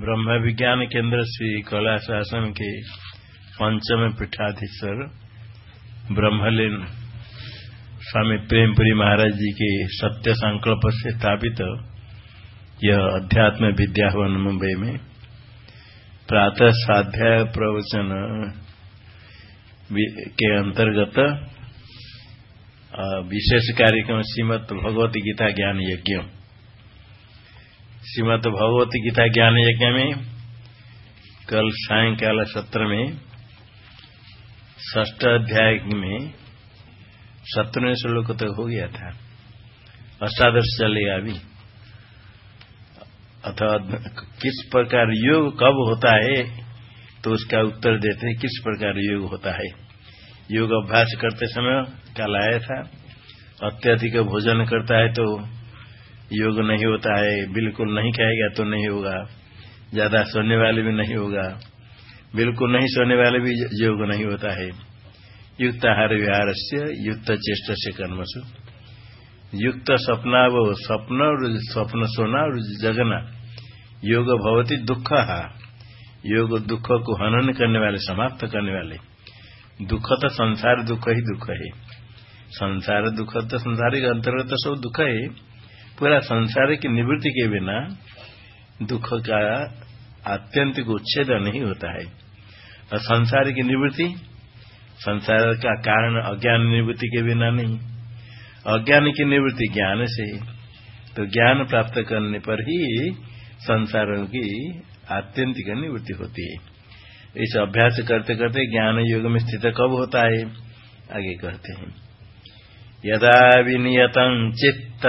ब्रह्म विज्ञान केंद्र श्री कैलाश आश्रम के पंचम पीठाधीश्वर ब्रह्मलीन स्वामी प्रेमपुरी महाराज जी के सत्य संकल्प से स्थापित यह अध्यात्म विद्या भवन मुंबई में प्रातः स्वाध्याय प्रवचन के अंतर्गत विशेष कार्यक्रम श्रीमद भगवती गीता ज्ञान यज्ञ। श्रीमद भगवती गीता ज्ञान यज्ञ में कल सायंकाल सत्र में ष्ठ अध्याय में सत्रहवें श्लोक तक हो गया था। अष्टादश चलेगा अभी। अथवा किस प्रकार योग कब होता है तो उसका उत्तर देते हैं किस प्रकार योग होता है। योग अभ्यास करते समय कल आया था, अत्यधिक भोजन करता है तो योग नहीं होता है, बिल्कुल नहीं खाएगा तो नहीं होगा। ज़्यादा सोने वाले भी नहीं होगा। बिल्कुल नहीं सोने वाले भी योग नहीं होता है। युक्त आहार विहार से युक्त चेष्ट से कर्मसु। युक्त सपना वो स्वप्न और स्वप्न सोना और जगना। योग भवती दुख। योग दुख को हनन करने वाले, समाप्त करने वाले। दुख तो संसार दुख ही दुख है। संसार दुख तो संसार के अंतर्गत सब दुख है। पूरा संसार की निवृत्ति के बिना दुख का आत्यंतिक उच्छेद नहीं होता है। और संसार की निवृत्ति, संसार का कारण अज्ञान निवृत्ति के बिना नहीं। अज्ञान की निवृत्ति ज्ञान से तो ज्ञान प्राप्त करने पर ही संसारों की आत्यंतिक निवृत्ति होती है। इस अभ्यास करते करते ज्ञान योग में स्थित कब होता है? आगे कहते हैं। यदा विनियतं चित्त।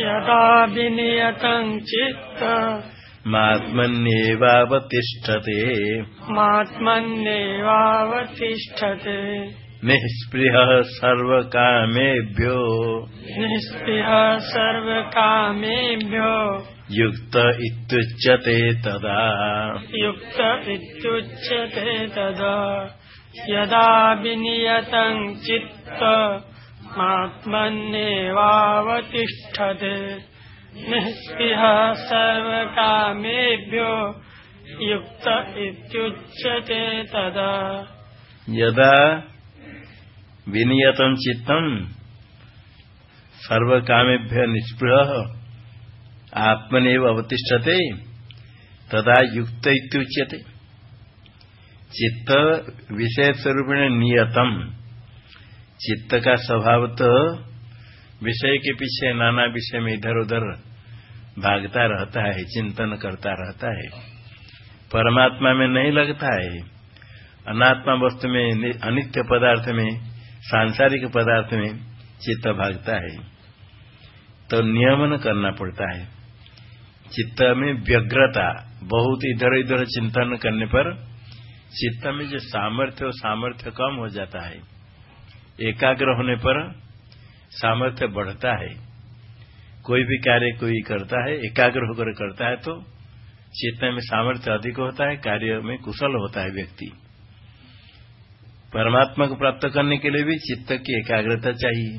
यदा विनियतं चित्त। मात्मन्येवावतिष्ठते। मात्मन्येवावतिष्ठते। निःस्पृहः सर्वकामेभ्यो। निःस्पृहः सर्वकामेभ्यो। युक्त इत्युच्यते तदा। युक्त इत्युच्यते तदा। यदा विनियतं चित्त। आत्मन्येवावतिष्ठते निःस्पृह सर्वकामेभ्यो युक्त इत्युच्यते तदा। यदा विनियतं चित्तम् सर्वकामेभ्य निष्पृह आत्मनेव अवतिष्ठते, तदा युक्त इत्युच्यते। चित्त विषय स्वरूपेण नियतम। चित्त का स्वभाव तो विषय के पीछे नाना विषय में इधर उधर भागता रहता है, चिंतन करता रहता है। परमात्मा में नहीं लगता है। अनात्मा वस्तु में, अनित्य पदार्थ में, सांसारिक पदार्थ में चित्त भागता है। तो नियमन करना पड़ता है। चित्त में व्यग्रता, बहुत इधर इधर चिंतन करने पर चित्त में जो सामर्थ्य सामर्थ्य कम हो जाता है। एकाग्र होने पर सामर्थ्य बढ़ता है। कोई भी कार्य कोई करता है, एकाग्र होकर करता है तो चित्त में सामर्थ्य अधिक होता है, कार्य में कुशल होता है व्यक्ति। परमात्मा को प्राप्त करने के लिए भी चित्त की एकाग्रता चाहिए।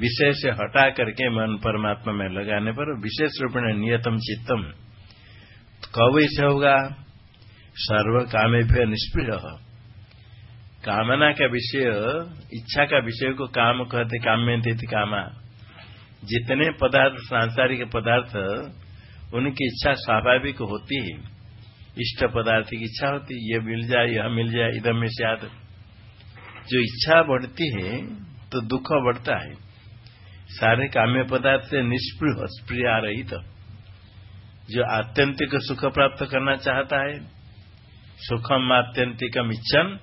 विषय से हटा करके मन परमात्मा में लगाने पर विशेष रूप में नियतम चित्तम। कब ऐसे होगा? सर्व कामे भी निष्पृह कामना का विषय, इच्छा का विषय को काम कहते काम में देते कामा। जितने पदार्थ, सांसारिक पदार्थ, उनकी इच्छा स्वाभाविक होती है। इष्ट पदार्थ की इच्छा होती है, ये मिल जाए, यह मिल जाए इधम में से जो इच्छा बढ़ती है तो दुख बढ़ता है। सारे काम्य पदार्थ से निष्प्रिय स्प्रिय आ रही तो जो आत्यंतिक सुख प्राप्त करना चाहता है, सुखम आत्यंतिकम इच्छन।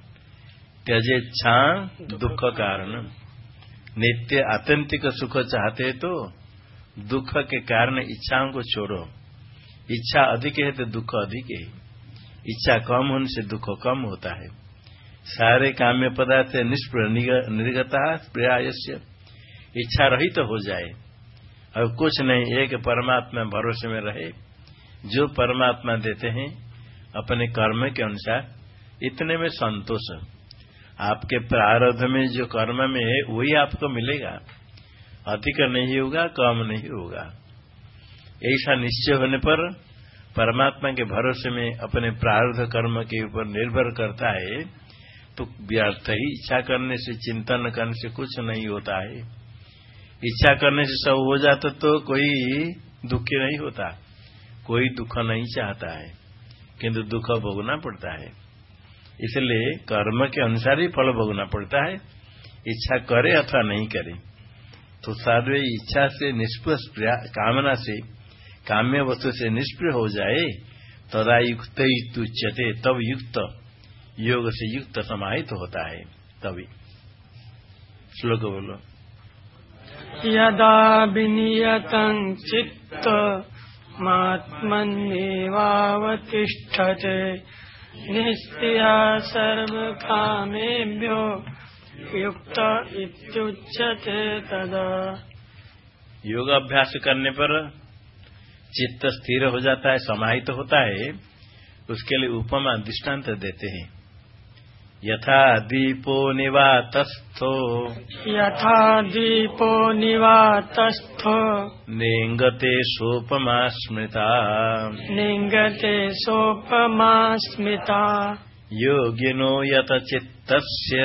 त्यजेच्छा दुख कारण। नित्य आतंतिक सुख चाहते तो दुख के कारण इच्छाओं को छोड़ो। इच्छा अधिक है तो दुख अधिक है। इच्छा कम होने से दुख कम होता है। सारे काम्य पदार्थ निष्प्र निर्गता प्रियायस्य। इच्छा रहित तो हो जाए। और कुछ नहीं, एक परमात्मा भरोसे में रहे। जो परमात्मा देते हैं, अपने कर्म के अनुसार, इतने में संतोष। आपके प्रारब्ध में, जो कर्म में है, वही आपको मिलेगा। अधिक नहीं होगा, कम नहीं होगा। ऐसा निश्चय होने पर परमात्मा के भरोसे में अपने प्रारब्ध कर्म के ऊपर निर्भर करता है तो व्यर्थ ही इच्छा करने से, चिंतन करने से कुछ नहीं होता है। इच्छा करने से सब हो जाता तो कोई दुखी नहीं होता, कोई दुख नहीं चाहता है, किंतु दुख भोगना पड़ता है। इसलिए कर्म के अनुसार ही फल भोगना पड़ता है। इच्छा करे अथवा नहीं करे। तो सर्वे इच्छा से निष्प्र कामना से, काम्य वस्तु से निष्प्रिय हो जाए, तदा युक्त उच्यते तब युक्त, योग से युक्त समाहित तो होता है। तभी। श्लोक बोलो। यदा विनियत चित्त मात्मन्यवावतिष्ठते निस्त्रिया सर्वकामेभ्यो युक्त इत्युच्यते तदा। योग अभ्यास करने पर चित्त स्थिर हो जाता है, समाहित तो होता है, उसके लिए उपमा दृष्टांत देते हैं। यथा दीपो निवातस्थो। यथा दीपो निवातस्थो। निंगते सोपमा स्मृता। निंगते सोपमा स्मृता। योगिनो यत चित्तस्य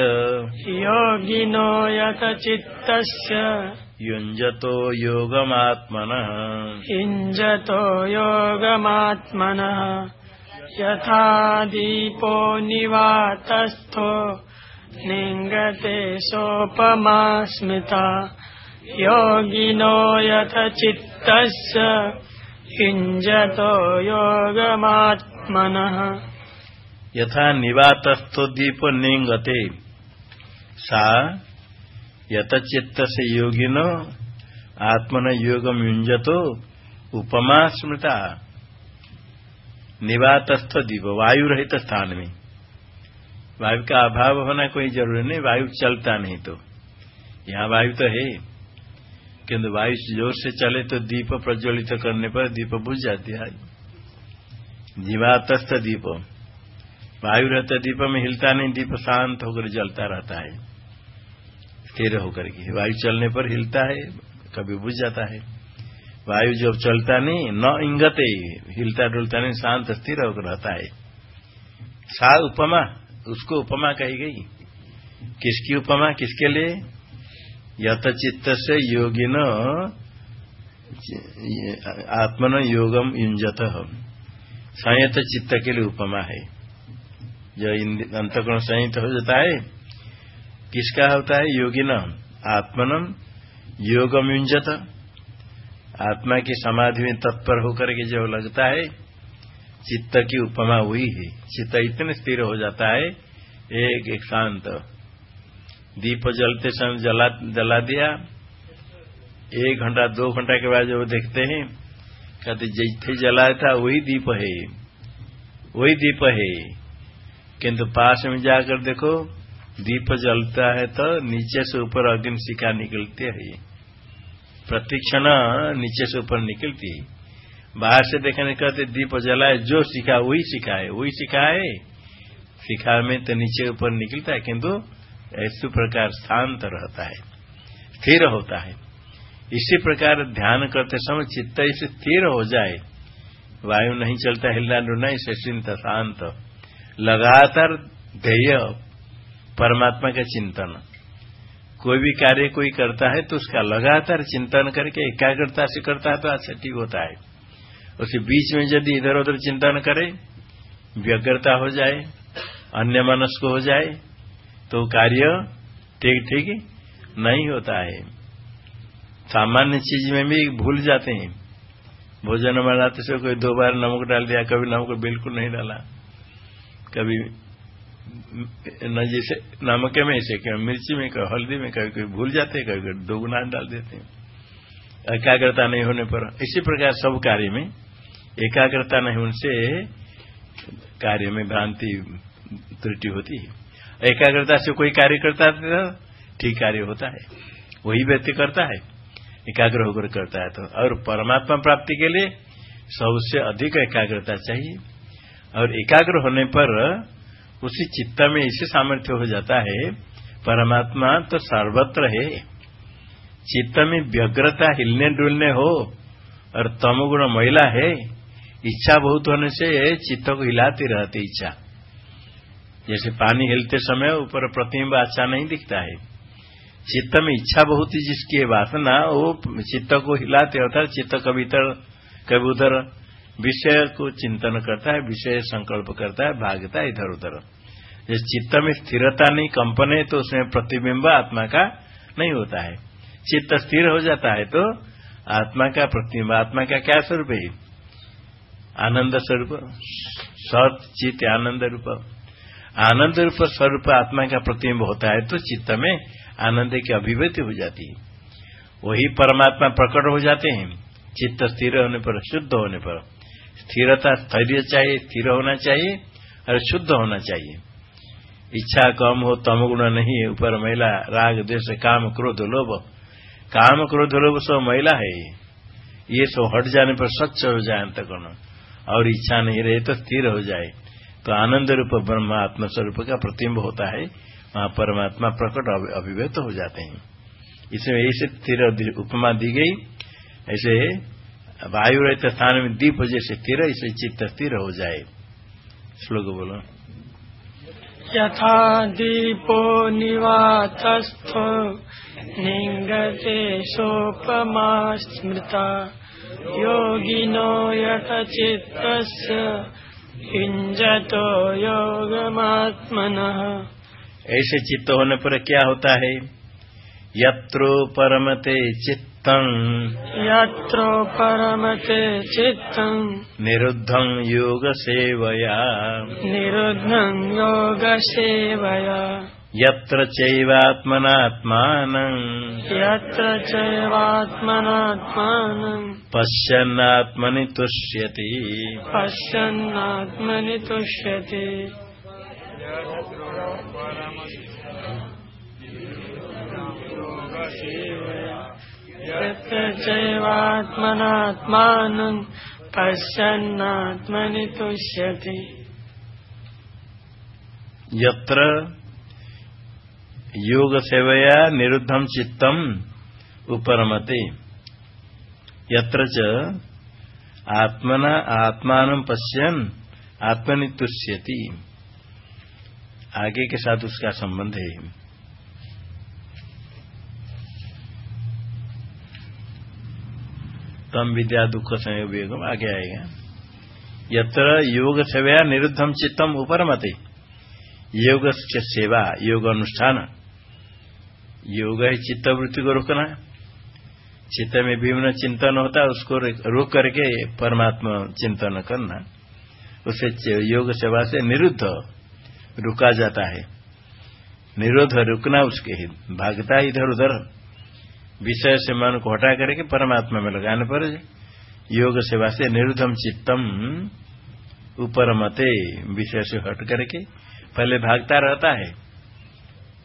योगिनो यत चित्तस्य युञ्जतो योगमात्मनः। युञ्जतो योगमात्मनः यथा दीपो निवातस्थो, निङ्गते सोपमा स्मिता। योगिनो यथ चित्तस्य युञ्जतो योगमात्मनः। यथा निवातस्थो दीप निंगते सा यत चित्त से योगिनो, आत्मन योगम युंजतो उपमा स्मृता। निवातस्थ दीप वायु रहित स्थान में। वायु का अभाव होना कोई ज़रूरी नहीं, वायु चलता नहीं तो। यहाँ वायु तो है। किंतु वायु ज़ोर से चले तो दीप प्रज्वलित करने पर दीप बुझ जाती है। जीवातस्थ दीप। वायु रहते दीप में हिलता नहीं, दीप शांत होकर जलता रहता है। स्थिर होकर के। वायु चलने पर हिलता है, कभी बुझ जाता है। वायु जब चलता नहीं, न इंगते हिलता डुलता नहीं, शांत स्थिर होकर रहता है। सा उपमा, उसको उपमा कही गई। किसकी उपमा, किसके लिए? यथ चित्त से योगी न आत्मन योगम युंजत संयत चित्त के लिए उपमा है। जो अंतकरण संयुक्त हो जाता है, किसका होता है? योगी न आत्मनम, योगम युंजत आत्मा की समाधि में तत्पर होकर के जो लगता है, चित्त की उपमा हुई है। चित्त इतने स्थिर हो जाता है, एक एक शांत। दीप जलते समय जला जला दिया। एक घंटा, दो घंटा के बाद जो देखते हैं, कहते जैसे जलाया था, वही दीप है। वही दीप है। किंतु पास में जाकर देखो, दीप जलता है तो नीचे से ऊपर अग्नि शिका निकलती है। प्रतिक्षण नीचे से ऊपर निकलती। है बाहर से देखने कहते दीप जलाए, जो सिखा, वही सिखाए वही सिखाए। सिखा में तो नीचे ऊपर निकलता है, किंतु ऐसे प्रकार शांत रहता है, स्थिर होता है। इसी प्रकार ध्यान करते समय चित्त इसे स्थिर हो जाए, वायु नहीं चलता, हिलना डुलना इसे चिंता शांत। लगातार ध्येय, परमात्मा का चिंतन। कोई भी कार्य कोई करता है तो उसका लगातार चिंतन करके, एकाग्रता से करता है तो अच्छा ठीक होता है। उसके बीच में यदि इधर उधर चिंतन करे, व्यग्रता हो जाए, अन्य मनस्क हो जाए तो कार्य ठीक ठीक नहीं होता है। सामान्य चीज़ में भी भूल जाते हैं। भोजन बनाते से कोई दो बार नमक डाल दिया, कभी नमक बिल्कुल नहीं डाला, कभी न जैसे नमक में ऐसे क्या मिर्ची में कभी हल्दी में कभी कोई भूल जाते हैं कभी कभी दो गुना डाल देते हैं। एकाग्रता नहीं होने पर। इसी प्रकार सब कार्य में एकाग्रता नहीं उनसे कार्य में भ्रांति, त्रुटि होती है। एकाग्रता से कोई कार्य करता है तो ठीक कार्य होता है। वही व्यक्ति करता है, एकाग्र होकर करता है तो। और परमात्मा प्राप्ति के लिए सबसे अधिक एकाग्रता चाहिए। और एकाग्र होने पर उसी चित्त में इसे सामर्थ्य हो जाता है, परमात्मा तो सर्वत्र है। चित्त में व्यग्रता हिलने डुलने हो और तमगुण महिला है, इच्छा बहुत होने से चित्त को हिलाती रहती इच्छा। जैसे पानी हिलते समय ऊपर प्रतिबिंब अच्छा नहीं दिखता है। चित्त में इच्छा बहुत ही जिसकी है वासना, वो चित्त को हिलाते होता चित्त कभी इधर, कभी उधर विषय को चिंतन करता है, विषय संकल्प करता है, भागता है इधर उधर। जिस चित्त में स्थिरता नहीं, कंपन है तो उसमें प्रतिबिंब आत्मा का नहीं होता है। चित्त स्थिर हो जाता है तो आत्मा का प्रतिबिंब, आत्मा का क्या स्वरूप है? आनंद स्वरूप। सत, चित्त, आनंद रूप। आनंद रूप स्वरूप आत्मा का प्रतिबिंब होता है तो चित्त में आनंद की अभिव्यक्ति हो जाती है। वही परमात्मा प्रकट हो जाते हैं। चित्त स्थिर होने पर, शुद्ध होने पर। स्थिरता, स्थैर्य चाहिए, स्थिर होना चाहिए और शुद्ध होना चाहिए। इच्छा कम हो तम गुण नहीं ऊपर महिला, राग, देश, काम, क्रोध, लोभ। काम, क्रोध, लोभ सब महिला है ये। सब हट जाने पर स्वच्छ हो जाए अंतकरण और इच्छा नहीं रहे तो स्थिर हो जाए। तो आनंद रूप ब्रह्म, आत्मस्वरूप का प्रतिम्ब होता है। वहाँ परमात्मा प्रकट अभिव्यक्त हो जाते हैं। इसमें ऐसे स्थिर उपमा दी गई। ऐसे वायु रहित स्थान में दीप जैसे स्थिर इसे चित्त स्थिर हो जाए। श्लोक बोलो। यथा दीपो निवातस्थ निगते सोपमा स्मृता योगिनो यथ चित्तस्य हिंजतो योगमात्मनः। ऐसे चित्त होने पर क्या होता है? यत्रो परमते चित्तम। यत्रो परमते चित्तम। निरुद्धं योग सेवया निरुद्धं योग सेवया यत्र चैवात्मनात्मानं यत्र चैवात्मनात्मानं पश्यन्नात्मनि तुष्यति। पश्यन्नात्मनि तुष्यति। यत्र चैवात्मनात्मानं पश्यन्नात्मनि तुष्यति। यत्र योग सेवया निरुद्धम चित्तम उपरमते। यत्र च आत्मना आत्मान पश्यन आत्मनि तुष्यति। आगे के साथ उसका संबंध है। तम विद्या दुख संयोग आगे आएगा। यत्र योग सेवया निरुद्धम चित्तम उपरमते। योग सेवा, योग अनुष्ठान। योग है चित्त वृत्ति को रोकना चित्त में विभिन्न चिंतन होता है, उसको रोक करके परमात्मा चिंतन करना उसे योग सेवा से निरुद्ध रुका जाता है। निरोध रुकना उसके ही भागता इधर उधर विषय से मन को हटा करके परमात्मा में लगाने पर योग सेवा से निरुद्धम चित्तम ऊपर मते विषय से हट करके। पहले भागता रहता है।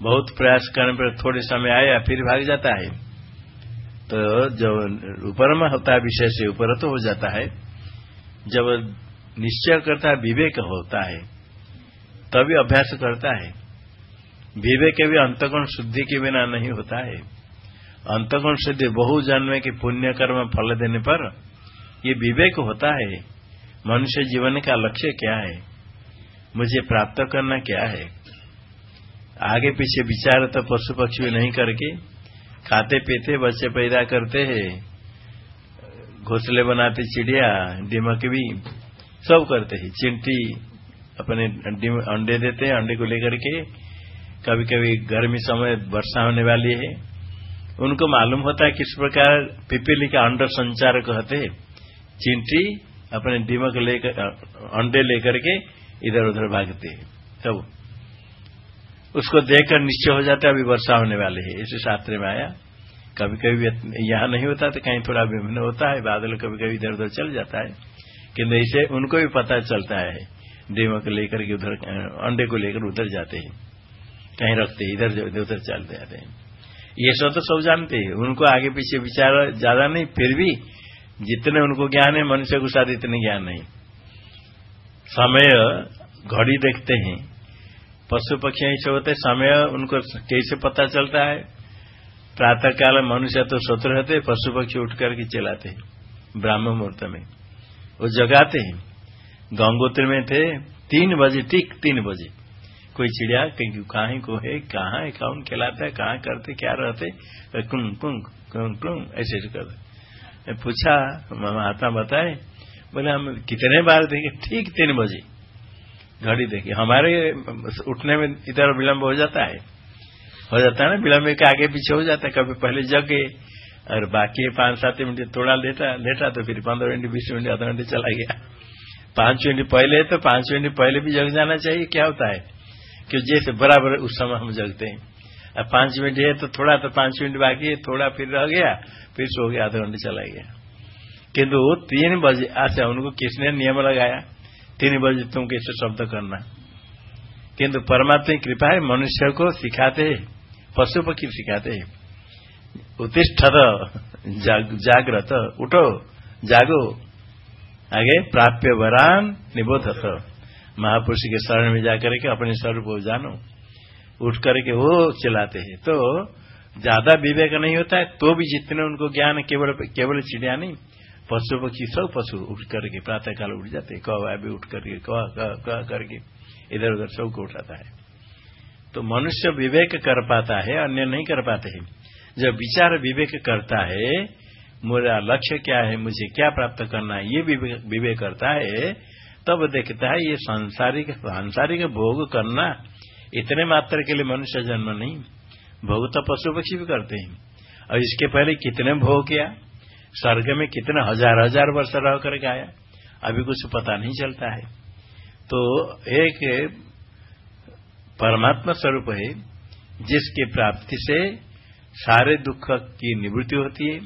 बहुत प्रयास करने पर थोड़े समय आया, फिर भाग जाता है। तो जब ऊपर में होता है, विषय से ऊपर तो हो जाता है। जब निश्चय करता है, विवेक होता है, तभी अभ्यास करता है। विवेक भी अंतगुण, शुद्धि के बिना नहीं होता है। अंतगुण शुद्धि बहु जन्म के पुण्य कर्म फल देने पर ये विवेक होता है। मनुष्य जीवन का लक्ष्य क्या है? मुझे प्राप्त करना क्या है? आगे पीछे विचार तो पशु पक्षी नहीं करके खाते पीते बच्चे पैदा करते हैं, घोसले बनाते, चिड़िया डिमक भी सब करते हैं। चिंटी अपने अंडे देते हैं, अंडे को लेकर के कभी कभी गर्मी समय, वर्षा होने वाली है। उनको मालूम होता है किस प्रकार पिपीली का अंडर संचार कहते चिंटी अपने डिमक लेकर, अंडे लेकर के इधर उधर भागते हैं। सब उसको देखकर निश्चय हो जाता है अभी वर्षा होने वाले है। इसे शास्त्र में आया। कभी कभी यहाँ नहीं होता तो कहीं थोड़ा विभिन्न होता है। बादल कभी कभी इधर उधर चल जाता है। किन्तु इसे उनको भी पता चलता है। डेमो लेकर के उधर, अंडे को लेकर उधर जाते हैं। कहीं रखते हैं, इधर उधर चलते जाते हैं। ये सब तो सब जानते हैं। उनको आगे पीछे विचार ज़्यादा नहीं, फिर भी जितने उनको ज्ञान है, मनुष्य को साथ इतने ज्ञान नहीं। समय घड़ी देखते हैं। पशु पक्षी ऐसे होते समय उनको कैसे पता चलता है? प्रातः काल मनुष्य तो सोते रहते पशु पक्षी उठ करके चलाते हैं ब्राह्म मुहूर्त में। वो जगाते हैं। गंगोत्री में थे, तीन बजे, ठीक तीन बजे। कोई चिड़िया कहीं कहीं को, है, कहाँ कौन खिलाता है, कहाँ करते, क्या रहते कुंग कुंग कुंग कुंग, ऐसे मैं पूछा महात्मा बताए, बोले, हम कितने बार देखे? ठीक तीन बजे। घड़ी देखी। हमारे उठने में इधर विलम्ब हो जाता है। हो जाता है ना विलम्ब के आगे पीछे हो जाता है। कभी पहले जग गए और बाकी पाँच सात मिनट थोड़ा लेटा लेटा तो फिर पंद्रह मिनट, बीस मिनट, आधा मिनट चला गया। पाँच मिनट पहले तो पाँच मिनट पहले भी जग जाना चाहिए, क्या होता है? कि जैसे बराबर उस समय हम जगते हैं। अब पाँच मिनट है तो थोड़ा तो पाँच मिनट बाकी है, थोड़ा फिर रह गया, फिर सो गया, आधा घंटे चला गया। किंतु तीन बजे अच्छा उनको किसने नियम लगाया? तीन बजे तुम कैसे शब्द करना? किंतु परमात्मा की कृपा है, मनुष्य को सिखाते है, पशु पक्षी सिखाते है? उत्तिष्ठत जागृत, उठो, जागो। आगे, प्राप्य वरान निबोधत। महापुरुष के शरण में जाकर के अपने स्वरूप को जानो। उठ करके वो चलाते हैं। तो ज़्यादा विवेक नहीं होता है तो भी जितने उनको ज्ञान, केवल केवल चिड़िया नहीं, पशु पक्षी, सब पशु उठ करके प्रातः काल उठ जाते हैं। कह भी उठ करके कह कह करके इधर उधर सबको उठाता है। तो मनुष्य विवेक कर पाता है, अन्य नहीं कर पाते हैं। जब विचार विवेक करता है, मेरा लक्ष्य क्या है, मुझे क्या प्राप्त करना है, ये विवेक करता है तब देखता है ये सांसारिक सांसारिक भोग करना इतने मात्र के लिए मनुष्य जन्म नहीं, भोग तो पशु पक्षी भी करते हैं। और इसके पहले कितने भोग किया? स्वर्ग में कितने हज़ार हज़ार वर्ष रह कर आया। अभी कुछ पता नहीं चलता है। तो एक परमात्मा स्वरूप है, जिसकी प्राप्ति से सारे दुख की निवृत्ति होती है,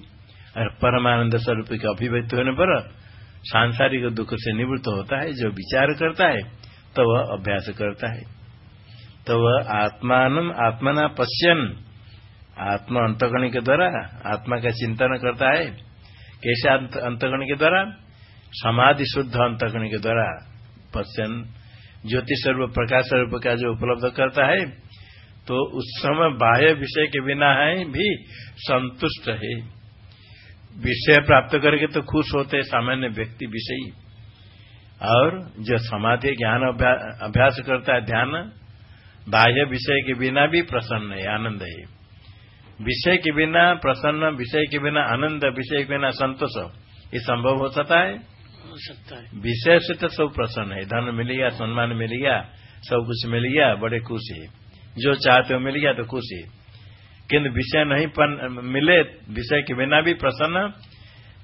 और परमानंद स्वरूप के अभिव्यक्ति होने पर सांसारिक दुख से निवृत्त होता है, जो विचार करता है तो वह अभ्यास करता है। तो वह आत्मान आत्मना पश्यन। आत्मा अंतगण के द्वारा, आत्मा का चिंतन करता है। कैसे अंतगण के द्वारा? समाधि शुद्ध अंतगण के द्वारा। पश्यन। ज्योति स्वरूप प्रकाश स्वरूप का जो उपलब्ध करता है तो उस समय बाह्य विषय के बिना है भी संतुष्ट है। विषय प्राप्त करके तो खुश होते सामान्य व्यक्ति विषयी। और जो समाधि ज्ञान अभ्यास करता है ध्यान बाह्य विषय के बिना भी प्रसन्न है आनंद है। विषय के बिना प्रसन्न विषय के बिना आनंद विषय के बिना संतोष ये संभव हो सकता है? हो सकता है। विषय से तो सब प्रसन्न है। धन मिल गया सम्मान मिल गया सब कुछ मिल गया बड़े खुश है। जो चाहते हो मिल गया तो खुश है। किन्तु विषय नहीं पन, मिले विषय के बिना भी प्रसन्न।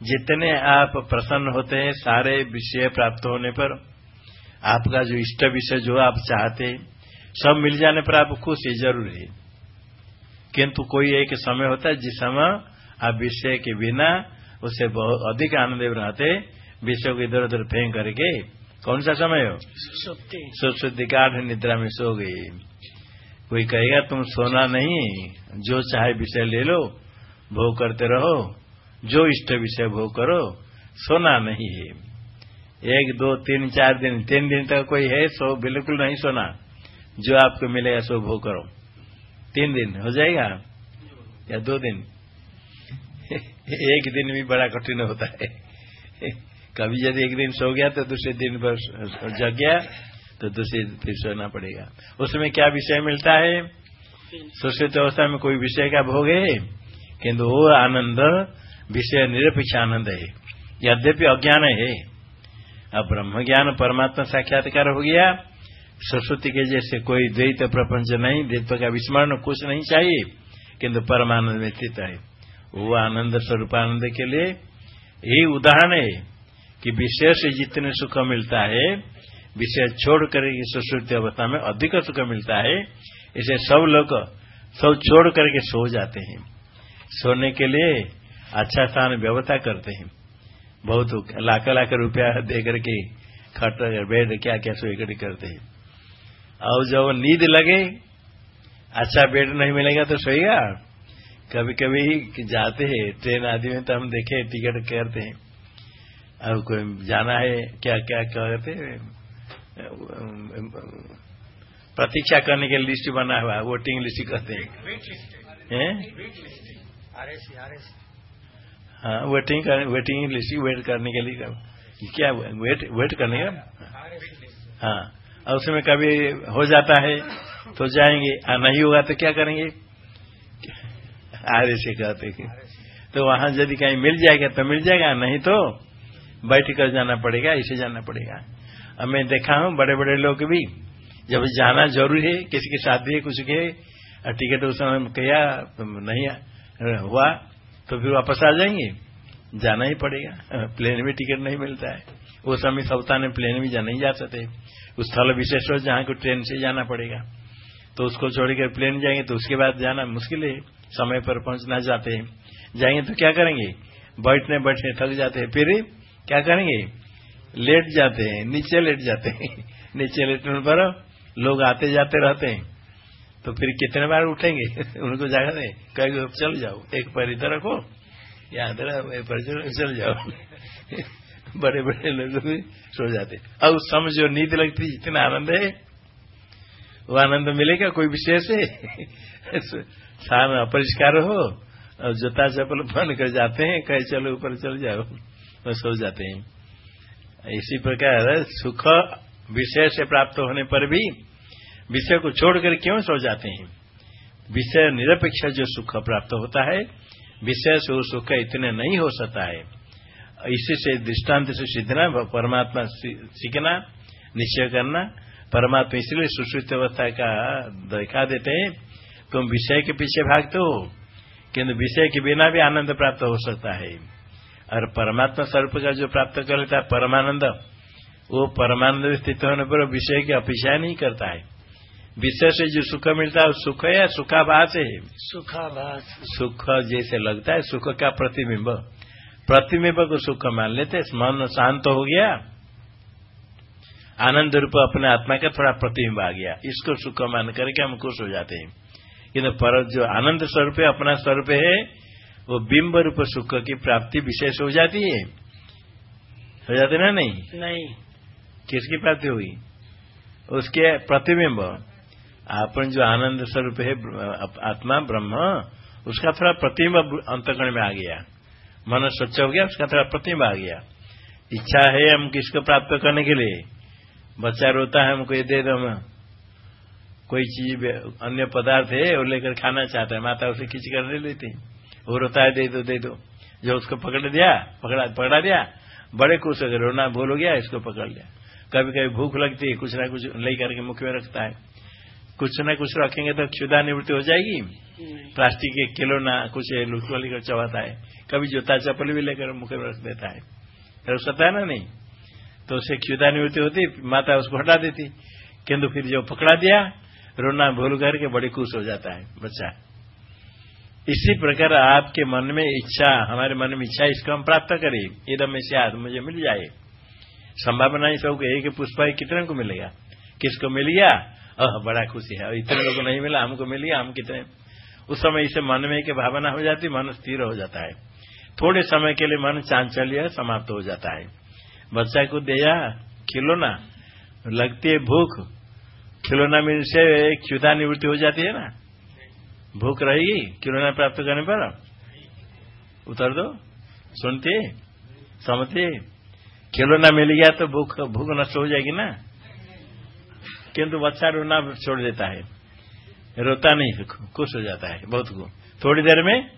जितने आप प्रसन्न होते हैं सारे विषय प्राप्त होने पर आपका जो इष्ट विषय जो आप चाहते सब मिल जाने पर आप खुश है ज़रूर है। किंतु कोई एक समय होता है जिस समय आप विषय के बिना उससे बहुत अधिक आनंद रहते विषय को इधर उधर फेंक करके कौन सा समय हो? सुश्रुति गाढ़ निद्रा में सो गई। कोई कहेगा, तुम सोना नहीं, जो चाहे विषय ले लो, भोग करते रहो, जो इष्ट विषय भोग करो, सोना नहीं है। एक, दो, तीन, चार दिन, तीन दिन तक कोई है, सो बिल्कुल नहीं सोना। जो आपको मिलेगा सो भोग करो। तीन दिन, हो जाएगा? या दो दिन? एक दिन भी बड़ा कठिन होता है। कभी यदि एक दिन सो गया तो दूसरे दिन पर जग गया तो दूसरे फिर सोना पड़ेगा। उसमें क्या विषय मिलता है? सुश्रित अवस्था में कोई विषय का भोग है? किंतु वो आनंद, विषय निरपेक्ष आनंद है। यद्यपि अज्ञान है। अब ब्रह्म ज्ञान परमात्मा साक्षात्कार हो गया। सरस्वती के जैसे कोई द्वैत प्रपंच नहीं, द्वैत का विस्मरण कुछ नहीं चाहिए। किंतु परमानंद में स्थित है। वो आनंद स्वरूपानंद के लिए। यही उदाहरण है कि विषय से जितने सुख मिलता है विषय छोड़ कर सुश्रुति अवस्था में अधिक सुख मिलता है। इसे सब लोग, सब छोड़ करके सो जाते हैं। सोने के लिए अच्छा स्थान व्यवस्था करते हैं। बहुत लाख लाख रुपया दे करके खट बेड क्या क्या सो इकट्ठी करते हैं। और जब नींद लगे अच्छा बेड नहीं मिलेगा तो सोएगा। कभी कभी जाते हैं, ट्रेन आदि में तो हम देखे, टिकट करते हैं। अब कोई जाना है क्या क्या कहते प्रतीक्षा करने के लिस्ट बना हुआ वोटिंग लिस्ट कहते हैं। हाँ। वोटिंग वेटिंग लिस्ट वेट करने के लिए क्या वेट वेट करने का? हाँ। और उसमें कभी हो जाता है तो जाएँगे और नहीं होगा तो क्या करेंगे? आरे से कहते हैं। तो वहाँ यदि कहीं मिल जाएगा तो मिल जाएगा नहीं तो बैठ कर जाना पड़ेगा ऐसे जाना पड़ेगा। अब मैं देखा हूँ बड़े बड़े लोग भी। जब जाना ज़रूरी है, किसी की शादी है, कुछ के टिकट उस समय किया नहीं हुआ तो फिर वापस आ जाएँगे। जाना ही पड़ेगा। प्लेन में टिकट नहीं मिलता है। वो समय सवता ने प्लेन में जा नहीं जा सकते उस स्थल विशेष हो जहाँ को ट्रेन से जाना पड़ेगा। तो उसको छोड़कर प्लेन जाएँगे तो उसके बाद जाना मुश्किल है। समय पर पहुँचना चाहते हैं। जाएँगे तो क्या करेंगे? बैठने बैठने थक जाते हैं। फिर क्या करेंगे? लेट जाते हैं, नीचे लेट जाते हैं। नीचे लेटने पर लोग आते जाते रहते हैं। तो फिर कितने बार उठेंगे? उनको जागा दे कहीं चल जाओ, एक पैर इधर रखो या इधर चल जाओ। बड़े बड़े लोग भी सो जाते अब जो नींद लगती, इतना आनंद है। वो आनंद मिलेगा, कोई विशेष है? शाम अपरिष्कार हो, और जूता चप्पल बन कर जाते हैं, कहे, चलो, ऊपर चल जाओ। बस सो जाते हैं। इसी प्रकार सुख विषय से प्राप्त होने पर भी विषय को छोड़कर क्यों सो जाते हैं? विषय निरपेक्ष जो सुख प्राप्त होता है, विषय से वो सुख इतने नहीं हो सकता है। इसी से दृष्टांत से सीखना परमात्मा सीखना, निश्चय करना। परमात्मा इसलिए सुश्रुत अवस्था का दिखा देते हैं, तुम विषय के पीछे भागते हो, किंतु विषय के बिना भी आनंद प्राप्त हो सकता है। और परमात्मा स्वरूप का जो प्राप्त कर लेता है परमानंद वो परमानंद स्थित होने पर विषय की अपेक्षा नहीं करता है। विषय से जो सुख मिलता है सुख है या सुखाभास है? सुखाभास। सुख जैसे लगता है सुख का प्रतिबिंब। प्रतिबिंब को सुख मान लेते मन शांत हो गया। आनंद रूप अपने आत्मा का थोड़ा प्रतिबिंब आ गया। इसको सुख मान करके हम खुश हो जाते हैं। किन्तु पर जो आनंद स्वरूप है अपना स्वरूप है वो बिंब रूप सुख की प्राप्ति विशेष हो जाती है? हो जाती ना नहीं? नहीं। किसकी प्राप्ति हुई? उसके प्रतिबिंब। अपन जो आनंद स्वरूप है आत्मा ब्रह्म उसका थोड़ा प्रतिबिंब अंतकरण में आ गया। मन स्वच्छ हो गया उसका थोड़ा प्रतिबिंब आ गया। इच्छा है हम किसको प्राप्त करने के लिए? बच्चा रोता है हमको ये दे दो हम। कोई चीज़ अन्य पदार्थ है वो लेकर खाना चाहता है माता उसे खींच कर ले लेती वो रोता है दे दो दे दो। जो उसको पकड़ दिया पकड़ा पकड़ा दिया बड़े खुश हो गए रोना भूल हो गया इसको पकड़ लिया। कभी कभी भूख लगती है कुछ ना कुछ ले करके मुख में रखता है। कुछ न कुछ रखेंगे तो क्षुदा निवृत्ति हो जाएगी। प्लास्टिक के किलो ना कुछ लुटको लेकर चबाता है। कभी जूता चप्पल भी लेकर मुख में रख देता है। रखता है ना नहीं? तो उसे क्षुदा निवृत्ति होती माता उसको हटा देती। किंतु फिर जो पकड़ा दिया रोना भूल करके बड़ी खुश हो जाता है बच्चा। इसी प्रकार आपके मन में इच्छा, हमारे मन में इच्छा, इसको हम प्राप्त करें। एकदम में से आज मुझे मिल जाए। संभावना ही सबको एक पुष्प कितने को मिलेगा? किसको मिल गया? अह बड़ा खुशी है। इतने लोग को नहीं मिला, हमको मिल गया, हम कितने? उस समय इसे मन में की भावना हो जाती, मन स्थिर हो जाता है। थोड़े समय के लिए मन चांचल्य समाप्त हो जाता है। बच्चा को दिया खिलौना लगती है भूख। खिलौना मिलने से क्षुदा निवृत्ति हो जाती है ना। भूख रहेगी? खिलौना प्राप्त करने पर? उतर दो। सुनते। समझते। खिलौना मिल गया तो भूख भूख नष्ट हो जाएगी ना? किंतु बच्चा रोना छोड़ देता है। रोता नहीं, खुश हो जाता है। बहुत को। थोड़ी देर में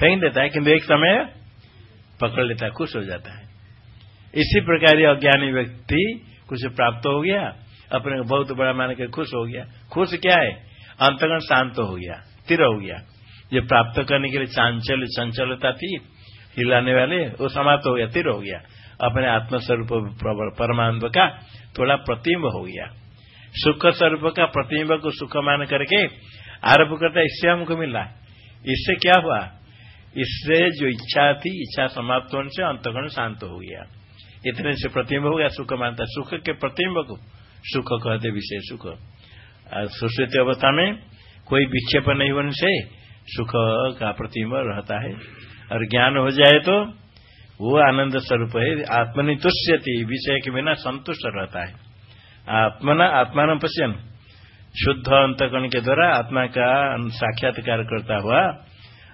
फेंक देता है, किंतु एक समय पकड़ लेता है, खुश हो जाता है। इसी प्रकार अज्ञानी व्यक्ति कुछ प्राप्त हो गया, अपने बहुत बड़ा मान के खुश हो गया। खुश क्या है? अंतगण शांत हो गया। स्थिर हो गया जो प्राप्त करने के लिए चांचल, चंचलता थी, हिलाने वाले, वो समाप्त हो गया, स्थिर हो गया। अपने आत्मस्वरूप परमानंद का थोड़ा प्रतिम्ब हो गया। सुख स्वरूप का प्रतिम्ब को सुख मान करके आरोप करता इससे हमको मिला। इससे क्या हुआ? इससे जो इच्छा थी, इच्छा समाप्त होने से अंतगण शांत हो गया। इतने से प्रतिम्ब हो गया, सुख मानता। सुख के प्रतिम्ब को सुख कहते विषय सुख। सुश्रुति अवस्था में कोई विक्षेप नहीं होने से, सुख का प्रतिम्ब रहता है। और ज्ञान हो जाए तो वो आनंद स्वरूप है, आत्मनि तुष्यति, विषय के बिना संतुष्ट रहता है। आत्मना, आत्मान पश्यन। शुद्ध अंतकरण के द्वारा आत्मा का साक्षात्कार करता हुआ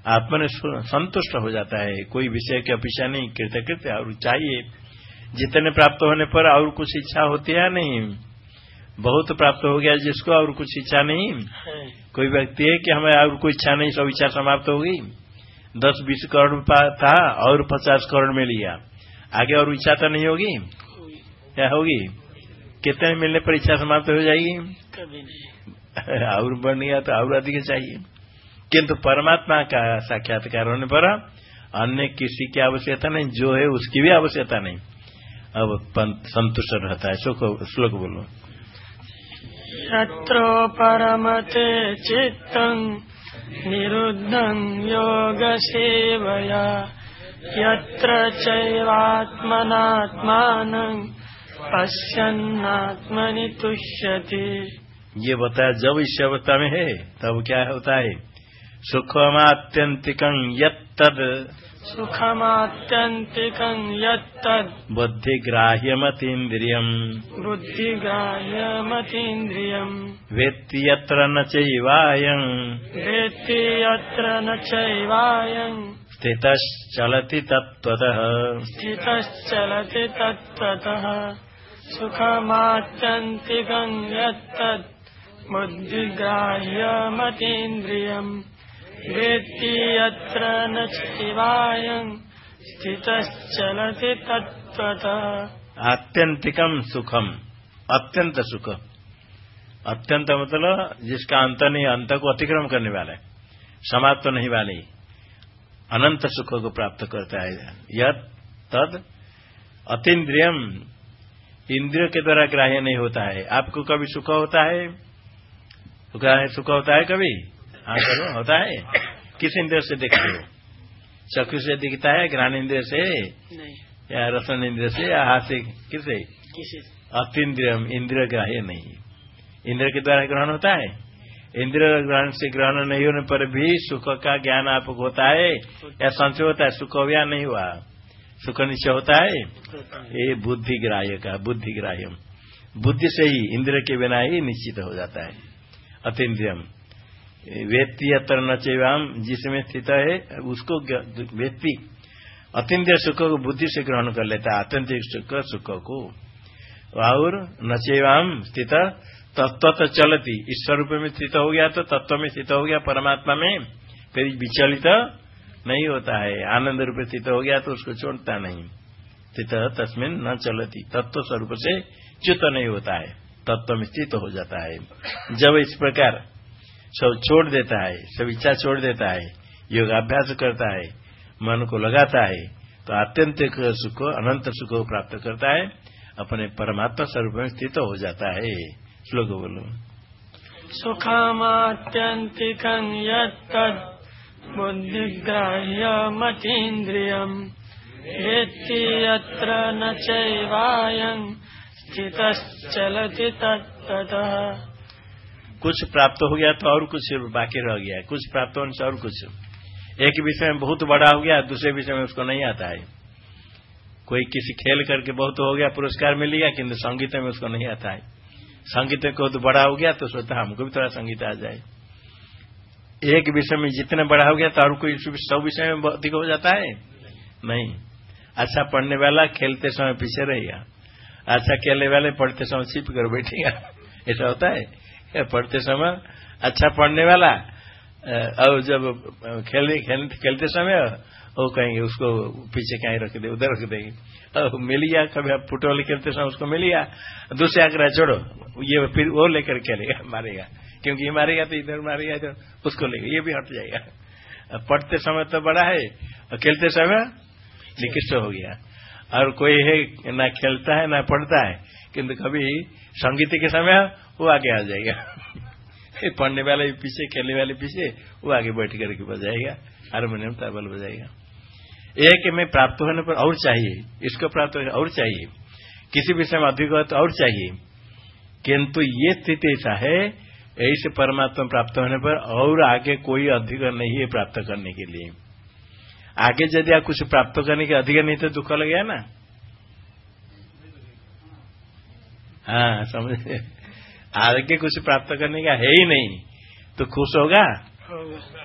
आत्मा संतुष्ट हो जाता है। कोई विषय की अपेक्षा नहीं, कृतकृत्य, और चाहिए। जितने प्राप्त होने पर और कुछ इच्छा होती है नहीं बहुत प्राप्त हो गया जिसको और कुछ इच्छा नहीं। कोई व्यक्ति है कि हमें और कोई इच्छा नहीं सब इच्छा समाप्त हो गई। दस बीस करोड़ पा- था और पचास करोड़ में लिया। आगे और इच्छा तो नहीं होगी? क्या होगी? कितने मिलने पर इच्छा समाप्त हो जाएगी? कभी नहीं। और बन गया तो और अधिक चाहिए। किंतु परमात्मा का साक्षात्कार होने पर अन्य किसी की आवश्यकता नहीं जो है उसकी भी आवश्यकता नहीं। अब संतुष्ट रहता है। श्लोक बोलो। यत्रो परमते चित्तम् निरुद्धम् योगसेवया। यत्र चैवात्मनात्मानम् पश्यन्नात्मनि तुष्यति। ये बताया, जब इस अवस्था में है, तब क्या होता है? सुखमात्यंतिकं यत्तद सुखमात्यन्तिकम् यत्तद् बुद्धिग्राह्यमतीन्द्रियम् बुद्धिग्राह्यमतीन्द्रियम्। वेत्ति यत्र न चैवायम्। वेत्ति यत्र न चैवायम्। स्थितश्चलति तत्त्वतः। स्थितश्चलति तत्त्वतः। सुखमात्यन्तिकम् यत्तत् बुद्धिग्राह्यमतीन्द्रियम् वेत्ति यत्र न शिवायम् स्थितश्चलति तत्त्वतः। आत्यंतिकम सुखम। अत्यंत सुख। अत्यंत मतलब जिसका अंत नहीं, अंत को अतिक्रम करने वाला है। समाप्त तो नहीं वाली। अनंत सुख को प्राप्त करता है। यह तद, अतीन्द्रियम। इंद्रियों के द्वारा ग्राह्य नहीं होता है। आपको कभी सुख होता है? सुख होता है कभी? हाँ करो होता है। किस इंद्रिय से देखते हो? चक्षु से दिखता है ग्रहण इंद्रिय से? नहीं। या रसन इंद्र से? या हाथ से? किसे? इंद्रिय ग्राह्य नहीं। इंद्र के द्वारा ग्रहण होता है? इंद्र ग्रहण से ग्रहण नहीं होने पर भी सुख का ज्ञान आपको होता है। या संचय होता है? सुख हुआ नहीं हुआ। सुख निश्चय होता है? ये बुद्धि ग्राह्य का बुद्धि ग्राह्यम। बुद्धि से ही इंद्र के बिना ही निश्चित हो जाता है। अतीन्द्रियम। व्यक्ति यत्र न चेवाम, जिसमें स्थित है, उसको व्यक्ति अतीन्द्रिय सुख को बुद्धि से ग्रहण कर लेता है आत्यंतिक सुख सुख को। और नचेवाम स्थित तत्व चलती। इस स्वरूप में स्थित हो गया तो तत्व में स्थित हो गया परमात्मा में। फिर विचलित नहीं होता है। आनंद रूप स्थित हो गया तो उसको छोड़ता नहीं। स्थित, तस्मिन न चलती। तत्व स्वरूप से च्युत नहीं होता है। तत्व में स्थित हो जाता है। जब इस प्रकार सब छोड़ देता है, सब इच्छा छोड़ देता है, योगाभ्यास करता है, मन को लगाता है तो आत्यंतिक सुख, अनंत सुख प्राप्त करता है, अपने परमात्मा स्वरूप में स्थित हो जाता है। श्लोक बोलो। बुद्धिग्राह्यमतीन्द्रियम्, वेत्ति यत्र न चैवायम् स्थितश्चलति तत्ततः। कुछ प्राप्त हो गया तो और कुछ बाकी रह गया कुछ प्राप्त होने से और कुछ। एक विषय में बहुत बड़ा हो गया, दूसरे विषय में उसको नहीं आता है। कोई किसी खेल करके बहुत हो गया, पुरस्कार मिल गया, किंतु संगीत में उसको नहीं आता है। संगीत को तो बड़ा हो गया तो सोचता हमको भी थोड़ा संगीत आ जाए। एक विषय में जितना बड़ा हो गया तो और कोई सब विषय में अधिक हो जाता है? नहीं। अच्छा पढ़ने वाला खेलते समय पीछे रहेगा अच्छा खेलने वाले पढ़ते समय छिप कर बैठेगा। ऐसा होता है? पढ़ते समय अच्छा पढ़ने वाला। और जब खेलने खेल, खेलते समय वो कहेंगे उसको पीछे कहीं रख दे उधर रख देंगे। और मिल गया कभी आप फुटबॉल खेलते समय उसको मिल गया। दूसरे आग्रह छोड़ो ये फिर वो लेकर खेलेगा मारेगा। क्योंकि ये मारेगा तो इधर मारेगा इधर उसको लेगा ये भी हट जाएगा। पढ़ते समय तो बड़ा है और खेलते समय निकृष्ट हो गया। और कोई है ना खेलता है ना पढ़ता है किंतु कभी संगीत के समय वो आगे आ जाएगा। पढ़ने वाले भी पीछे, खेलने वाले पीछे, वो आगे बैठ करके बजाएगा हारमोनियम तबल बजाएगा। एक में प्राप्त होने पर और चाहिए। इसको प्राप्त होने और चाहिए। किसी विषय में अधिक हो तो और चाहिए। किंतु ये स्थिति ऐसा है, ऐसे परमात्मा प्राप्त होने पर और आगे कोई अधिक नहीं है प्राप्त करने के लिए। आगे यदि आप कुछ प्राप्त करने के अधिक नहीं तो दुख लग गया ना? हाँ समझ। आगे कुछ प्राप्त करने का है ही नहीं। तो खुश होगा?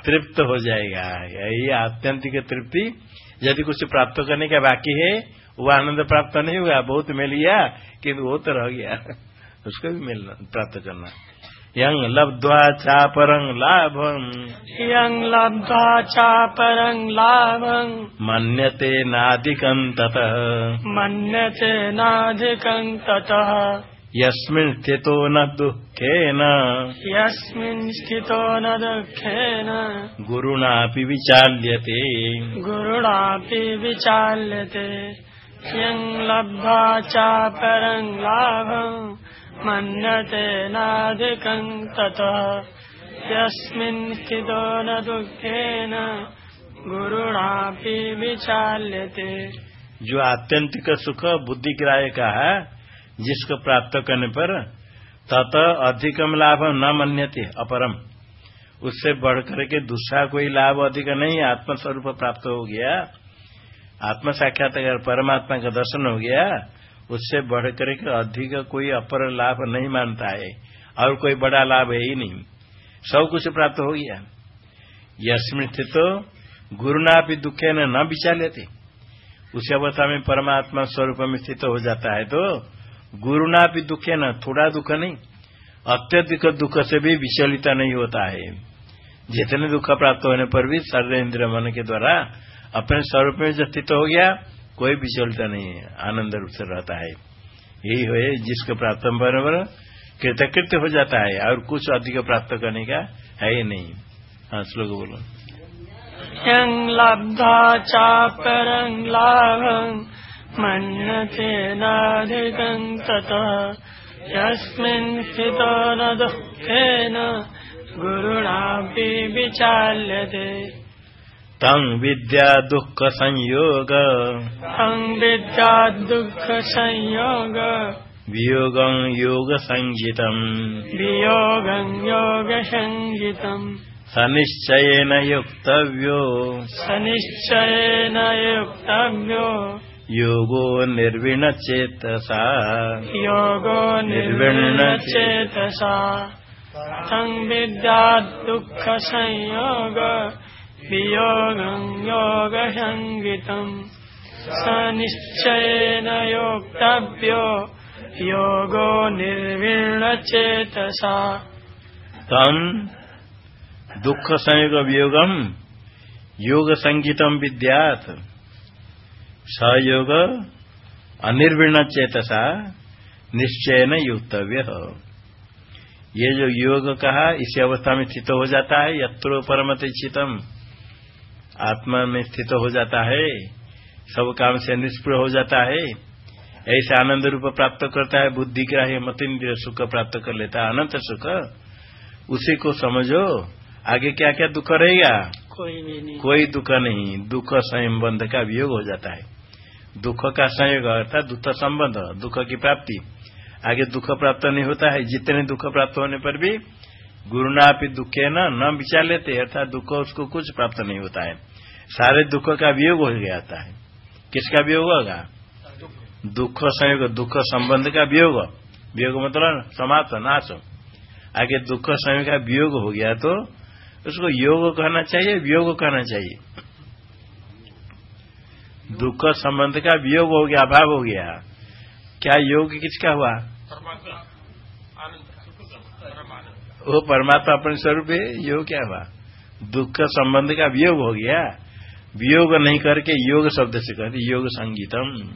तृप्त हो जाएगा। यही आत्यंतिक तृप्ति। यदि कुछ प्राप्त करने का बाकी है वो आनंद प्राप्त नहीं हुआ बहुत मिल गया किंतु वो तो रह गया। उसको भी मिलना प्राप्त करना। यंग लब्ध्वा चापरं लाभम यं लब्ध्वा चापरं लाभं। मन्यते नादिकं ततः। मन्यते नाधिकं ततः। यस्मिन् स्थितो न दुःखेन। यस्मिन् स्थितो न दुःखेन। गुरुणापि विचाल्यते। गुरुणापि विचाल्यते। यं लब्ध्वा चापरं लाभं मन्यते नाधिकं ततः। यस्मिन् स्थितो न दुःखेन। गुरुणापि विचाल्यते। जो आत्यंतिक सुख बुद्धि ग्राह्य का है जिसको प्राप्त करने पर तत अधिकम लाभ न मन्यते अपरम। उससे बढ़कर के दूसरा कोई लाभ अधिक नहीं आत्मस्वरूप प्राप्त हो गया। आत्म साक्षात्कार परमात्मा का दर्शन हो गया। उससे बढ़ करके अधिक कोई अपर लाभ नहीं मानता है और कोई बड़ा लाभ है ही नहीं। सब कुछ प्राप्त हो गया। यस्मिन स्थित गुरुना भी दुखे न, न विचार लेते उसी अवस्था में परमात्मा स्वरूप में स्थित हो जाता है तो गुरुना भी दुखे न, थोड़ा दुख नहीं। अत्यधिक दुख से भी विचलिता नहीं होता है। जितने दुख प्राप्त होने पर भी सर्व इंद्र मन के द्वारा अपने स्वरूप में जो स्थित हो गया, कोई विचलता नहीं है, आनंद रूप से रहता है। यही हो जिसको प्राप्त पर कृतकृत्य हो जाता है, और कुछ अधिक प्राप्त करने का है ही नहीं। हाँ श्लोक बोलो। लब्धा चापरं लाभं मन्यते नाधिकं ततः यस्मिन् स्थितो न दुःखेन गुरुणापि विचाल्यते। तं विद्या दुःख संयोग तं विद्या दुःखसंयोग। वियोगं योग संगीतम् वियोगं योगसङ्गितम् सनिश्चयेन युक्तव्यो। सनिश्चयेन युक्तव्यो योगो निर्विणचेतसा। योगो निर्विण चेतसा संविद्याद् वियोगं योगसङ्गितम् स निश्चयेन योक्तव्यो योगो निर्विणचेतसा। चेतसा दुःखसंयोगवियोगम् योगसङ्गीतम् विद्यात्। सहयोग अनिर्विण चेतसा निश्चय न युक्तव्य ये जो योग कहा इसी अवस्था में स्थित हो जाता है यत्रो परमत चितम। आत्मा में स्थित हो जाता है सब काम से निष्प्र हो जाता है ऐसे आनंद रूप प्राप्त करता है बुद्धि ग्राह्य मत इंद्रिय सुख प्राप्त कर लेता है अनंत सुख। उसी को समझो आगे क्या क्या दुख रहेगा? कोई भी नहीं। कोई दुख नहीं दुख संबंध का वियोग हो जाता है। दुख का संयोग, अर्थात दुख संबंध, दुख की प्राप्ति। आगे दुख प्राप्त नहीं होता है, जितने दुख प्राप्त होने पर भी गुरुनापि दुखे न न विचार लेते, अर्थात दुख उसको कुछ प्राप्त नहीं होता है। सारे दुख का वियोग हो जाता है। किसका वियोग होगा? दुख संयोग, दुख संबंध का वियोग। वियोग मतलब समाप्त, नाश। आगे दुख संयोग का वियोग हो गया तो उसको योग कहना चाहिए, वियोग कहना चाहिए। दुख संबंध का वियोग हो गया, अभाव हो गया। क्या योग किसका हुआ? वो परमात्मा अपने स्वरूप है, योग क्या हुआ? दुख संबंध का वियोग हो गया। वियोग नहीं करके योग शब्द से कहते, योग संगीतम।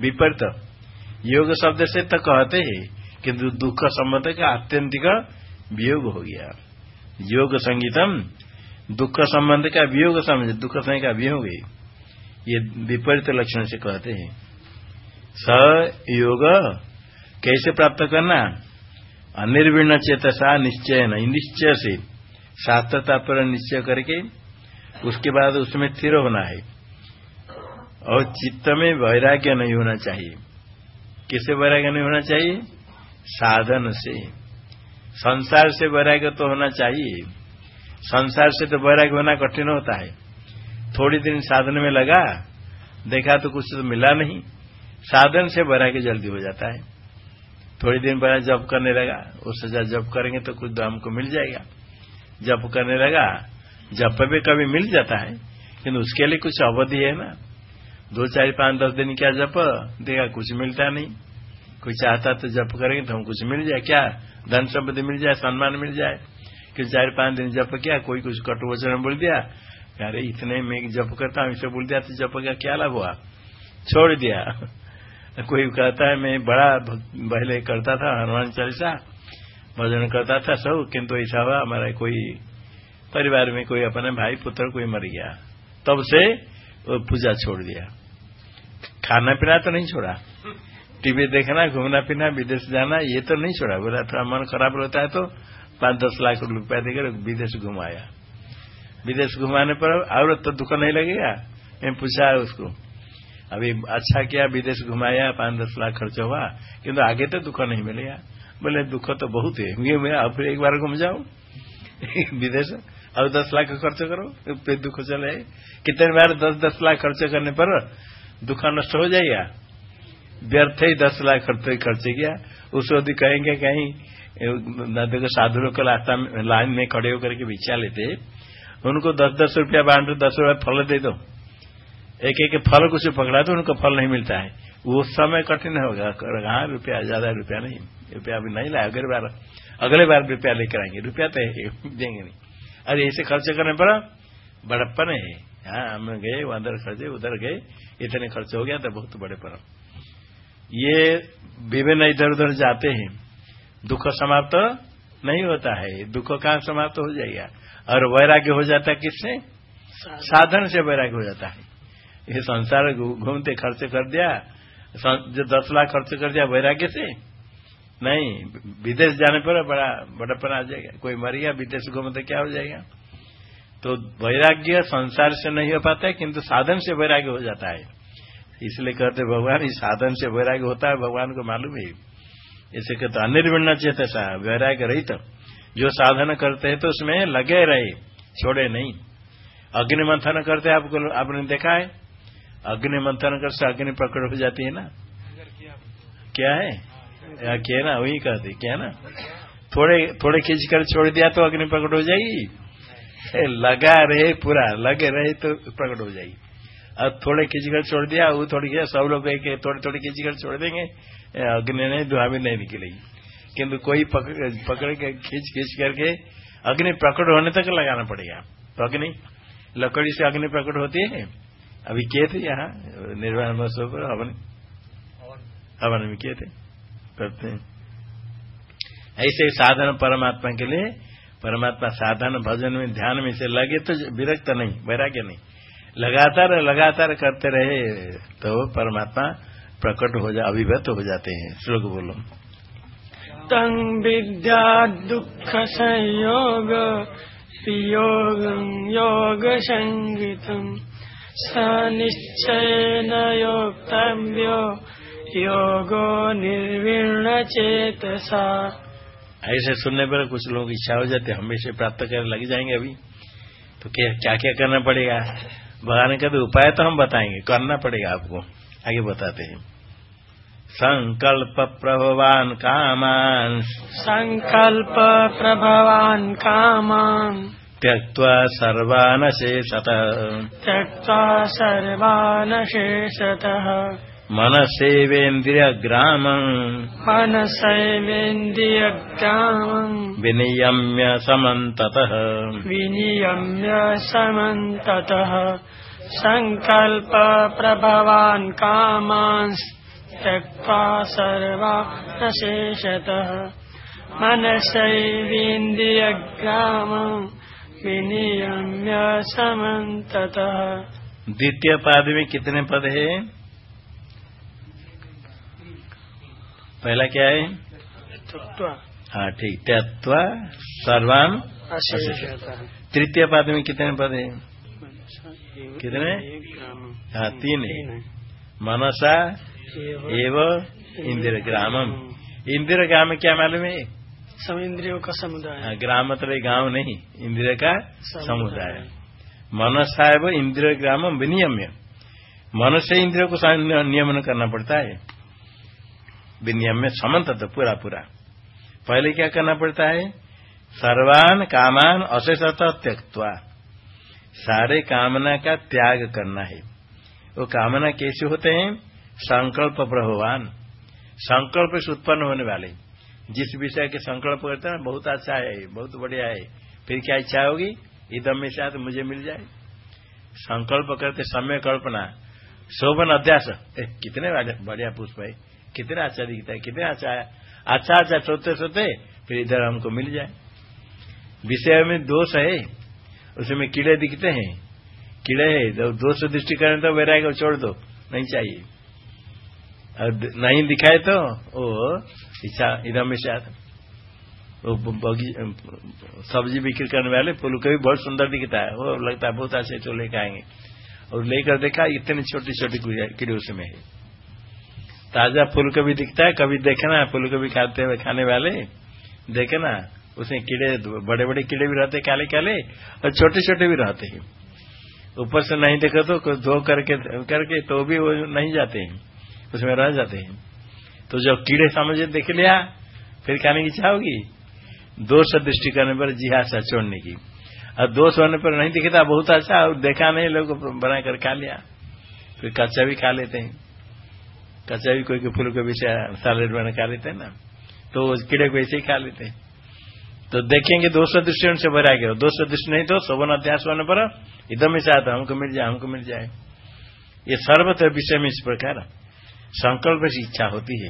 विपरीत। योग शब्द से तो कहते हैं किंतु दुख संबंध का आत्यंतिक वियोग हो गया। योग संगीतम। दुख संबंध का वियोग समझ, दुख संग का वियोग है ये विपरीत लक्षण से कहते हैं। स योग कैसे प्राप्त करना? अनिर्विण चेतसा निश्चय नहीं निश्चय से। शास्त्र पर निश्चय करके उसके बाद उसमें स्थिर होना है। और चित्त में वैराग्य नहीं होना चाहिए। किसे वैराग्य नहीं होना चाहिए? साधन से। संसार से वैराग्य तो होना चाहिए। संसार से तो वैराग्य होना कठिन होता है। थोड़ी दिन साधन में लगा, देखा तो कुछ तो मिला नहीं। साधन से बना के जल्दी हो जाता है। थोड़ी दिन बाद जब करने लगा उससे जब करेंगे तो कुछ तो हमको मिल जाएगा। जब करने लगा जब भी कभी मिल जाता है किंतु उसके लिए कुछ अवधि है ना। दो, चार, पाँच, दस दिन क्या जप? देगा कुछ मिलता नहीं। कोई चाहता तो जप करेंगे तो हम कुछ मिल जाए। क्या धन संपत्ति मिल जाए, सम्मान मिल जाए? कि चार, पाँच दिन जप किया, कोई कुछ कटुवचन बोल दिया अरे, इतने में जप करता हूँ, इसे बोल दिया तो जप का क्या लाभ हुआ? छोड़ दिया। कोई कहता है, मैं बड़ा पहले करता था, हनुमान चालीसा, भजन करता था सब, किंतु ऐसा हुआ, हमारा कोई परिवार में कोई अपने भाई पुत्र कोई मर गया। तब से पूजा छोड़ दिया। खाना पीना तो नहीं छोड़ा। टीवी देखना, घूमना फिरना, विदेश जाना, ये तो नहीं छोड़ा। बोला, थोड़ा मन खराब रहता है तो पाँच दस लाख रुपया देकर विदेश घुमाया। विदेश घुमाने पर और तो दुख नहीं लगेगा। मैं पूछा उसको, अभी अच्छा किया, विदेश घुमाया पाँच दस लाख खर्च हुआ, किंतु आगे तो दुख नहीं मिलेगा। बोले, दुख तो बहुत है मैं अब फिर एक बार घूम जाऊँ? विदेश और दस लाख खर्च करो, फिर दुख चले। कितने बार दस दस लाख खर्च करने पर दुख नष्ट हो जाएगा? व्यर्थ ही दस लाख खर्च खर्च किया। उस यदि कहेंगे, कहीं देखो साधु लोग लाइन में खड़े होकर के भिक्षा लेते उनको दस दस रुपया बांट दस रुपया फल दे दो। एक एक फल कुछ पकड़ा तो उनको फल नहीं मिलता है। वो समय कठिन होगा। हाँ रुपया, ज़्यादा रुपया नहीं, रुपया अभी नहीं लाया, अगले बार अगले बार रुपया लेकर आएँगे। रुपया तो देंगे नहीं। अरे ऐसे खर्च करने पर बड़प्पन है हाँ हम गए अंदर खर्चे, उधर गए, इतने खर्च हो गया तो बहुत बड़े पर। ये विभिन्न इधर उधर जाते हैं। दुख समाप्त नहीं होता है। दुख कहाँ समाप्त हो जाएगा? और वैराग्य हो जाता है किससे? साधन। से वैराग्य हो जाता है। ये संसार घूमते खर्च कर दिया जो दस लाख खर्च कर दिया वैराग्य से? नहीं विदेश जाने पर बड़ा बड़ापन आ जाएगा। कोई मर गया विदेश घूमते क्या हो जाएगा? तो वैराग्य संसार से नहीं हो पाता है किंतु साधन से वैराग्य हो जाता है। इसलिए कहते भगवान इस साधन से वैराग्य होता है भगवान को मालूम है। इसे कहते अनिर्विण चेत सा वैराग्य रहित। जो साधन करते हैं तो उसमें लगे रहे, छोड़े नहीं। अग्नि मंथन करते आपको, आपने देखा है? अग्नि मंथन कर से अग्नि प्रकट हो जाती है ना। क्या है? या क्या ना, वही कहते क्या ना। थोड़े थोड़े खींच कर छोड़ दिया तो अग्नि प्रकट हो जाएगी। लगा रहे पूरा, लगे रहे तो प्रकट हो जाएगी। अब थोड़े खींच कर छोड़ दिया, वो थोड़ी, सब लोग थोड़े थोड़े खींच कर छोड़ देंगे। अग्नि नहीं, धुआ भी नहीं निकलेगी। किंतु कोई पकड़, पकड़ के खींच खींच करके अग्नि प्रकट होने तक लगाना पड़ेगा। तो अग्नि लकड़ी से अग्नि प्रकट होती है। अभी किए थे यहाँ निर्वाण महोत्सव पर हवन। हवन। में किए थे करते हैं। ऐसे साधन परमात्मा के लिए परमात्मा साधन भजन में ध्यान में से लगे तो विरक्त नहीं वैराग्य नहीं। लगातार लगातार करते रहे तो परमात्मा प्रकट हो जा अभिव्यक्त हो जाते हैं। श्लोक बोलो। तं विद्या दुःख संयोग वियोग योग संगीतम्। स निश्चयेन योक्तव्यो योगो निर्वीर्ण चेतसा। ऐसे सुनने पर कुछ लोग इच्छा हो जाते हम इसे प्राप्त करने लग जाएँगे अभी। तो क्या क्या क्या करना पड़ेगा? भगवान का तो उपाय तो हम बताएँगे, करना पड़ेगा आपको। आगे बताते हैं। सङ्कल्प प्रभवान् कामान्स् सङ्कल्प प्रभवान् कामान् त्यक्त्वा सर्वानशेषतः। त्यक्त्वा सर्वानशेषतः। मनसैवेन्द्रियग्रामम् मनसैवेन्द्रियग्रामम् विनियम्य समन्ततः। विनियम्य समन्ततः। सङ्कल्प प्रभवान् कामान्स् त्यक्त्वा सर्वान् शेषतः मनसैवेन्द्रियग्रामम् विनियम्य समन्ततः। द्वितीय पाद में कितने पद है? पहला क्या है? हाँ ठीक। त्यक्वा सर्वान तृतीय पाद में कितने पद है? कितने? हाँ। तीन है। मनसा एवं इंदिर ग्रामम इंदिर ग्राम क्या मालूम है? सब इंद्रियों का समुदाय। हाँ, ग्राम मतलब गाँव नहीं इंद्रिय का समुदाय। मनसा एवं इंद्रिय ग्राम विनियम्य। मन से इंद्रियों को नियमन करना पड़ता है। विनियम्य समन्त तो पूरा पूरा। पहले क्या करना पड़ता है? सर्वान कामान अशेषत त्यक्वा सारे कामना का त्याग करना है। वो कामना कैसे होते हैं? संकल्प प्रभवान संकल्प से उत्पन्न होने वाले। जिस विषय के संकल्प करते हैं बहुत अच्छा है बहुत बढ़िया है। फिर क्या इच्छा होगी? इदम में शायद मुझे मिल जाए। संकल्प करते समय कल्पना। शोभन अध्यास। कितने बढ़िया पुष्प है। कितना अच्छा दिखता है, कितना अच्छा है। अच्छा अच्छा सोते सोते फिर इधर हमको मिल जाए। विषय में दोष है, उसमें कीड़े दिखते हैं। कीड़े है तो दोष दृष्टि करें तो वैराग छोड़ दो, नहीं चाहिए। नहीं दिखाए तो वो इच्छा इधम में शायद सब्ज़ी बिक्री करने वाले, फूल को भी बहुत सुंदर दिखता है। वो लगता है बहुत अच्छे तो लेकर आएँगे और लेकर देखा, इतनी छोटी छोटी कीड़े उसमें है। ताज़ा फूल कभी दिखता है, कभी देखे ना फूल कभी खाते हुए, खाने वाले देखे ना उसमें कीड़े बड़े बड़े कीड़े भी रहते काले काले और छोटे छोटे भी रहते हैं। ऊपर से नहीं देखो तो धो करके करके तो भी वो नहीं जाते हैं। उसमें रह जाते हैं। तो जब कीड़े समझे देख लिया, फिर खाने की इच्छा होगी? दोष दृष्टि करने पर जिहासा छोड़ने की। और दोष होने पर नहीं दिखता, बहुत अच्छा और देखा नहीं, लोग बना कर खा लिया। फिर कच्चा भी खा लेते हैं। कच्चा भी कोई फूल को भी सैलेड बना खा लेते हैं ना। तो कीड़े को ऐसे ही खा लेते हैं। तो देखेंगे दोष दृष्टि उनसे भरा गया दोष दृष्टि नहीं तो शोभन अध्यास होने पर एकदम ही चाहता हमको मिल जाए, हमको मिल जाए। ये सर्वत्र विषय में इस प्रकार। संकल्प से इच्छा होती है।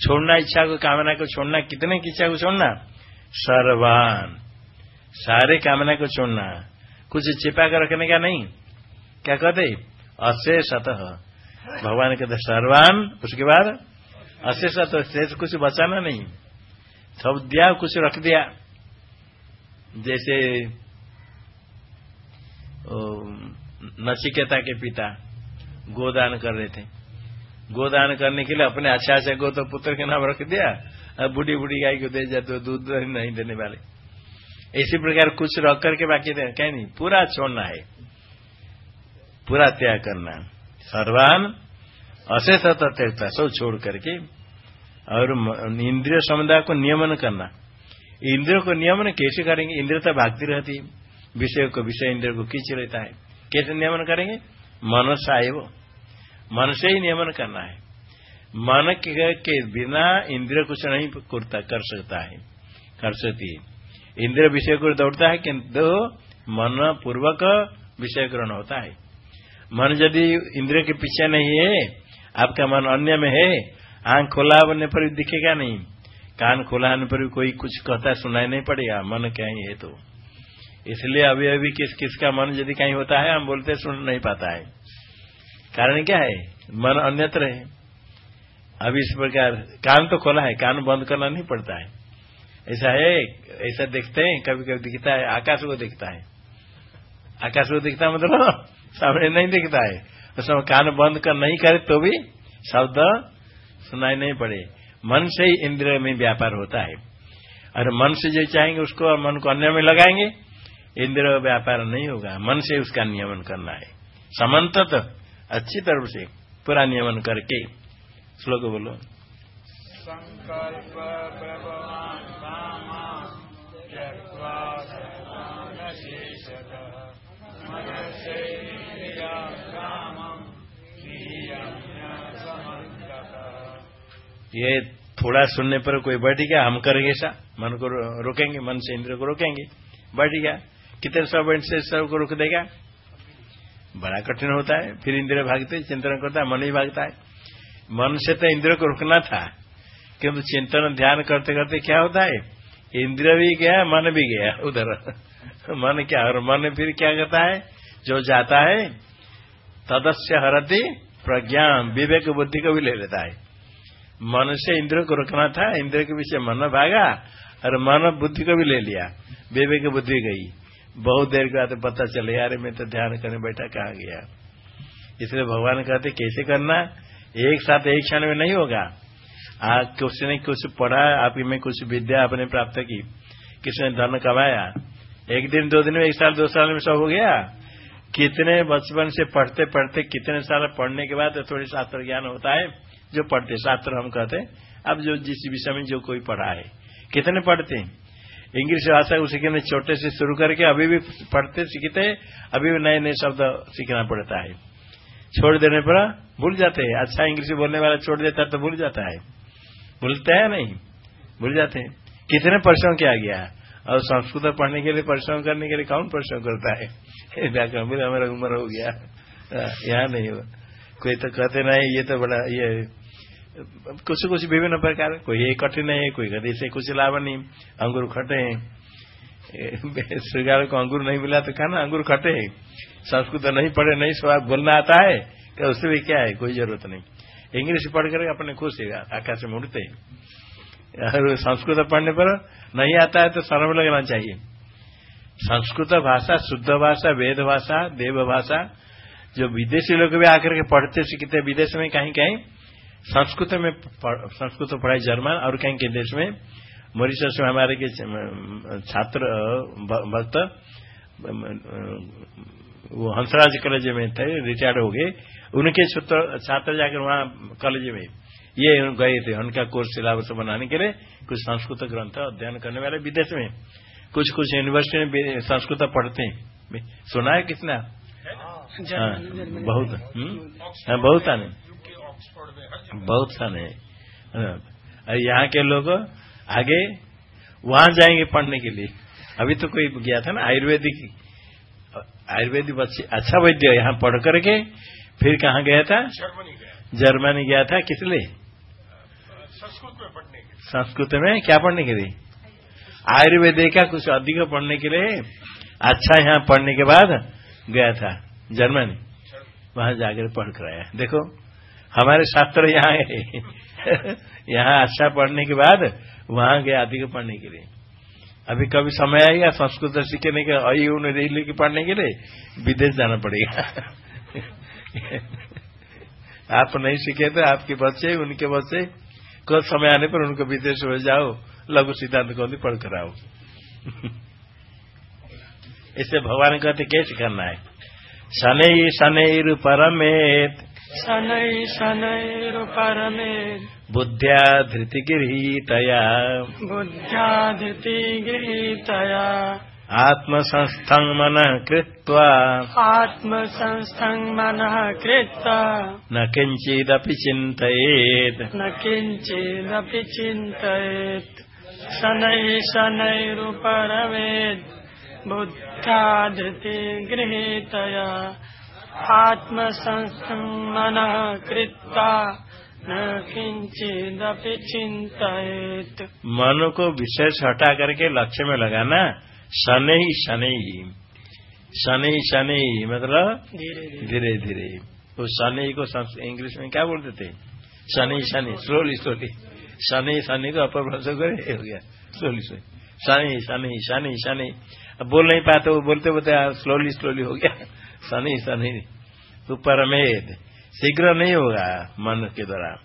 छोड़ना इच्छा को, कामना को छोड़ना, कितने की इच्छा को छोड़ना? सर्वान। सारे कामना को छोड़ना। कुछ छिपा कर रखने का नहीं। क्या कहते अशेषत। भगवान कहते सर्वान, उसके बाद? अशेषत, शेष कुछ बचाना नहीं। सब दिया, कुछ रख दिया। जैसे नचिकेता के पिता गोदान कर रहे थे। गोदान करने के लिए अपने अच्छा अच्छा गो तो पुत्र के नाम रख दिया और बूढ़ी बूढ़ी गाय को दे जाते तो दूध नहीं देने वाले। इसी प्रकार कुछ रख करके बाकी दे क्या नहीं, पूरा छोड़ना है। पूरा त्याग करना। सर्वान अशेष त्यक्ता सब छोड़ करके, और इंद्रिय समुदाय को नियमन करना। इंद्रियों को नियमन कैसे करेंगे? इंद्रिय तो भागती रहती है। विषय को विषय, इंद्रिय को खींच रहता है। कैसे नियमन करेंगे? आए वो। मन से ही नियमन करना है। मन के बिना इंद्रिय कुछ नहीं करता, कर सकता है, कर सकती है। इंद्रिय विषय को दौड़ता है किंतु मन पूर्वक विषय ग्रहण होता है। मन यदि इंद्रिय के पीछे नहीं है, आपका मन अन्य में है, आँख खोला बनने पर भी दिखेगा नहीं। कान खोला होने पर भी कोई कुछ कहता सुनाई नहीं पड़ेगा, मन कहीं है तो। इसलिए अभी अभी किस किस का मन यदि कहीं होता है, हम बोलते सुन नहीं पाता है। कारण क्या है? मन अन्यत्र है। अब इस प्रकार कान तो खोला है, कान बंद करना नहीं पड़ता है। ऐसा है, ऐसा देखते हैं कभी कभी दिखता है, आकाश को दिखता है। आकाश को दिखता है मतलब सामने नहीं दिखता है। उसमें कान बंद कर नहीं करे तो भी शब्द सुनाई नहीं पड़े। मन से ही इंद्र में व्यापार होता है। और मन से जो चाहेंगे उसको मन को अन्य में लगाएँगे इंद्र व्यापार नहीं होगा। मन से उसका नियमन करना है। समन्त अच्छी तरफ़ से पूरा नियमन करके श्लोक बोलो। ये थोड़ा सुनने पर कोई बैठ गया, हम करेंगे ऐसा। मन को रोकेंगे, मन से इंद्र को रोकेंगे। बैठ गया। कितने सौ बैठ से सबको रोक देगा? बड़ा कठिन होता है। फिर इंद्र भागते, चिंतन करता है मन ही भागता है। मन से तो इंद्र को रुकना था, किंतु चिंतन ध्यान करते करते क्या होता है? इंद्र भी गया, मन भी गया उधर। मन क्या, और मन फिर क्या करता है? जो जाता है, तदस्य हरती प्रज्ञा, विवेक बुद्धि को भी ले लेता है। मन से इंद्र को रुकना था इंद्र के पीछे मन भागा, और मन बुद्धि को भी ले लिया, विवेक बुद्धि गई। बहुत देर के बाद पता चले, यार, मैं तो ध्यान करने बैठा, कहा गया? इसलिए भगवान कहते, कैसे करना? एक साथ एक क्षण में नहीं होगा। आज कुछ ने कुछ पढ़ा, आप में कुछ विद्या आपने प्राप्त की। किसने धन कमाया। एक दिन, दो दिन में, एक साल, दो साल में सब हो गया। कितने बचपन से पढ़ते पढ़ते, कितने साल पढ़ने के बाद थोड़ी शास्त्र ज्ञान होता है, जो पढ़ते, शास्त्र हम कहते, अब जो जिस विषय में जो कोई पढ़ा है। कितने पढ़ते? हैं इंग्लिश भाषा को सीखने छोटे से शुरू करके अभी भी पढ़ते, सीखते, अभी भी नए नए शब्द सीखना पड़ता है। छोड़ देने पर भूल जाते हैं। अच्छा इंग्लिश बोलने वाला छोड़ देता है तो भूल जाता है। भूलता है नहीं, भूल जाते हैं। कितने परिश्रम किया गया और संस्कृत पढ़ने के लिए परिश्रम करने के लिए कौन परिश्रम करता है? व्याकरण भी हमारा उम्र हो गया। यहाँ नहीं हो कोई तो कहते नहीं, ये तो बड़ा, ये कुछ कुछ विभिन्न प्रकार। कोई कठिन है, कोई कहते इसे कुछ लाभ नहीं, अंगूर खटे हैं। श्रृंगार को अंगूर नहीं मिला तो कहा ना अंगूर खटे संस्कृत नहीं पढ़े, नहीं स्वभाव बोलना आता है क्या उससे भी क्या है, कोई ज़रूरत नहीं। इंग्लिश पढ़ कर अपने खुश है, आकाश में उड़ते और संस्कृत पढ़ने पर नहीं आता है तो शर्म लगना चाहिए। संस्कृत भाषा, शुद्ध भाषा, वेद भाषा, देव भाषा, जो विदेशी लोग भी आकर के पढ़ते, सीखते, विदेश में कहीं कहीं संस्कृत में संस्कृत पढ़ाई जर्मन और कहीं के देश में। मॉरिशस में हमारे के छात्र भक्त वो हंसराज कॉलेज में थे रिटायर्ड हो गए। उनके छात्र जाकर वहाँ कॉलेज में ये गए थे उनका कोर्स सिलेबस बनाने के लिए। कुछ संस्कृत ग्रंथ अध्ययन करने वाले विदेश में। कुछ कुछ यूनिवर्सिटी में संस्कृत पढ़ते हैं। सुना है कितना? हाँ, बहुत। हम्म? हाँ, बहुत आने। बहुत सारे हाँ, यहाँ के लोग आगे वहाँ जाएँगे पढ़ने के लिए। अभी तो कोई गया था ना आयुर्वेदिक आयुर्वेदिक बच्चे अच्छा वैद्य यहाँ पढ़ करके फिर कहाँ गया था? जर्मनी गया। था किस लिए? संस्कृत में पढ़ने के संस्कृत में क्या पढ़ने के लिए? आयुर्वेद का कुछ अधिक पढ़ने के लिए। अच्छा यहाँ पढ़ने के बाद गया था जर्मनी। वहाँ जाकर पढ़ कर आया देखो हमारे शास्त्र यहाँ है। यहाँ अच्छा पढ़ने के बाद वहाँ गया अधिक पढ़ने के लिए। अभी कभी समय आएगा संस्कृत सीखने के अयु उन्हें लेके पढ़ने के लिए, विदेश जाना पड़ेगा। आप नहीं सीखे तो आपके बच्चे, उनके बच्चे, कल समय आने पर उनको विदेश हो जाओ, लघु सिद्धांत को पढ़ कर आओ। इससे भगवान कहते कैसे करना है? शनै शनि परमेत शनै शनैर परमेत बुद्ध्या धृति गृहीतया बुद्ध्या धृति गृहीतया आत्मसंस्थं मनः कृत्वा। आत्मसंस्थं मनः कृत्वा। न किञ्चिदपि चिन्तयेत्। न किञ्चिदपि चिन्तयेत्। शनैः शनैरुपरमेत् बुद्धा धृति गृहीतया आत्मसंस्थं मनः कृत्वा न किंचिदपि चिंतित मन को विशेष हटा करके लक्ष्य में लगाना शनि ही शनि। ही शनि शनि मतलब धीरे धीरे। उस शनि को इंग्लिश में क्या बोलते थे? शनि शनि। स्लोली स्लोली शनि शनि को अपर भाषा करे हो गया। स्लोली स्लोली शनि शनि शनि शनि। बोल नहीं पाते वो बोलते बोलते स्लोली स्लोली हो गया। शनि शनि। तो परमेद। शीघ्र नहीं होगा मन के द्वारा।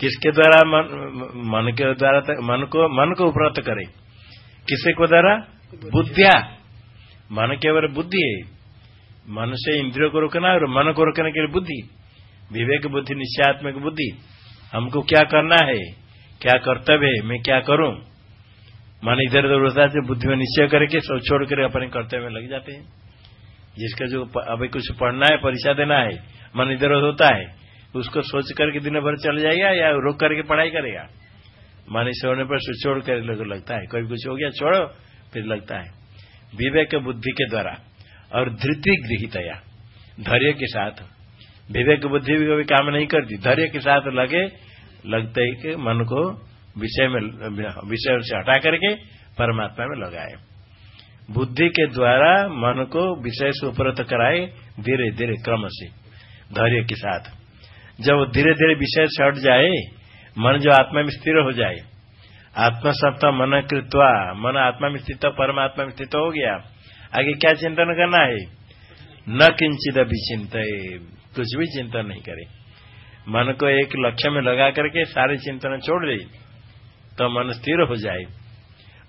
किसके द्वारा मन, मन के द्वारा मन को मन को उपरत करे? किसके को द्वारा? बुद्धिया। मन केवल बुद्धि है। मन से इंद्रियों को रोकना और मन को रोकने के लिए बुद्धि। विवेक बुद्धि निश्चयात्मक बुद्धि। हमको क्या करना है? क्या कर्तव्य है? मैं क्या करूँ? मन इधर उधर होता है बुद्धि में निश्चय करके सब छोड़ कर अपने कर्तव्य में लग जाते हैं। जिसका जो अभी कुछ पढ़ना है, परीक्षा देना है, मन इधर होता है, उसको सोच करके दिन भर चल जाएगा या रोक करके पढ़ाई करेगा? मन से होने पर छोड़ कर लगता है, कोई कुछ हो गया, छोड़ो, फिर लगता है। विवेक बुद्धि के द्वारा और धृति गृहितया, धैर्य के साथ। विवेक बुद्धि भी कभी काम नहीं करती, धैर्य के साथ लगे, लगते ही कि मन को विषय में, विषय से हटा करके परमात्मा में लगाए। बुद्धि के द्वारा मन को विषय से उपरत कराए धीरे धीरे क्रम से, धैर्य के साथ। जब धीरे धीरे विषय से हट जाए, मन जो आत्मा में स्थिर हो जाए आत्मा सप्ताह मन कृत्वा, मन आत्मा में स्थित, परमात्मा में स्थित हो गया, आगे क्या चिंतन करना है? न किंचित अभी चिंत कुछ भी चिंतन नहीं करे। मन को एक लक्ष्य में लगा करके सारे चिंतन छोड़ दे तो मन स्थिर हो जाए।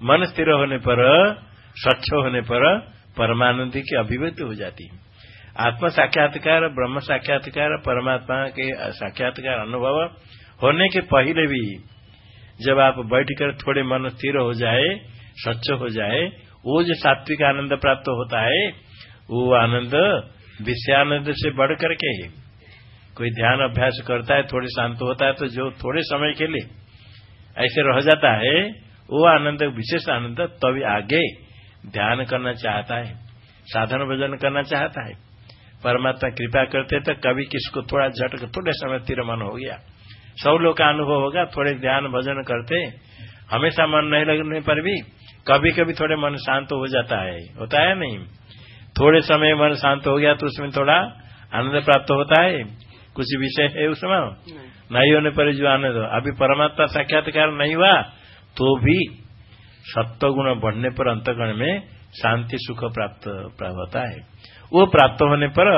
मन स्थिर होने पर स्वच्छ होने पर परमानंदी की अभिव्यक्ति हो जाती है। आत्म साक्षात्कार, ब्रह्म साक्षात्कार, परमात्मा के साक्षात्कार अनुभव होने के पहले भी जब आप बैठकर थोड़े मन स्थिर हो जाए, स्वच्छ हो जाए, वो जो सात्विक आनंद प्राप्त होता है, वो आनंद विषयानंद से बढ़ करके है कोई ध्यान अभ्यास करता है, थोड़े शांत होता है तो जो थोड़े समय के लिए ऐसे रह जाता है, वो आनंद, विशेष आनंद तभी आगे ध्यान करना चाहता है साधन भजन करना चाहता है परमात्मा कृपा करते तो कभी किसको थोड़ा झटक थोड़े समय तीर मन हो गया। सब लोग का अनुभव होगा थोड़े ध्यान भजन करते हमेशा मन नहीं लगने पर भी कभी कभी थोड़े मन शांत हो जाता है। होता है नहीं? थोड़े समय मन शांत हो गया तो उसमें थोड़ा आनंद प्राप्त होता है। कुछ विषय है उसमें? नहीं होने पर जो आनंद अभी परमात्मा साक्षात्कार नहीं हुआ तो भी सत्व गुण बढ़ने पर अंतगण में शांति, सुख प्राप्त होता है। वो प्राप्त होने पर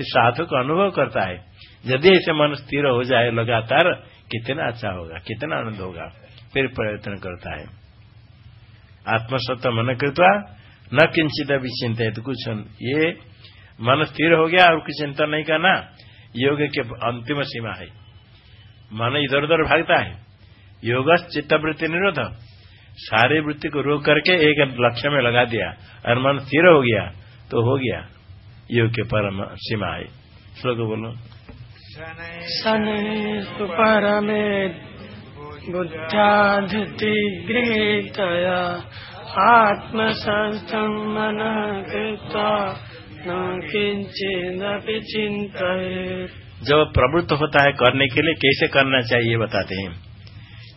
साधक अनुभव करता है। यदि ऐसे मन स्थिर हो जाए लगातार, कितना अच्छा होगा, कितना आनंद होगा, फिर प्रयत्न करता है। आत्मसत्व मन कृतवा न किंचित अभी चिंता तो कुछ ये मन स्थिर हो गया और कुछ चिंता नहीं करना, योग के अंतिम सीमा है। मन इधर उधर भागता है। योग चित्तवृत्ति निरोध सारी वृत्ति को रोक करके एक लक्ष्य में लगा दिया और मन स्थिर हो गया तो हो गया योग के परम सीमा है। श्लोक बोलो। परमे बुद्धाधि गृहतया मन कृत्वा न किंचिदपि चिंतित जब प्रवृत्त होता है करने के लिए कैसे करना चाहिए बताते हैं।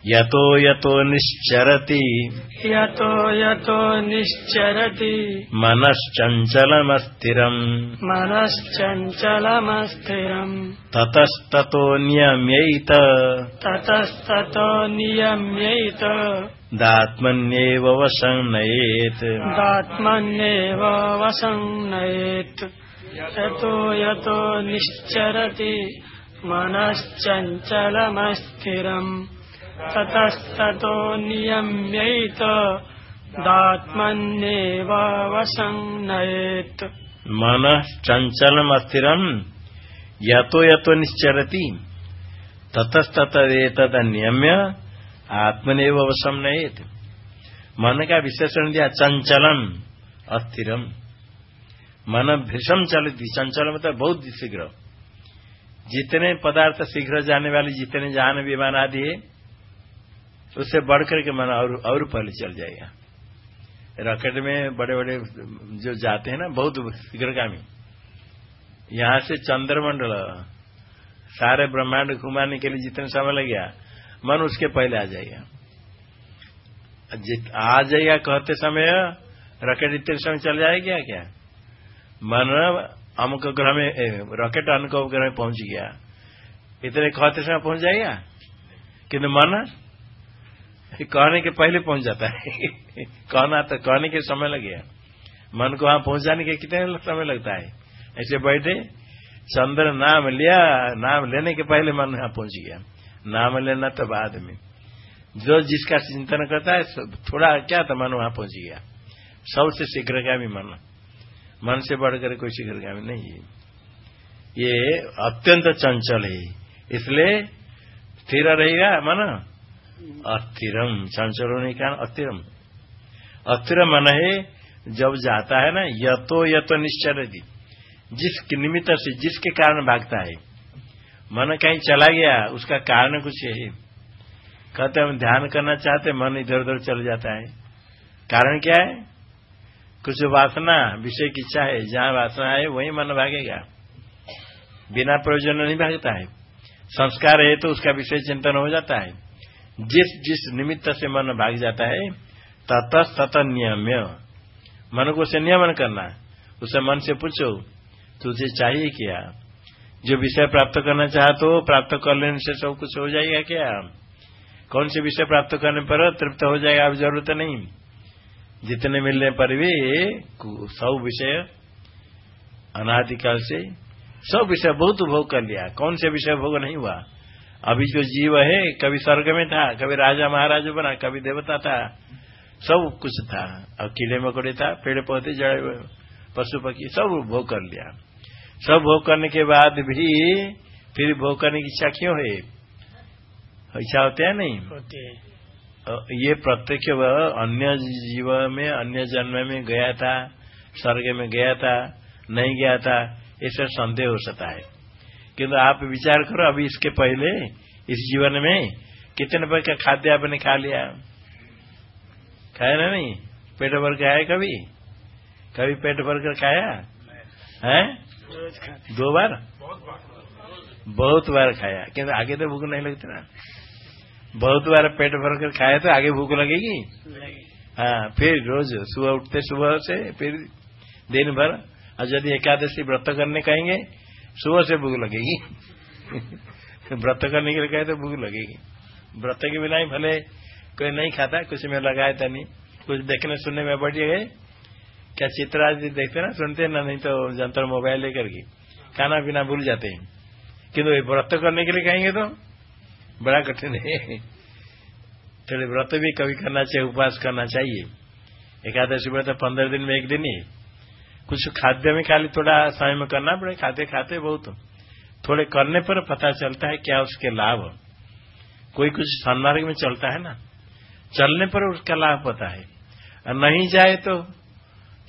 यतो यतो निश्चरति। यतो यतो निश्चरति। मनश्चञ्चलमस्थिरम्। मनश्चञ्चलमस्थिरम्। ततस्ततो नियम्यैत। ततस्ततो नियम्यैत। दात्मन्येव वशं नयेत्। दात्मन्येव वशं नयेत्। यतो यतो निश्चरति। मनश्चञ्चलमस्थिरम्। ततस्ततो नियम्यैत दात्मन्येव वशं नयेत्। मनः चञ्चलम् अस्थिरम् यतो यतो निश्चरति। ततस्ततवेतदन्यम्य आत्मनेव वशम नयेत। मन का विशेषण दिया चंचलम अस्थिरम। मन भीषम चलती चंचल मतलब बहुत शीघ्र। जितने पदार्थ शीघ्र जाने वाले, जितने जान विमान आदि है उससे बढ़कर के मन और और पहले चल जाएगा। रॉकेट में बड़े बड़े जो जाते हैं ना, बहुत शीघ्रगामी। यहाँ से चंद्रमंडल, सारे ब्रह्मांड घुमाने के लिए जितने समय लग गया मन उसके पहले आ जाएगा। आ जाएगा कहते समय रॉकेट इतने समय चल जाएगा क्या? मन अमुक ग्रह में रॉकेट अमुक ग्रह में पहुँच गया। इतने कहते समय पहुँच जाएगा? किन्तु मन कहने के पहले पहुँच जाता है। कहना तो कहने के समय लग गया मन को वहाँ पहुँच जाने के कितने समय लगता है? ऐसे बैठे, चंद्र नाम लिया, नाम लेने के पहले मन वहाँ पहुँच गया। नाम लेना तो बाद में। जो जिसका चिंतन करता है थोड़ा क्या था, मन वहाँ पहुँच गया। सबसे शीघ्रगामी मन। मन से बढ़कर कोई शीघ्रगामी नहीं है। ये अत्यंत चंचल है। इसलिए स्थिर रहेगा मन। अस्थिरम चंचल होने के कारण अस्थिरम अस्थिर मन है, जब जाता है ना, यतो यतो निश्चर जिस निमित्त से, जिसके कारण भागता है। मन कहीं चला गया, उसका कारण कुछ है। कहते हम ध्यान करना चाहते मन इधर उधर चल जाता है। कारण क्या है? कुछ वासना, विषय की इच्छा है, जहाँ वासना है, वही मन भागेगा। बिना प्रयोजन नहीं भागता है। संस्कार है तो उसका विषय चिंतन हो जाता है। जिस जिस निमित्त से मन भाग जाता है, तत तत नियम्य। मन को उसे नियमन करना उसे मन से पूछो, तुझे चाहिए क्या? जो विषय प्राप्त करना चाहते हो प्राप्त कर लेने से सब कुछ हो जाएगा क्या? कौन से विषय प्राप्त करने पर तृप्त हो जाएगा, अब ज़रूरत नहीं। जितने मिलने पर भी सब विषय अनादिकाल से, सब विषय बहुत भोग कर लिया। कौन से विषय भोग नहीं हुआ? अभी जो जीव है कभी स्वर्ग में था कभी राजा महाराज बना कभी देवता था सब कुछ था। और कीड़े मकोड़े था पेड़ पौधे जड़े पशु पक्षी सब भोग कर लिया। सब भोग करने के बाद भी फिर भोग करने की इच्छा क्यों है? इच्छा होते है नहीं? होते ये प्रत्यक्ष अन्य जीव में अन्य जन्म में गया था स्वर्ग में गया था नहीं गया था ऐसा संदेह हो सकता है। किंतु आप विचार करो अभी इसके पहले, इस जीवन में, कितने पर का खाद्य आपने खा लिया? खाया ना नहीं? पेट भर के आया कभी? कभी पेट भर कर खाया? है? दो बार? बहुत बार खाया। किंतु आगे तो भूख नहीं लगती ना। बहुत बार पेट भर कर खाया तो आगे भूख लगेगी? हाँ फिर रोज सुबह उठते सुबह से फिर दिन भर, और यदि एकादशी व्रत करने कहेंगे सुबह से भूख लगेगी। व्रत करने के लिए कहे तो भूख लगेगी। व्रत के बिना ही भले कोई नहीं खाता, कुछ में लगाया था नहीं। कुछ देखने सुनने में बढ़ गए। क्या चित्र आदि देखते ना, सुनते ना, नहीं तो जंतर मोबाइल लेकर के। खाना पीना भूल जाते हैं। किंतु व्रत करने के लिए कहेंगे तो बड़ा कठिन है। थोड़े व्रत भी कभी करना चाहिए, उपवास करना चाहिए। एकादशी व्रत पंद्रह दिन में एक दिन ही। कुछ खाद्य में खाली थोड़ा समय में करना पड़े, खाते खाते बहुत। थोड़े करने पर पता चलता है क्या उसके लाभ। कोई कुछ सन्मार्ग में चलता है ना? चलने पर उसका लाभ पता है। और नहीं जाए तो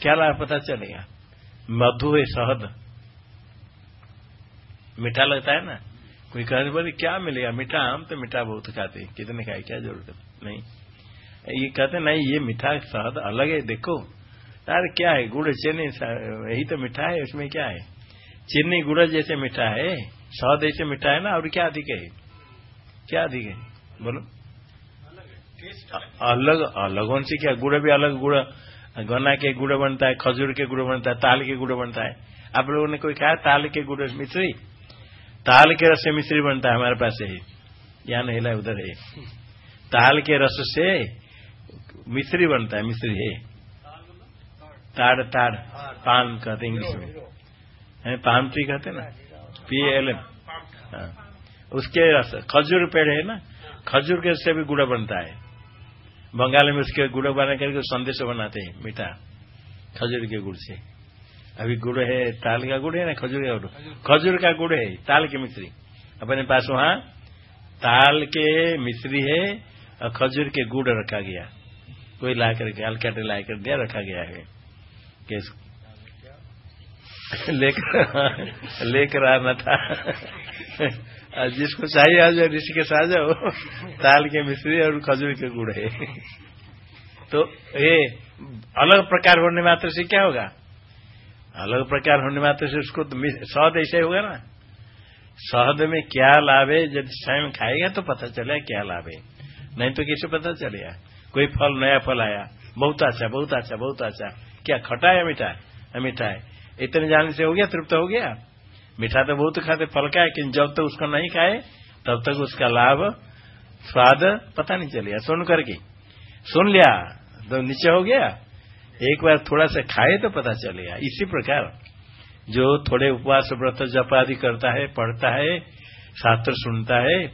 क्या लाभ पता चलेगा? मधु है शहद। मीठा लगता है ना? कोई कहने बोले, क्या मिलेगा? मीठा, हम तो मीठा बहुत खाते कितने खाए? क्या ज़रूरत नहीं। ये कहते नहीं, ये मीठा शहद अलग है, देखो। यार क्या है? गुड़, चीनी यही तो मीठा है, उसमें क्या है? चीनी, गुड़ जैसे मीठा है शहद ऐसे मीठा है ना, और क्या अधिक है? क्या अधिक है? बोलो। अलग अलग से क्या? गुड़ भी अलग गुड़, गन्ना के गुड़ बनता है, खजूर के गुड़ बनता है, ताल के गुड़ बनता है। आप लोगों ने कोई कहा ताल के गुड़ मिश्री? ताल के रस से मिश्री बनता है हमारे पास है यहाँ नहीं उधर है। ताल के रस से मिश्री बनता है, मिश्री है। ताड़ ताड़ पान कहते इंग्लिश में। है पान ट्री कहते ना? P L M. उसके खजूर पेड़ है ना? खजूर के से भी गुड़ बनता है। बंगाल में उसके गुड़ बना करके संदेश बनाते हैं मीठा। खजूर के गुड़ से। अभी गुड़ है ताल का गुड़ है ना? खजूर का गुड़। खजूर। का गुड़ है ताल की मिश्री। अपने पास वहाँ ताल के मिश्री है और खजूर के गुड़ रखा गया। कोई ला करके हल्का ला कर दिया रखा गया है। केस। लेकर लेकर आना था जिसको चाहिए आ जाओ, ऋषिकेश आ जाओ। ताल के मिश्री और खजूर के गुड़ है। तो ये अलग प्रकार होने मात्र से क्या होगा? अलग प्रकार होने मात्र से उसको तो शहद ऐसे होगा ना। शहद में क्या लाभ है? जब स्वयं खाएगा तो पता चलेगा क्या लाभ है। नहीं तो कैसे पता चलेगा? कोई फल, नया फल आया। बहुत अच्छा बहुत अच्छा बहुत अच्छा। क्या खटा है मीठा है मीठा है इतने जाने से हो गया, तृप्त हो गया। मीठा तो बहुत खाते, फल का है लेकिन जब तक तो उसको नहीं खाए, तब तक उसका लाभ, स्वाद पता नहीं चलेगा। सुन करके। सुन लिया। तो नीचे हो गया। एक बार थोड़ा सा खाए तो पता चलेगा। इसी प्रकार, जो थोड़े उपवास व्रत जप आदि करता है, पढ़ता है, शास्त्र सुनता है,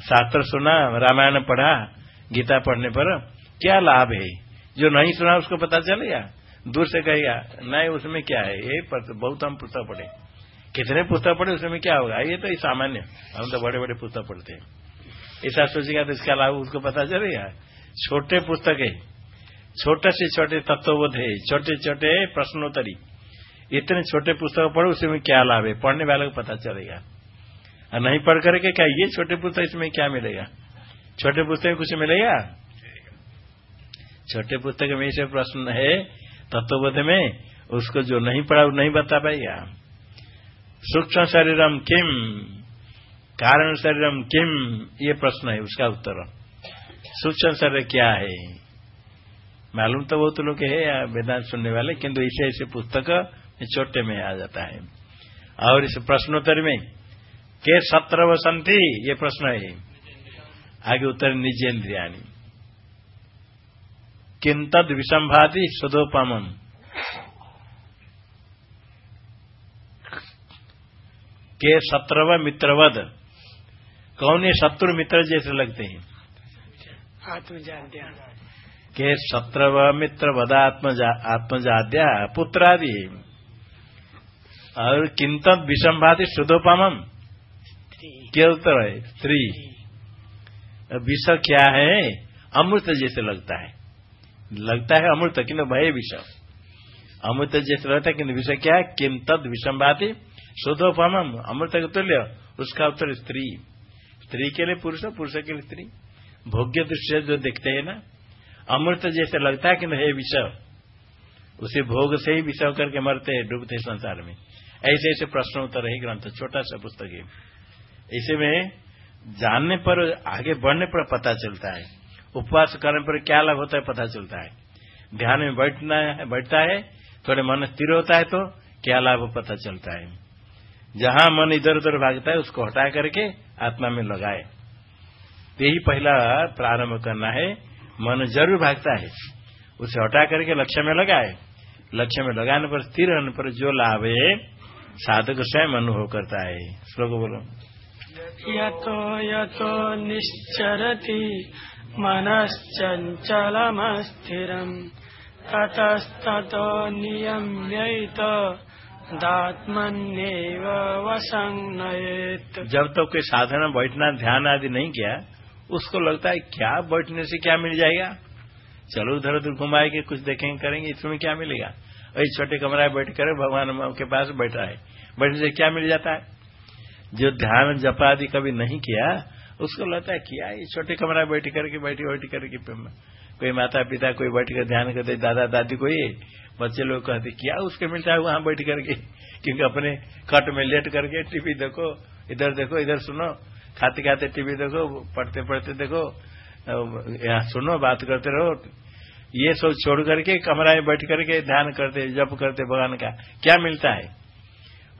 शास्त्र सुना, रामायण पढ़ा, गीता पढ़ने पर, क्या लाभ है? जो नहीं सुना, उसको पता चलेगा। दूर से कहेगा, नहीं, उसमें क्या है? ये बहुत हम पुस्तक पढ़े। कितने पुस्तक पढ़े, उसमें क्या होगा? ये तो सामान्य। हम तो बड़े बड़े पुस्तक पढ़ते हैं। ऐसा सोचेगा तो इसका लाभ उसको पता चलेगा छोटे पुस्तक है। छोटे से छोटे तत्वबोध है। छोटे छोटे प्रश्नोत्तरी। इतने छोटे पुस्तक पढ़ो, उसमें क्या लाभ है? पढ़ने वाले को पता चलेगा। और नहीं पढ़ करके क्या, ये छोटे पुस्तक इसमें क्या मिलेगा? छोटे पुस्तक में कुछ मिलेगा? छोटे पुस्तक में ऐसे प्रश्न है तत्वबोध में उसको जो नहीं पढ़ा, वो नहीं बता पाएगा सूक्ष्म शरीरम किम? कारण शरीरम किम? ये प्रश्न है, उसका उत्तर। सूक्ष्म शरीर क्या है? मालूम तो बहुत लोग है वेदांत सुनने वाले, किंतु ऐसे ऐसे पुस्तक छोटे में आ जाता है। और इस प्रश्नोत्तर में, के सत्र वसंती ये प्रश्न है। आगे उत्तर निजेन्द्रियाणी। किन तद विषंभाति सुधोपम के शत्रव मित्रवद। कौन ये शत्रु मित्र जैसे लगते हैं? आत्मजाद्या के शत्रव मित्र आत्मजाद्या पुत्रादि। और किंतन विषंभाति शुद्धोपम क्या उत्तर है? स्त्री। विष क्या है? अमृत जैसे लगता है। लगता है अमृत किन्तु भय विष अमृत जैसे लगता है किन्तु विषय क्या है? किम तद विषम बात शोधोपम अमृत के तुल्य, उसका उत्तर स्त्री। स्त्री के लिए पुरुष पुरुष के लिए स्त्री। भोग्य दृष्टि जो देखते हैं ना, अमृत जैसे लगता है कि है विषय उसे भोग से ही विषय करके मरते हैं, डूबते संसार में। ऐसे ऐसे प्रश्न उत्तर है ग्रंथ, छोटा सा पुस्तक है। ऐसे में जानने पर, आगे बढ़ने पर पता चलता है। उपवास करने पर क्या लाभ होता है पता चलता है। ध्यान में बैठना बैठता है, थोड़े मन स्थिर होता है तो क्या लाभ पता चलता है। जहाँ मन इधर उधर भागता है, उसको हटा करके आत्मा में लगाए। तो यही पहला प्रारंभ करना है। मन ज़रूर भागता है, उसे हटा करके लक्ष्य में लगाए। लक्ष्य में लगाने पर, स्थिर होने पर जो लाभ है, साधक स्वयं अनुभव करता है। श्लोक बोलो। यतो यतो निश्चरति मनश्चञ्चलमस्थिरम् ततस्ततो नियम्यैत जब तक तो कोई साधना बैठना, ध्यान आदि नहीं किया, उसको लगता है क्या बैठने से क्या मिल जाएगा? चलो उधर उधर घुमाएँगे कुछ देखेंगे करेंगे, इसमें क्या मिलेगा? वही छोटे कमरा बैठ कर भगवान के पास बैठा है। बैठने से क्या मिल जाता है? जो ध्यान जपा आदि कभी नहीं किया उसको लगता है किया ये छोटे कमरा बैठ करके, बैठी बैठ करके कोई माता पिता कोई बैठ कर ध्यान करते दादा दादी कोई बच्चे लोग कहते क्या उसके मिलता है वहाँ बैठ करके। क्योंकि अपने कट में लेट करके टीवी देखो, इधर देखो, इधर सुनो खाते खाते टीवी देखो पढ़ते पढ़ते देखो यहाँ सुनो, बात करते रहो। ये सब छोड़ करके कमरा में बैठ करके ध्यान करते, जप करते भगवान का। क्या मिलता है?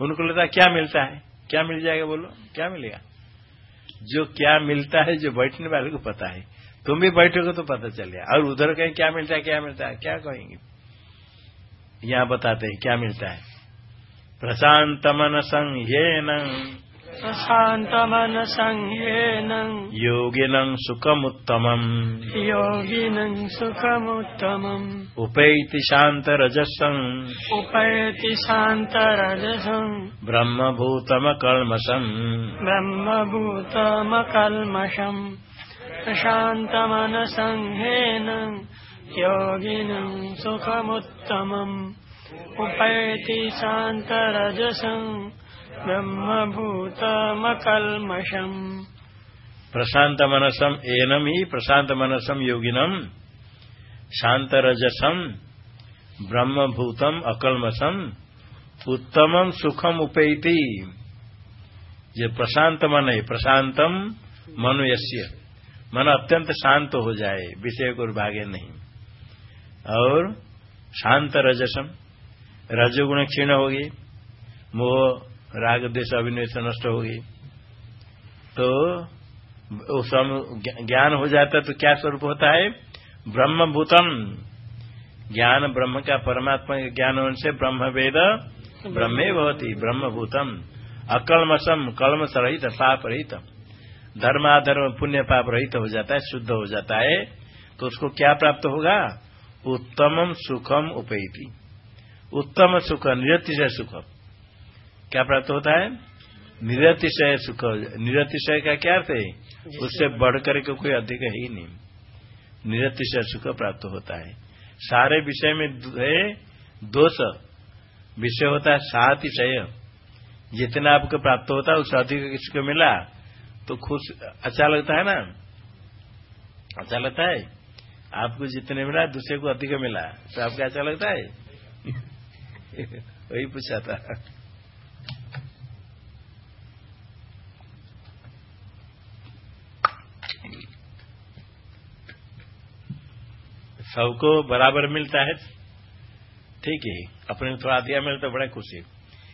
उनको लगता क्या मिलता है? क्या मिल जाएगा बोलो? क्या मिलेगा? जो क्या मिलता है, जो बैठने वाले को पता है। तुम भी बैठोगे तो पता चल गया। और उधर कहीं क्या मिलता है, क्या मिलता है, क्या कहेंगे? यहाँ बताते हैं, क्या मिलता है? प्रशांत मन संह्येन शान्तमन संहेन योगिनम् सुखमुत्तमम्। योगिनम् सुखमुत्तमम्। उपैति शान्तरजसम्। उपैति शान्तरजसम्। ब्रह्मभूतमकल्मषम्। ब्रह्मभूतमकल्मषम्। ब्रह्मभूतम कल्मषम् योगिनम् सुखमुत्तमम्। उपैति शान्तरजसम्। ब्रह्मभूतमकल्मषम्। प्रशांत मनसम एनम ही प्रशांत मनसम योगिनम शांत रजसम ब्रह्मभूतम अकल्मसम उत्तमम सुखम उपैति। ये प्रशांत मन है प्रशांतम मनु यश्य मन अत्यंत शांत हो जाए, विषय को भागे नहीं। और शांत रजसम, रजगुण क्षीण होगी मोह राग देश अभिनय से नष्ट होगी। तो उस ज्ञान हो जाता है तो क्या स्वरूप होता है? ब्रह्म भूतम ज्ञान ब्रह्म का परमात्मा का ज्ञान होने से ब्रह्म वेद ब्रह्मे भवती ब्रह्म भूतम अकलमसम कलमस रहित पाप रहित धर्माधर्म पुण्य पाप रहित हो जाता है, शुद्ध हो जाता है। तो उसको क्या प्राप्त होगा? उत्तमम सुखम उपैती। उत्तम सुख, निरतिशय सुख। क्या प्राप्त होता है? निरतिशय सुख। निरतिशय का क्या अर्थ है? उससे बढ़कर के कोई अधिक है ही नहीं। निरतिशय सुख प्राप्त होता है। सारे विषय में है दोष। विषय होता है सातिशय। जितना आपको प्राप्त होता है उससे अधिक किसी को मिला? तो खुश अच्छा लगता है ना? अच्छा लगता है? आपको जितने मिला दूसरे को अधिक मिला। तो आपको अच्छा लगता है? वही पूछा था। सबको बराबर मिलता है। ठीक है। अपने थोड़ा दिया मिलता तो बड़ा खुशी।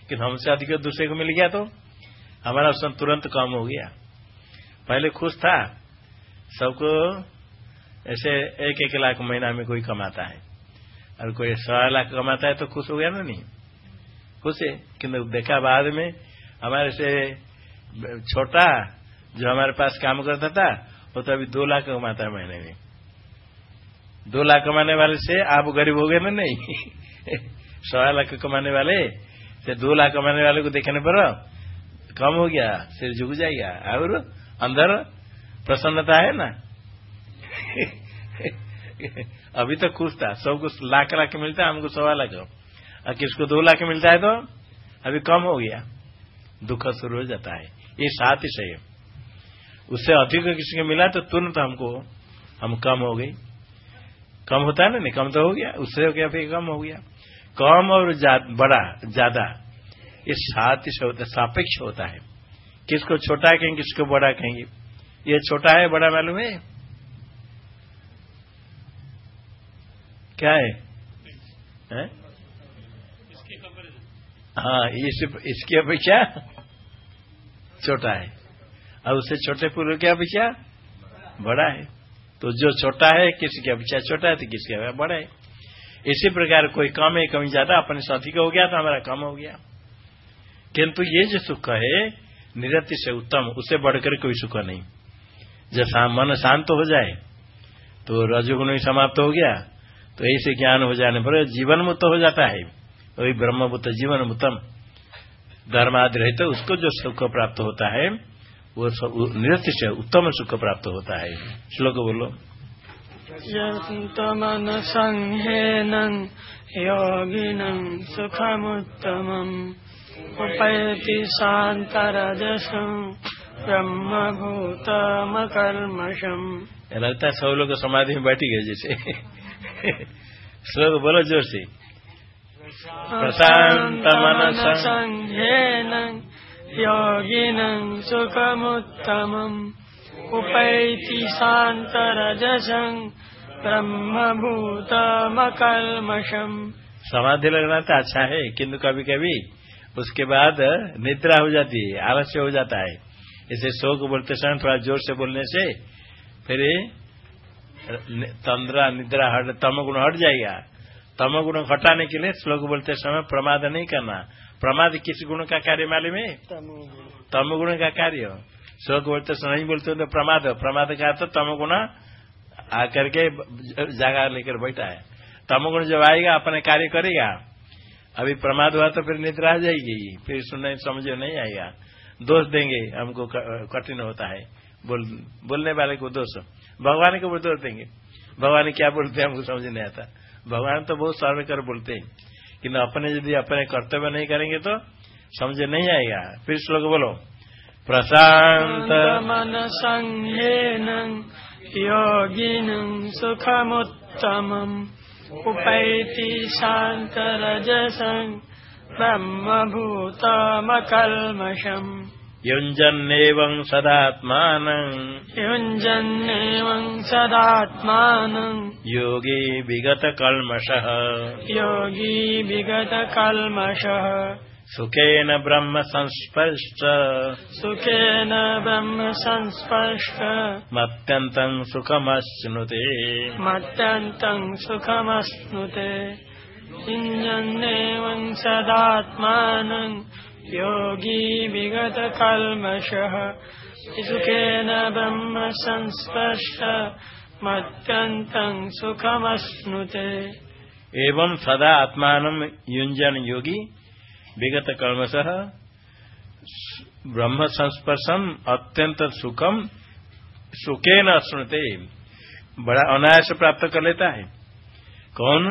कि हमसे अधिक दूसरे को मिल गया तो हमारा उसमें तुरंत कम हो गया। पहले खुश था। सबको ऐसे एक एक लाख महीना में कोई कमाता है। और कोई सवा लाख कमाता है तो खुश हो गया ना नहीं? खुश है। किंतु देखा बाद में हमारे से छोटा जो हमारे पास काम करता था, वो तो अभी दो लाख कमाता है महीने में। दो लाख कमाने वाले से आप गरीब हो गए ना नहीं? सवा लाख कमाने वाले? से दो लाख कमाने वाले को देखने पर कम हो गया, सिर झुक जाएगा। और अंदर प्रसन्नता है ना? अभी तो खुश था सबको लाख लाख मिलता है, हमको सवा लाख। और किसको दो लाख मिलता है तो? अभी कम हो गया, दुख शुरू हो जाता है। ये सात ही सही उससे अधिक किसी को मिला तो तुरंत हमको, हम कम हो गई कम होता है ना? नहीं कम तो हो गया। उससे हो गया फिर कम हो गया। कम और जा, बड़ा ज़्यादा ये सात ही होता सापेक्ष होता है। किसको छोटा कहेंगे किसको बड़ा कहेंगे? ये छोटा है बड़ा मालूम है? क्या है, है? हाँ इस, इसकी अपेक्षा छोटा है। और उससे छोटे पूर्व की अपेक्षा बड़ा है। तो जो छोटा है, किसी की अपेक्षा छोटा है तो किसी का बड़ा है। इसी प्रकार कोई कम है कमी ज़्यादा, अपने साथी का हो गया तो हमारा कम हो गया। किंतु ये जो सुख है, निरति से उत्तम उससे बढ़कर कोई सुख नहीं। जब मन शांत हो जाए तो रजोगुण भी समाप्त हो गया। तो ऐसे ज्ञान हो जाने पर जीवन मुक्त हो जाता है। वही ब्रह्मभूत जीवन मुतम धर्मादि रहते उसको जो सुख प्राप्त होता है वो निरति से उत्तम सुख प्राप्त होता है। श्लोक बोलो। यन्तमन संहेनं योगिनं सुखमुत्तमम्। उपैति शान्तरजसं ब्रह्मभूतमकल्मषम् लगता है सब लोग समाधि में बैठी गए जैसे। श्लोक बोलो ज़ोर से। प्रशांत मन संघेन योगिनं सुखमुत्तमम् उपैति शान्तरजसं ब्रह्मभूतमकल्मषम्। समाधि लगना तो अच्छा है, किंतु कभी कभी उसके बाद निद्रा हो जाती है, आलस्य हो जाता है। इसे शोक बोलते समय थोड़ा ज़ोर से बोलने से फिर तंद्रा, निद्रा हट तम गुण हट जाएगा। तम हटाने के लिए श्लोक बोलते समय प्रमाद नहीं करना। प्रमाद किस गुण का कार्य मालूम है? तम गुण। का कार्य। श्लोक बोलते नहीं बोलते तो प्रमाद। प्रमाद का तो तम गुण आकर के जागा लेकर बैठा है। तम गुण जब आएगा अपने कार्य करेगा। अभी प्रमाद हुआ तो फिर निद्रा आ जाएगी। फिर सुनने समझे नहीं आएगा। दोष देंगे हमको कठिन होता है। बोल, बोलने वाले को दोष। भगवान को दोष देंगे। भगवान क्या बोलते हैं हमको समझ नहीं आता। भगवान तो बहुत सरल कर बोलते हैं। किन्तु अपने यदि अपने कर्तव्य नहीं करेंगे तो समझ नहीं आएगा। फिर श्लोक बोलो, प्रशांत मन संघेन योगिन सुखमुत्तम उपैति शांत रजसं ब्रह्मभूतमकल्मषम्। युञ्जन्नेवं सदात्मानम् युञ्जन्नेवं सदात्मानम् योगी विगतकल्मषः। योगी विगतकल्मषः। सुखेन ब्रह्म संस्पर्श सुखेन ब्रह्म संस्पर्श मत्यन्तं सुखमश्नुते। मत्यन्तं सुखमश्नुते। युञ्जन्नेवं सदात्मानम् योगी विगतकल्मषः सुखेन ब्रह्म संस्पर्श मत्यन्तं सुखमश्नुते। एवं सदा आत्मान युंजन योगी विगत कलमश ब्रह्म संस्पर्शम अत्यंत सुखम सुखे न सुनते बड़ा अनायास प्राप्त कर लेता है। कौन?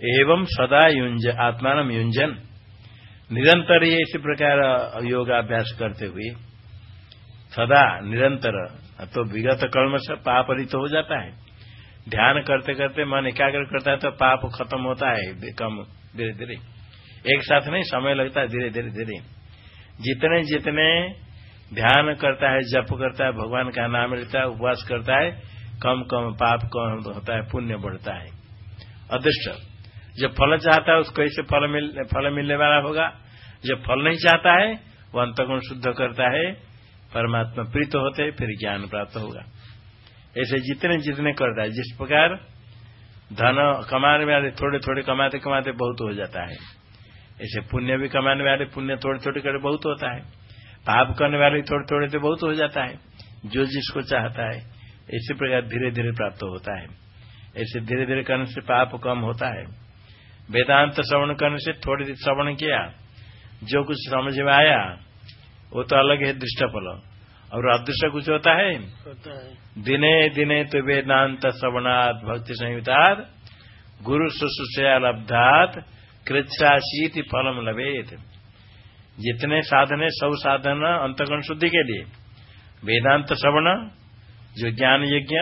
एवं सदा युंज आत्मान युंजन निरंतर ये इसी प्रकार योगाभ्यास करते हुए सदा निरंतर तो विगत कर्म से पाप रित हो जाता है। ध्यान करते करते मन एकाग्र करता है तो पाप खत्म होता है, कम धीरे धीरे एक साथ नहीं, समय लगता है धीरे धीरे धीरे। जितने जितने ध्यान करता है, जप करता है, भगवान का नाम लेता है, उपवास करता है, कम कम पाप कम होता है, पुण्य बढ़ता है। अदृष्ट। जो फल चाहता है उसको ऐसे फल मिल, फल मिलने वाला होगा। जो फल नहीं चाहता है, वो अंतगुण शुद्ध करता है, परमात्मा प्रीत होते फिर ज्ञान प्राप्त होगा। ऐसे जितने जितने करता है, जिस प्रकार धन कमाने वाले थोड़े थोड़े कमाते कमाते बहुत हो जाता है। ऐसे पुण्य भी कमाने वाले पुण्य थोड़े थोड़े कर बहुत होता है। पाप करने वाले थोड़े थोड़े से बहुत हो जाता है। जो जिसको चाहता है, इसी प्रकार धीरे धीरे प्राप्त होता है। ऐसे धीरे धीरे करने से पाप कम होता है। वेदांत श्रवण करने से थोड़ी श्रवण किया जो कुछ समझ में आया वो तो अलग है दृष्ट फल और अदृश्य कुछ होता है? दिने दिने तो वेदांत श्रवणात् भक्ति संयुतात् गुरु शुश्रूषया लब्धात कृच्छाशीति फलम लभेत। जितने साधन है सब साधन अंतगण शुद्धि के लिए। वेदांत श्रवण जो ज्ञान यज्ञ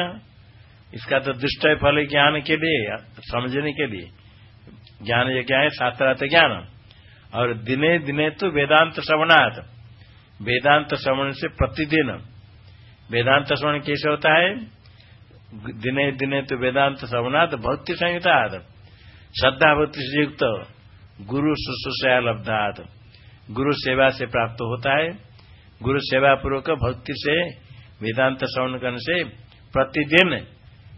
इसका तो दुष्ट फल ज्ञान के लिए समझने के लिए। ज्ञान यज्ञ है, शास्त्रार्थ ज्ञान। और दिने दिने तो वेदांत श्रवणार्थ वेदांत श्रवण से प्रतिदिन। वेदांत श्रवण कैसे होता है? दिने दिने तो वेदांत श्रवणार्थ भक्ति संहिता श्रद्धा भक्ति से युक्त गुरु शुश्रूषया लब्धात गुरु सेवा से प्राप्त होता है। गुरु सेवा पूर्वक भक्ति से, वेदांत श्रवण करने से प्रतिदिन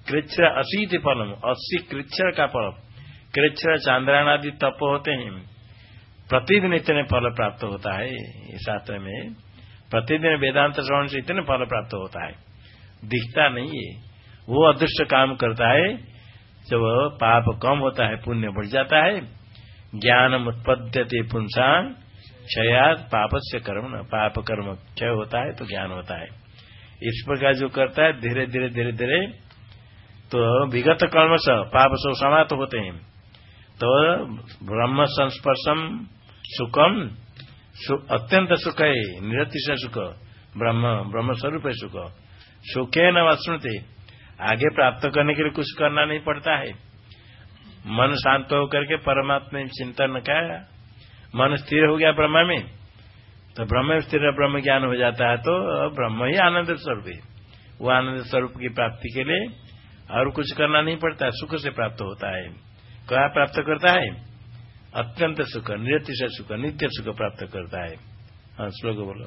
कृच्छर अशीति फलम, अस्सी कृच्छर का फल कृच्छर चांद्रायण आदि तप होते हैं। प्रतिदिन इतने फल प्राप्त होता है, इस शास्त्र में। प्रतिदिन वेदांत श्रवण से इतने फल प्राप्त होता है। दिखता नहीं है। वो अदृश्य काम करता है। जब पाप कम होता है, पुण्य बढ़ जाता है। ज्ञान उत्पद्यते पुंसान, क्षयात पाप से कर्म न। पाप कर्म क्षय होता है तो ज्ञान होता है। इस प्रकार जो करता है धीरे धीरे धीरे धीरे तो विगत कर्म से, पाप सब समाप्त होते हैं। तो ब्रह्म संस्पर्शम सुखम अत्यंत सुख है निरतिश सुख, ब्रह्म ब्रह्म स्वरूप है सुख। सुखे न वस्मृति आगे प्राप्त करने के लिए कुछ करना नहीं पड़ता है। मन शांत होकर के परमात्मा चिंतन का मन स्थिर हो गया ब्रह्म में तो ब्रह्म स्थिर ब्रह्म ज्ञान हो जाता है तो ब्रह्म ही आनंद स्वरूप है। वो आनंद स्वरूप की प्राप्ति के लिए और कुछ करना नहीं पड़ता, सुख से प्राप्त होता है। क्या प्राप्त करता है? अत्यंत सुख से सुख नित्य सुख प्राप्त करता है। हाँ श्लोक बोलो।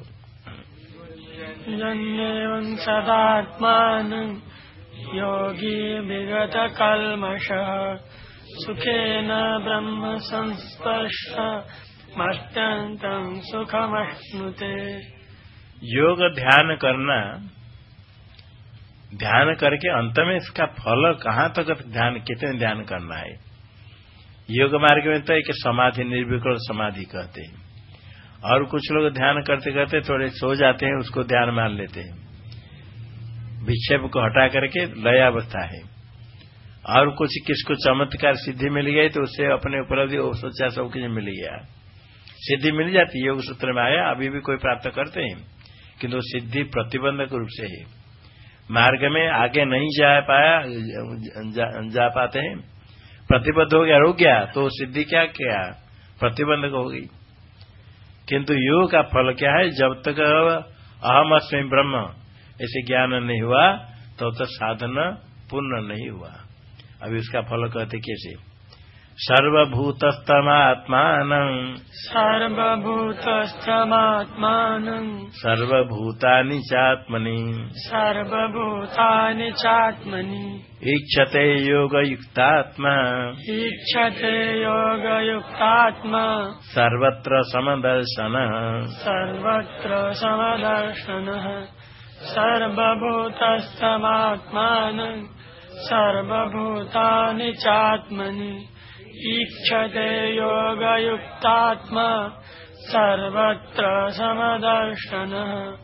सदात्मान योगी विगत कलमश सुखे न ब्रह्म संस्पर्श मत्यन्तम् सुखमश्नुते। योग ध्यान करना ध्यान करके अंत में इसका फल कहाँ तक ध्यान कितने ध्यान करना है? योग मार्ग में तो एक समाधि निर्विकल समाधि कहते हैं। और कुछ लोग ध्यान करते करते थोड़े सो जाते हैं उसको ध्यान मान लेते हैं। विक्षेप को हटा करके लय अवस्था है। और कुछ किसको चमत्कार सिद्धि मिल गई तो उससे अपने उपलब्धि सोचा सब कुछ मिल गया। सिद्धि मिल जाती योग सूत्र में आया अभी भी कोई प्राप्त करते हैं किंतु सिद्धि प्रतिबंधक रूप से है। मार्ग में आगे नहीं जा पाया जा, जा पाते हैं। प्रतिबद्ध हो गया, रुक गया तो सिद्धि क्या क्या? प्रतिबंधक हो गई। किंतु योग का फल क्या है? जब तक अहम अस्मी ब्रह्म, ऐसे ज्ञान नहीं हुआ, तब तो तो साधन पूर्ण नहीं हुआ। अभी उसका फल कहते कैसे? सर्वभूतस्तमात्मान। सर्वभूतस्तमात्मान। सर्वभूतानि चात्मनि। सर्वभूतानि चात्मनि। ईक्षते योगयुक्तात्मा। ईक्षते योगयुक्तात्मा। सर्वत्र समदर्शनः। सर्वत्र समदर्शनः। सर्वभूतस्थमात्मान सर्वभूतानि चात्मनि ईक्षते योगयुक्तात्मा सर्वत्र समदर्शनः।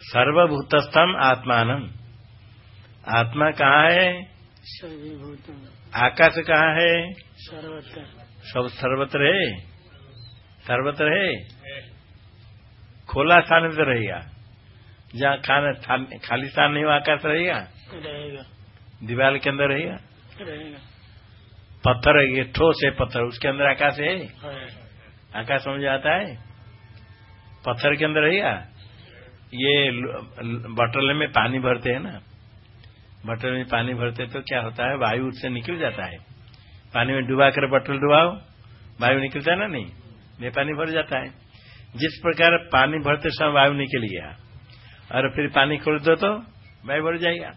सर्वभूतस्थम आत्मान। आत्मा कहाँ है? आकाश कहाँ है? सर्वत्र। सब सर्वत्र है? सर्वत्र है? खोला स्थान में तो रहेगा। जहाँ खाना खाली स्थान नहीं हो आकाश रहेगा? रहेगा। दीवार के अंदर रहेगा? रहेगा। पत्थर है ये ठोस है पत्थर। उसके अंदर आकाश है? है। आकाश समझ आता है? पत्थर के अंदर रहेगा ये? बटल में पानी भरते हैं ना? बटल में पानी भरते तो क्या होता है? वायु उससे निकल जाता है। पानी में डुबा कर बटल डुबाओ वायु निकलता है ना? नहीं। ये पानी भर जाता है। जिस प्रकार पानी भरते समय वायु निकल गया और फिर पानी खोल दो तो वायु भर जाएगा।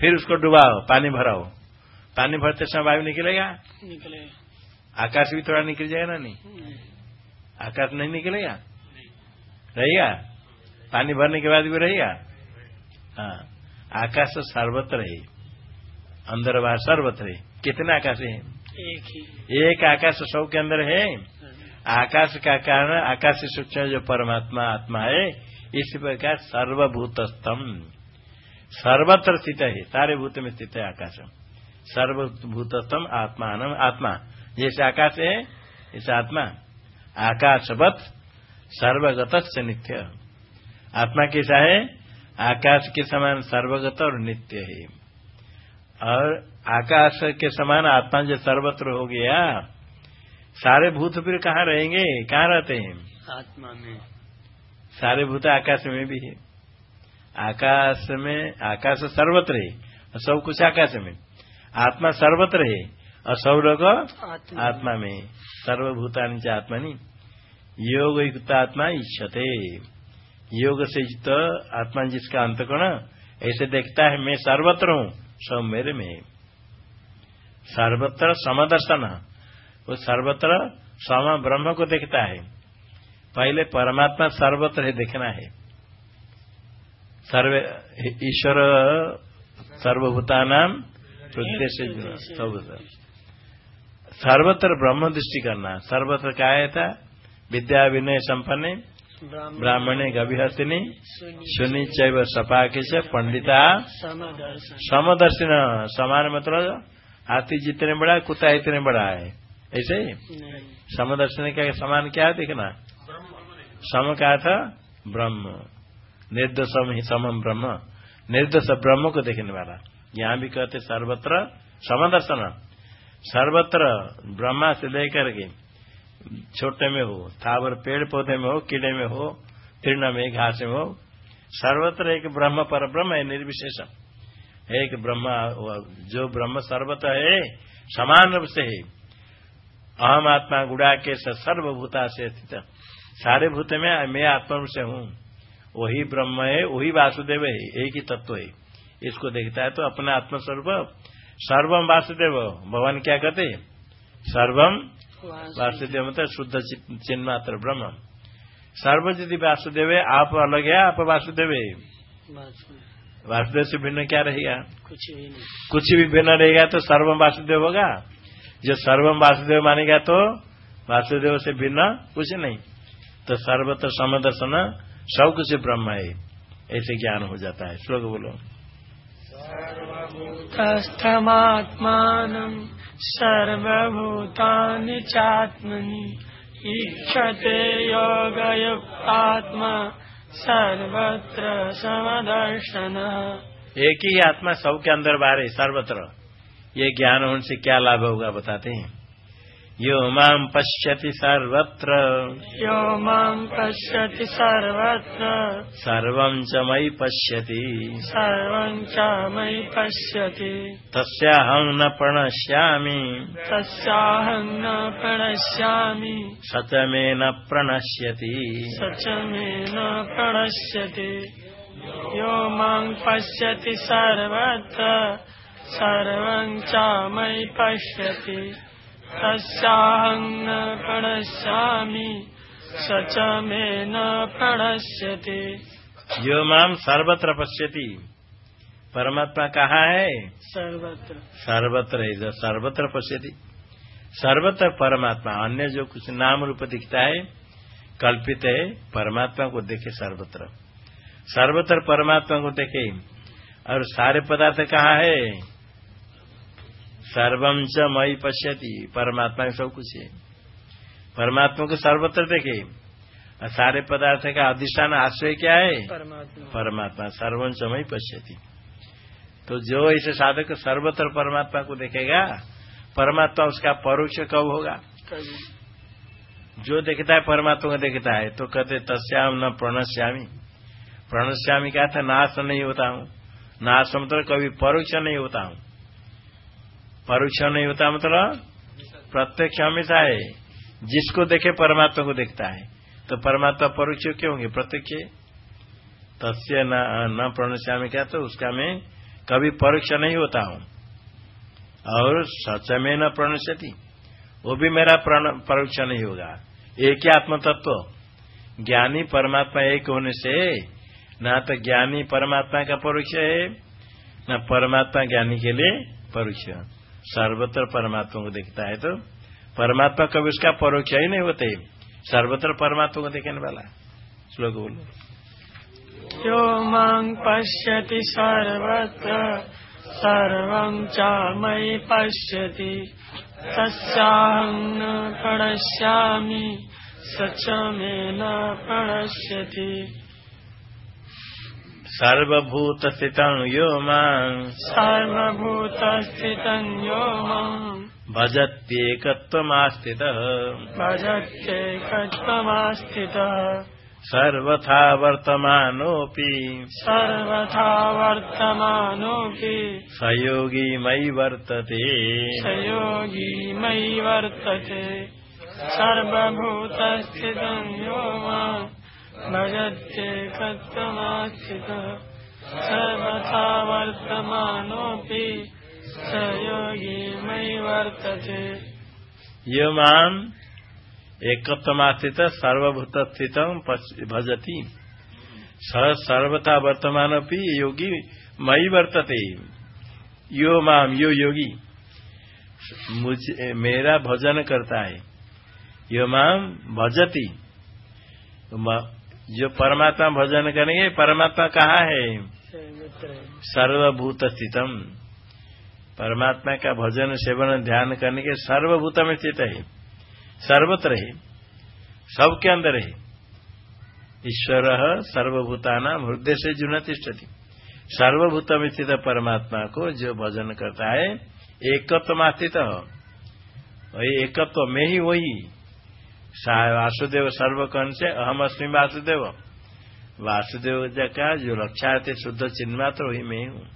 फिर उसको डुबाओ पानी भराओ। पानी भरते समय वायु निकलेगा? निकलेगा। आकाश भी थोड़ा निकल जाएगा ना नहीं? आकाश नहीं निकलेगा? रहेगा? पानी भरने के बाद भी रहेगा? हाँ। आकाश तो सर्वत्र है। अंदर बाहर सर्वत्र है। कितने आकाश है? एक ही। एक आकाश सब के अंदर है। आकाश का कारण आकाश सूक्ष्म जो परमात्मा आत्मा है इस प्रकार सर्वभूतस्थम। सर्वत्र स्थित है। सारे भूत में स्थित है आकाश। सर्वभूतस्थम आत्मा आत्मा। जैसे आकाश है इस आत्मा। आकाशवत सर्वगत से नित्य। आत्मा कैसा है? आकाश के समान सर्वगत और नित्य है। और आकाश के समान आत्मा जो सर्वत्र हो गया सारे भूत फिर कहाँ रहेंगे? कहाँ रहते हैं? आत्मा में। सारे भूत आकाश में भी है। आकाश में आकाश सर्वत्र है और सब कुछ आकाश में। आत्मा सर्वत्र है। और सब लोग आत्मा में। सर्वभूतानि च आत्मा नहीं योग युक्त आत्मा इच्छते योग से युक्त आत्मा जिसका अंतकरण ऐसे देखता है मैं सर्वत्र हूँ सब मेरे में सर्वत्र समदर्शन। वो सर्वत्र सम ब्रह्म को देखता है। पहले परमात्मा सर्वत्र है देखना है। सर्व ईश्वर सर्वभूता नाम हृदय से जुड़ा सब सर्वत्र ब्रह्म दृष्टि करना सर्वत्र क्या था विद्या विनय संपन्न ब्राह्मणे गभिहस्तिनी सुनी चैव सपाके से पंडिता। समदर्शन। समान मतलब हाथी जितने बड़ा है, कुत्ता इतने बड़ा है। ऐसे ही? समदर्शन का समान क्या है देखना? सम क्या था? ब्रह्म। निर्दोषम ही समम ब्रह्म। निर्दोष ब्रह्म को देखने वाला। यहाँ भी कहते सर्वत्र समदर्शन। सर्वत्र ब्रह्मा से लेकर के छोटे में हो थावर पेड़ पौधे में हो, कीड़े में हो, तीर्ण में, घास में हो, सर्वत्र एक ब्रह्म पर ब्रह्म है निर्विशेष। एक ब्रह्म, जो ब्रह्म सर्वत्र है, समान रूप से है। अहम आत्मा गुड़ा के सर्वभूता से स्थित। सारे भूत में मैं आत्मा से हूँ। वही ब्रह्म है, वही वासुदेव है, एक ही तत्व है। इसको देखता है तो अपना आत्मस्वरूप सर्वम वासुदेव। भगवान क्या कहते सर्वम वासुदेव मतलब शुद्ध चिन्ह मात्र ब्रह्म। सर्व यदि वासुदेव, आप अलग है, आप वासुदेव? वासुदेव से भिन्न क्या रहेगा? कुछ भी कुछ भी भिन्न रहेगा तो सर्वम वासुदेव होगा। जो सर्वम वासुदेव मानेगा तो वासुदेव से भिन्न कुछ नहीं। तो सर्वत्र समदर्शन, सब कुछ ब्रह्म है। ऐसे ज्ञान हो जाता है। श्लोक बोलो। तस्थमात्मानं सर्वभूतानि चात्मनि ईक्षते योगयुक्तात्मा सर्वत्र समदर्शन। एक ही आत्मा सबके अंदर बाहर है, सर्वत्र। ये ज्ञान उनसे क्या लाभ होगा, बताते हैं। यो माम पश्यति सर्वत्र। यो मां पश्यति सर्वत्र। सर्वं च मयि पश्यति। सर्वं च मयि पश्यति। तस्याहं न प्रणश्यामि। तस्याहं न प्रणश्यामि। स च मे न प्रणश्यति। स च मे न प्रणश्यति। यो मां पश्यति सर्वत्र। सर्वं च मयि पश्यति तस्याहं न प्रणश्यामि स च मे न प्रणश्यति। यो माम सर्वत्र पश्यति। परमात्मा कहाँ है? सर्वत्र। सर्वत्र है जो सर्वत्र पश्यति। सर्वत्र परमात्मा अन्य जो कुछ नाम रूप दिखता है कल्पित है परमात्मा को देखे सर्वत्र। सर्वत्र परमात्मा को देखे। और सारे पदार्थ कहाँ है? सर्वम च मई पश्यति। परमात्मा में सब कुछ है परमात्मा को सर्वत्र देखे। और सारे पदार्थ का अधिष्ठान आश्रय क्या है? परमात्मा। परमात्मा। सर्वं च मई पश्यति। तो जो ऐसे साधक सर्वत्र परमात्मा को देखेगा परमात्मा उसका परोक्ष कब होगा? जो देखता है परमात्मा को देखता है तो कहते तस्याम न प्रणश्यामी। प्रणश्यामी क्या था नाश नहीं होता हूँ। नाश मतलब कभी परोक्ष नहीं होता हूँ। परोक्ष नहीं होता मतलब प्रत्यक्ष हमेशा है जिसको देखे परमात्मा को देखता है। तो परमात्मा परोक्ष क्यों होंगे? प्रत्यक्ष। तस्य न, न प्रणश्यामी क्या तो उसका मैं कभी परोक्ष नहीं होता हूँ। और सच में न प्रणश्यति। वो भी मेरा परोक्ष नहीं होगा। एक ही आत्म तत्व ज्ञानी परमात्मा एक होने से न तो ज्ञानी परमात्मा का परोक्ष है न परमात्मा ज्ञानी के लिए परोक्ष। सर्वत्र परमात्मा को देखता है तो परमात्मा कभी उसका परोक्ष ही नहीं होते। सर्वत्र परमात्मा को देखने वाला श्लोक बोलो। यो माँ पश्यति सर्वत्र, सर्वं च मयि पश्यति। तस्याहं न प्रणश्यामि सक्षमेन प्रणश्यति सर्वभूत स्थितं यो माम् सर्वभूतस्थितं यो माम् भजत्येकत्वमास्थितः भजत्येकत्वमास्थितः सर्वथा वर्तमानोऽपि सर्वथा वर्तमानोऽपि स योगी मयि वर्तते स योगी मयि वर्तते सर्वभूतस्थितं यो माम् भजत्येकत्वमास्थितः सर्वथा वर्तमानोऽपि योगी मयि सर्वभूत स्थित भजति। स सर्वथा वर्तमान योगी मई वर्तते। यो माम यो योगी, मुझे, मेरा भजन करता है। यो माम भजती। जो परमात्मा भजन करेंगे, परमात्मा कहाँ है? सर्वभूत स्थितम परमात्मा का भजन सेवन ध्यान करने के सर्वभूत में स्थित है। सर्वत्र है। सबके अंदर है। ईश्वर सर्वभूताना हृदय से जुन तिष्ठति। सर्वभूत में स्थित परमात्मा को जो भजन करता है, एकत्व मास्थित वही एकत्व में ही वही। वासुदेव सर्वकर्ण से अहम अस्मी वासुदेव। वासुदेव का, जो रक्षा लक्ष्यार्थ शुद्ध चिन्मात्र, वही मैं हूँ।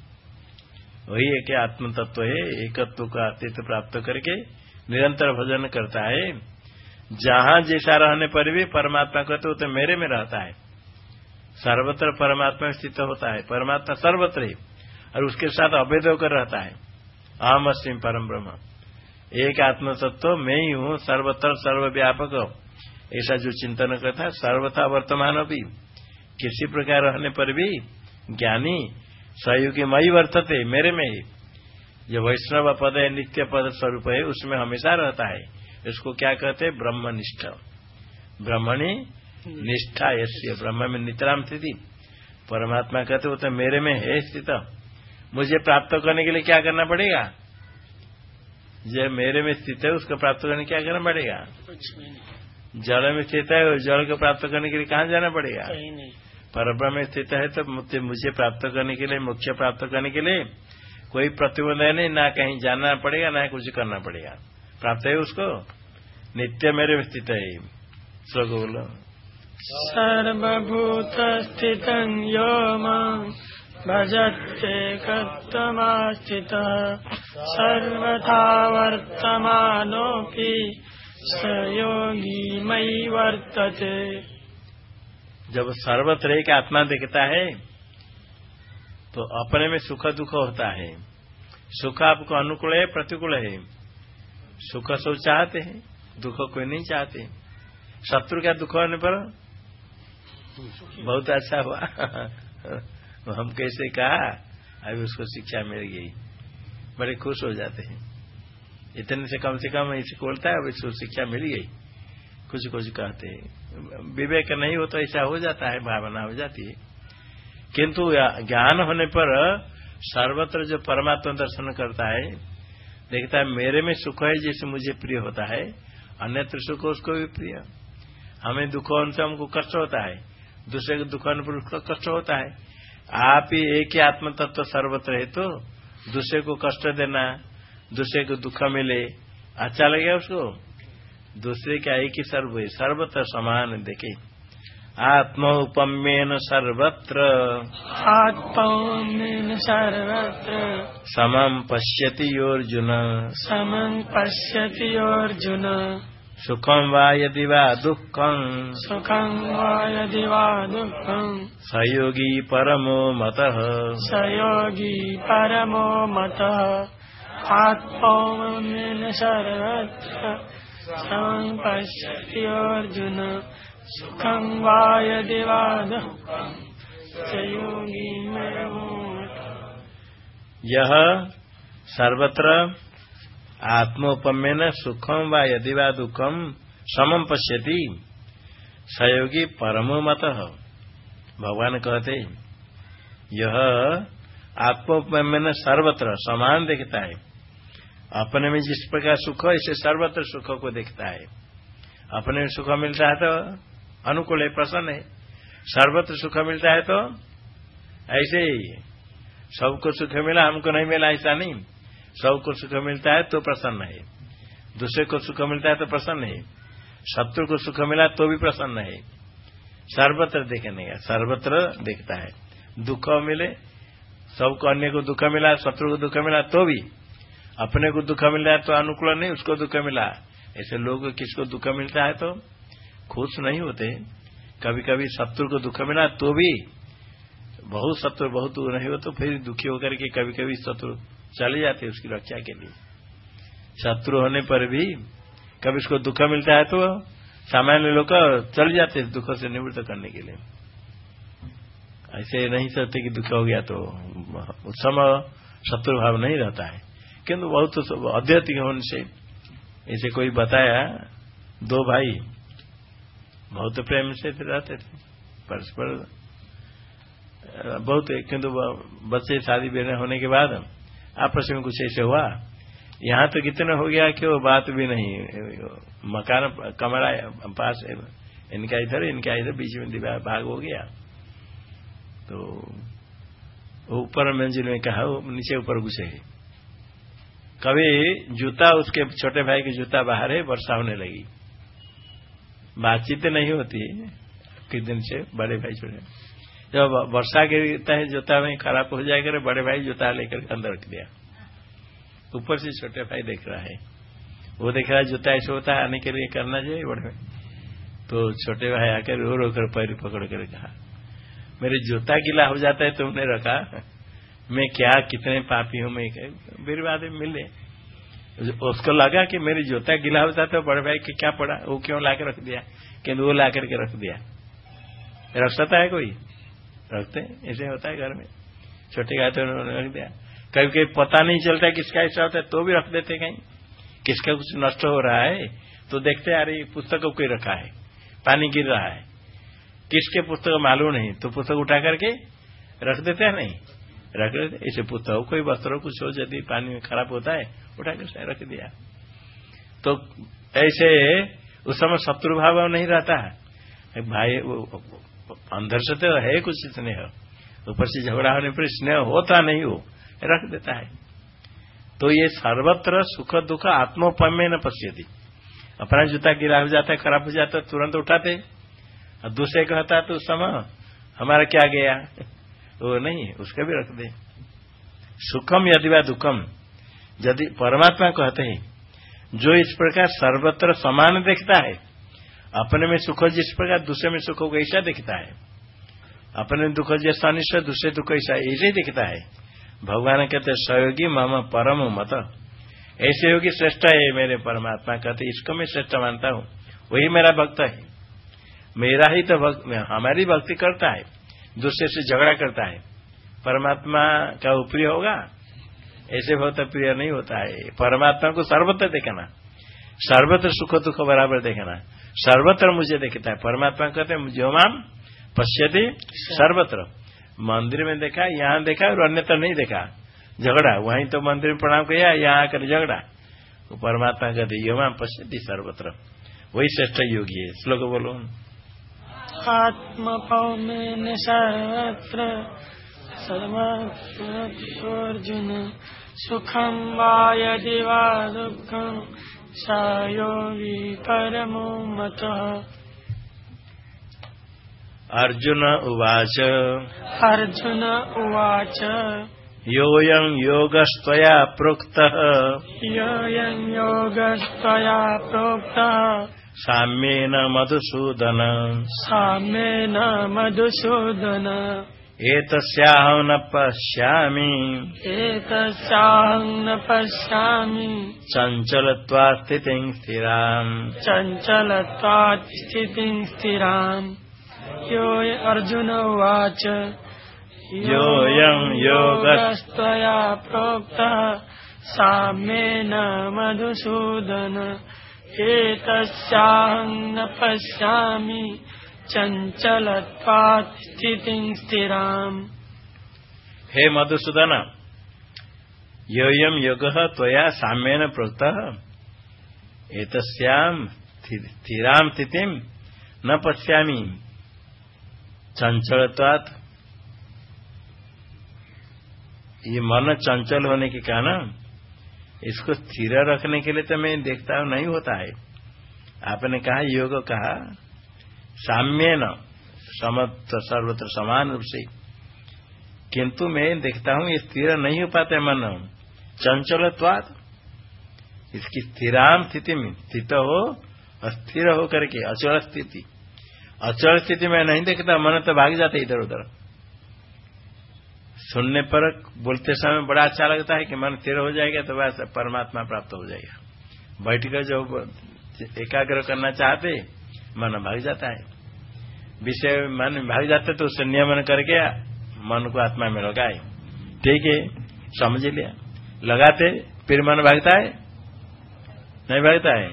वही एक आत्म तत्व है, एकत्व का अस्तित्व प्राप्त करके निरंतर भजन करता है। जहाँ जैसा रहने पर भी परमात्मा कहते हो तो मेरे में रहता है। सर्वत्र परमात्मा स्थित होता है, परमात्मा सर्वत्र और उसके साथ अभेद होकर रहता है। अहम अस्म परम ब्रह्म। एक आत्म तत्व मैं ही हूँ, सर्वत्र सर्वव्यापक। ऐसा जो चिंतन करता सर्वथा वर्तमान भी। किसी प्रकार रहने पर भी ज्ञानी सहयोगी मई वर्तते, मेरे में ही। जो वैष्णव पद है, नित्य पद स्वरूप है, उसमें हमेशा रहता है। इसको क्या कहते हैं? ब्रह्मनिष्ठ। ब्रह्मणी निष्ठा ऐसी ब्रह्म में नितराम स्थिति। परमात्मा कहते वो तो मेरे में है स्थित। मुझे प्राप्त करने के लिए क्या करना पड़ेगा? जो मेरे में स्थित है उसको प्राप्त करने क्या करना पड़ेगा? जल में स्थित है जल को प्राप्त करने के लिए कहाँ जाना पड़ेगा? परब्रह्म में स्थित है तो मुझे प्राप्त करने के लिए मुख्य प्राप्त करने के लिए कोई प्रतिबंध है नहीं ना कहीं जाना पड़ेगा ना कुछ करना पड़ेगा। प्राप्त है उसको? नित्य मेरे में स्थित है। श्लोक बोलो सर्वभूत स्थित यो सर्वथा वर्तमानोऽपि स योगी मयि वर्तते। जब सर्वत्र एक आत्मा दिखता है तो अपने में सुख दुख होता है। सुख आपको अनुकूल है, प्रतिकूल है। सुख सब चाहते हैं, दुख कोई नहीं चाहते। शत्रु का दुख होने पर? बहुत अच्छा हुआ। हम कैसे कहा? अभी उसको शिक्षा मिल गई। बड़े खुश हो जाते हैं। इतने से कम से कम इसे बोलता है अब इसको शिक्षा मिल गई। कुछ कुछ कहते हैं। विवेक नहीं हो तो ऐसा हो जाता है, भावना हो जाती है। किंतु ज्ञान होने पर सर्वत्र जो परमात्मा दर्शन करता है, देखता है, मेरे में सुख है जैसे मुझे प्रिय होता है, अन्यत्र सुख उसको भी प्रिय। हमें दुख से हमको कष्ट होता है। दूसरे के दुख पर उसको कष्ट होता है। आप ही एक ही आत्म तत्व तो सर्वत्र है तो दूसरे को कष्ट देना दूसरे को दुख मिले अच्छा लगेगा उसको? दूसरे का एक ही सर्व है सर्वत्र समान देखे आत्मौपम्येन सर्वत्र। आत्मौम्येन सर्वत्र। समम पश्यति योऽर्जुन। समम पश्यति योऽर्जुन। सुखं वा यदि वा दुःखम् सुखं वा यदि वा दुःखम् स योगी परमो मतः। स योगी परमो मतः। आत्मौम्येन सर्वत्र समं पश्यति योऽर्जुन सुखं वा यदि वा योगी यह सर्वत्र आत्मोपम्यन सुखम व यदि वा दुखम समम पश्यति। सहयोगी परमो मत। भगवान कहते यह आत्मोपम्यन सर्वत्र समान देखता है। अपने में जिस प्रकार सुख ऐसे सर्वत्र सुख को देखता है। अपने में सुख मिलता है तो अनुकूल है, प्रसन्न है। सर्वत्र सुख मिलता है तो ऐसे ही। सबको सुख मिला, हमको नहीं मिला, ऐसा नहीं। सबको सुख मिलता है तो प्रसन्न है। दूसरे को सुख मिलता है तो प्रसन्न है। शत्रु को सुख मिला तो भी प्रसन्न है। सर्वत्र देखने का सर्वत्र देखता है। दुख मिले, सबको अन्य को दुख मिला, शत्रु को दुख मिला तो भी। अपने को दुख मिल तो अनुकूल नहीं, उसको दुख मिला। ऐसे लोग किसको दुख मिलता है तो? खुश नहीं होते। कभी कभी शत्रु को दुख मिला तो भी। बहुत शत्रु, बहुत नहीं हो तो फिर दुखी होकर के कभी कभी शत्रु चले जाते उसकी रक्षा के लिए। शत्रु होने पर भी कभी उसको दुख मिलता है तो सामान्य लोग चल जाते दुख से निवृत्त करने के लिए। ऐसे नहीं सोचते कि दुख हो गया तो उस समय शत्रु भाव नहीं रहता है। किंतु बहुत तो होने से ऐसे कोई बताया, दो भाई बहुत प्रेम से रहते थे, परस्पर, बहुत, किंतु बच्चे शादी बेने होने के बाद आपस में कुछ ऐसे हुआ? यहाँ तो कितने हो गया कि वो बात भी नहीं मकान कमरा पास इनका इधर इनका इधर, बीच में दीवार भाग हो गया। तो ऊपर मंजिल में कहा नीचे ऊपर घुसे। कभी जूता, उसके छोटे भाई के जूता बाहर है वर्षा होने लगी। बातचीत नहीं होती किस दिन से बड़े भाई छोटे। जब वर्षा गिरता है जूता में खराब हो जाएगा बड़े भाई जूता लेकर अंदर रख दिया। ऊपर से छोटे भाई देख रहा है। वो देख रहा है, जूता ऐसे होता है, आने के लिए करना चाहिए, बड़े भाई। तो छोटे भाई आकर रो रो कर पैर पकड़ कर कहा, मेरे जूता गीला हो जाता है, तुमने रखा? मैं क्या, कितने पापी हूँ, मैं फिर बाद मिले। उसको लगा कि मेरी जूता गिला होता तो बड़े भाई के क्या पड़ा? वो क्यों लाके रख दिया? किन्तु वो ला करके रख दिया। रख सकता है कोई? रखते हैं। ऐसे होता है घर में। छोटे गाय तो रख दिया। कभी कभी पता नहीं चलता किसका ऐसा होता है तो भी रख देते कहीं। किसका कुछ नष्ट हो रहा है तो देखते रही पुस्तक कोई रखा है, पानी गिर रहा है। किसके पुस्तक मालूम नहीं तो पुस्तक उठा करके रख देते हैं, नहीं। रख देते ऐसे पुस्तक कोई वस्त्र कुछ हो, यदि पानी में खराब होता है, उठा कर रख दिया। तो ऐसे उस समय शत्रु भाव नहीं रहता है। भाई अंदर से तो है कुछ स्नेह ऊपर से झगड़ा होने पर स्नेह होता नहीं हो, रख देता है। तो ये सर्वत्र सुख दुख आत्मोपम्य न पश्यती। अपना जूता गिरा हो जाता है, खराब हो जाता है, तुरंत उठाते। और दूसरे कहता है तो उस समय हमारा क्या गया? वो नहीं, उसका भी रख दे। सुखम यदि व दुखम, यदि परमात्मा कहते हैं, जो इस प्रकार सर्वत्र समान देखता है अपने में सुख जिस प्रकार दूसरे में सुख को ऐसा दिखता है। अपने दुख जैसा अनिश्चय दूसरे दुख ऐसा ऐसे ही दिखता है। भगवान कहते सहयोगी मम परम मत। ऐसे योगी श्रेष्ठ है मेरे परमात्मा कहते, इसको मैं श्रेष्ठ मानता हूँ। वही मेरा भक्त है। मेरा ही तो भक्त, हमारी भक्ति करता है, दूसरे से झगड़ा करता है। परमात्मा का प्रिय होगा? ऐसे बहुत प्रिय नहीं होता है। परमात्मा को सर्वत्र देखना, सर्वत्र सुख दुख बराबर देखना। सर्वत्र मुझे देखता है। परमात्मा कहते हैं जो माम पश्यति सर्वत्र। मंदिर में देखा, यहाँ देखा और अन्यत्र नहीं देखा। झगड़ा, वहीं तो मंदिर में प्रणाम किया, यहाँ आकर झगड़ा। वो परमात्मा कहते यो माम पश्यति सर्वत्र। वही श्रेष्ठ योगी है। श्लोक बोलो। आत्मपौमेन सर्वत्र सर्वोऽर्जुन सुखं वा यदि वा दुःखं स योगी परमो मतः अर्जुन उवाच। अर्जुन उवाच। योऽयं योगस्त्वया प्रोक्तः। योऽयं योगस्त्वया प्रोक्तः। साम्येन मधुसूदन। साम्येन मधुसूदन। एतस्याहं न पश्यामि। एतस्याहं न पश्यामि। चञ्चलत्वा स्थितिं स्थिराम्। चञ्चलत्वात् स्थितिं स्थिराम्। यो अर्जुन उवाच। योऽयं योगः योगस्त्वया प्रोक्तः साम्येन मधुसूदन। एतस्याहं न पश्यामि चञ्चलत्वात् स्थितिं स्थिराम् हे मधुसूदन योऽयं योगः त्वया साम्येन प्रोक्तः। एतस्याम् स्थिराम स्थितिम न पश्यामी। चंचलत्वात ये मन चंचल होने के कारण इसको स्थिर रखने के लिए तो मैं देखता हूँ नहीं होता है। आपने कहा, योग कहा। साम्य न समत्व सर्वत्र समान रूप से किंतु मैं देखता हूँ ये स्थिर नहीं हो पाते मन। चंचलत्वाद इसकी स्थिराम स्थिति में स्थित हो, अस्थिर हो करके अचल स्थिति। अचल स्थिति में नहीं देखता, मन तो भाग जाते इधर उधर। सुनने पर बोलते समय बड़ा अच्छा लगता है कि मन स्थिर हो जाएगा तो वैसे परमात्मा प्राप्त हो जाएगा। बैठकर जो एकाग्र करना चाहते, मन भाग जाता है। विषय मन भाग जाते तो उससे नियमन करके मन को आत्मा में लगाए। ठीक है समझ लिया। लगाते फिर मन भागता है? नहीं भागता है?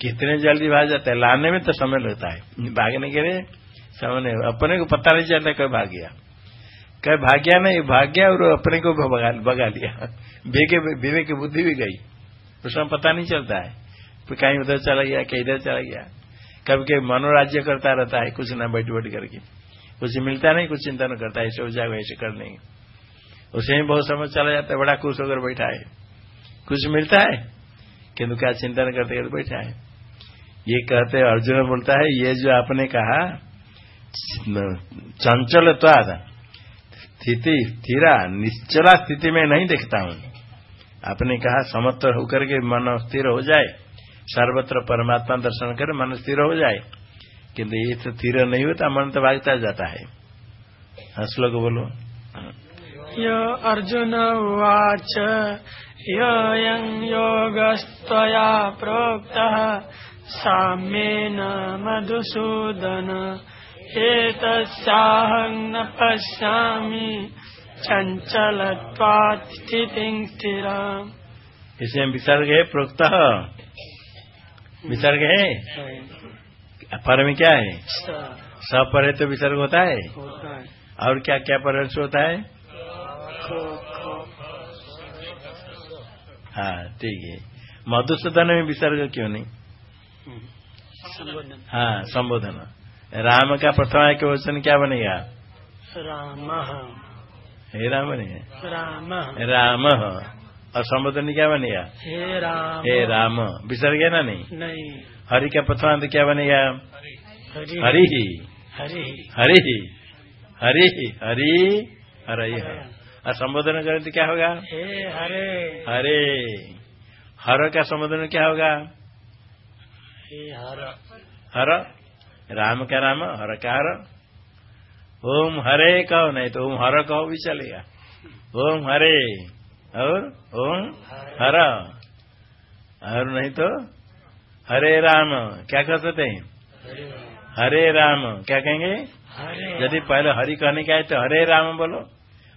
कितने जल्दी भाग जाता है? लाने में तो समय लगता है। भागने के लिए समय नहीं अपने को पता नहीं चलता कभी भाग गया। कह भाग्या नहीं भाग्या और अपने को भगा, भगा लिया। विवेक बुद्धि भी गई। उसमें पता नहीं चलता है। कहीं उधर चला गया कहीं इधर चला गया। कभी कभी मनोराज्य करता रहता है, कुछ ना बैठ बैठ करके। कुछ मिलता नहीं, कुछ चिंता न करता, ऐसे हो जाएगा, ऐसे कर लेंगे। उसे ही बहुत समय चला जाता है, बड़ा खुश होकर बैठा है। कुछ मिलता है किन्तु क्या चिंता न करते बैठा है। ये कहते अर्जुन बोलता है, ये जो आपने कहा, चंचल तो आधा स्थिति स्थिरा, निश्चला स्थिति में नहीं देखता हूँ। आपने कहा, समत्व होकर के मन स्थिर हो जाए सर्वत्र परमात्मा दर्शन कर मन स्थिर हो जाए। किंतु ये तो स्थिर नहीं होता मन तो भागता जाता है। हाँ, श्लोक बोलो। यो अर्जुन उवाच योऽयं योगस्त्वया प्रोक्तः साम्येन मधुसूदन एतस्याहं न पश्यामि चञ्चलत्वात् स्थितिं स्थिराम्। इसमें विसर्ग है प्रोक्त। विसर्ग है? पर में क्या है? स। पर है तो विसर्ग होता है? और क्या क्या पर होता है? हाँ ठीक है। मधुसूदन में विसर्ग क्यों नहीं? हाँ संबोधन। राम का प्रथम के वचन क्या बनेगा? राम। हे राम बनेगा राम। राम। और संबोधन क्या बनेगा हे राम। हे राम। विसर्ग है ना नहीं। नहीं हरि। का प्रथमांत क्या बनेगा हरि। हरि। ही हरि। हरि। ही हरि। ही हरि। हरि। और संबोधन करें तो क्या होगा? हरे हरे। हर। का संबोधन क्या होगा? हर। हर। राम का राम हर का हर। ओम हरे कहो नहीं तो ओम हर कहो भी चलेगा ओम हरे। और ओम हर। और नहीं तो हरे राम। क्या कह सकते हैं? हरे राम। क्या कहेंगे? यदि पहले हरि कहने के आए तो हरे राम बोलो,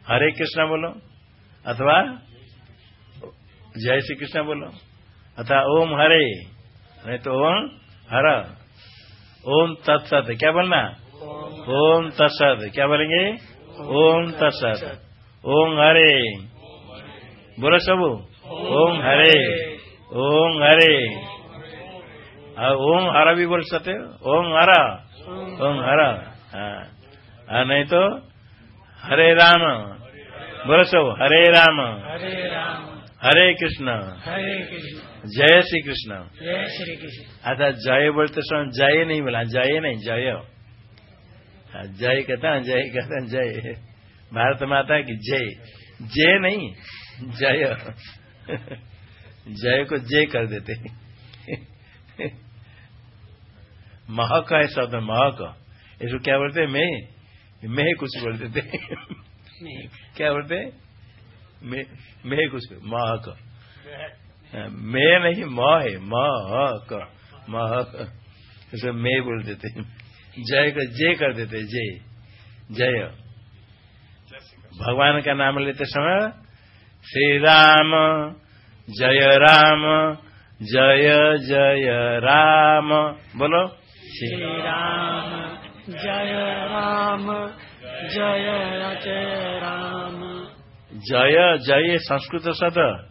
हरे कृष्ण बोलो, अथवा जय श्री कृष्ण बोलो, अथवा ओम हरे, नहीं तो ओम हर। ओम तत्सत, क्या बोलना? ओम तत्सत, क्या बोलेंगे? ओम तत्सत। ओम हरे। बोलो सब। ओम हरे। ओम हरे। ओम हरा भी बोल सकते हो। ओम हरा। ओम हरा। हाँ। हाँ, नहीं तो हरे राम। बोलो सब हरे राम। हरे कृष्ण। जय श्री कृष्ण। जय श्री कृष्ण। अच्छा जय बोलते समय जय नहीं बोला। जय नहीं जय। हाँ, जय कहता जय कहता जय। भारत माता की जय। जय नहीं। जय। जय को जय कर देते महक है शब्द महक इसको क्या बोलते हैं? मैं मैं कुछ बोल देते क्या बोलते हैं? मैं मैं कुछ महक मैं नहीं म है। महक महक इसे मैं बोल देते जय को जय कर देते जय। जय भगवान का नाम लेते समय श्री राम जय राम जय जय राम। बोलो। श्री राम जय राम जय जय राम। जय जय संस्कृत शब्द।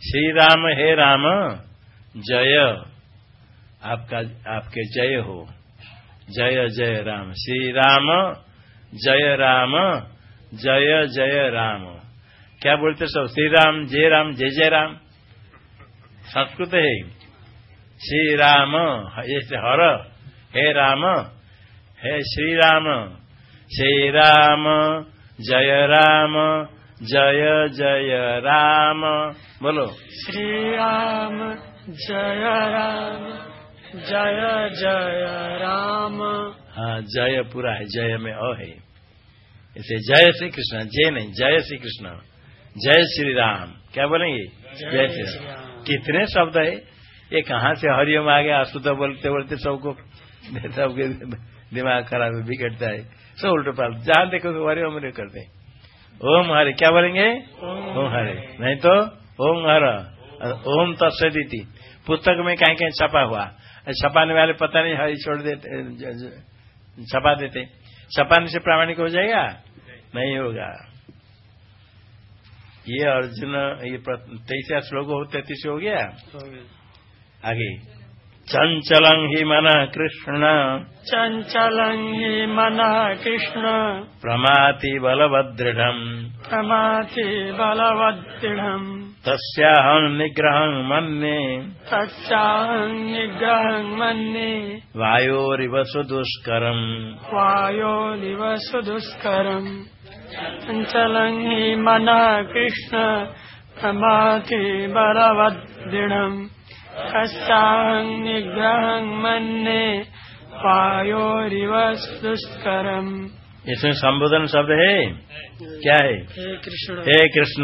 श्री राम हे राम जय। आपका आपके जय हो। जय जय राम। श्री राम जय राम जय जय राम। क्या बोलते सब? श्री राम जय राम जय जय राम संस्कृत है। श्री राम ऐसे हर। हे राम हे श्री राम श्री राम जय राम जय जय राम। बोलो। श्री राम जय राम जय जय राम। हाँ जय पूरा है जय में अ है। इसे जय श्री कृष्ण जय नहीं जय श्री कृष्ण जय श्री राम क्या बोलेंगे? जय श्री राम कितने शब्द है? ये कहाँ से हरिओम आ गया? अशुद्ध बोलते बोलते सबको सबके दिमाग खराब है बिगड़ता है। सब उल्टे पाल जहाँ देखो तो हरिओम नहीं करते। ओम हरे। क्या बोलेंगे? ओम हरे। नहीं तो ओम हर। ओम तत्सदिति। पुस्तक में कहीं कहीं छपा हुआ। छपाने वाले पता नहीं हरी छोड़ देते छपा देते। छपाने से प्रामाणिक हो जाएगा? नहीं होगा। ये अर्जुन ये तेईस श्लोक हो तैतीस हो गया? आगे। चंचलं हि मन कृष्ण। चञ्चलं हि मनः कृष्ण। प्रमाति बलवदृढम् प्रमाति बलवद्दृढम्। तस्याहं निग्रहं मन्ये। तच्चाहं निग्रहं मन्ये। वायोरिव सुदुष्करम्। वायोरिव सुदुष्करम्। चञ्चलं हि मनः कृष्ण प्रमाति बलवद्दृढम् कश्चाहं निग्रहं मन्ये वायोरिव दुष्करम् इसमें संबोधन शब्द है? क्या है? हे कृष्ण। हे कृष्ण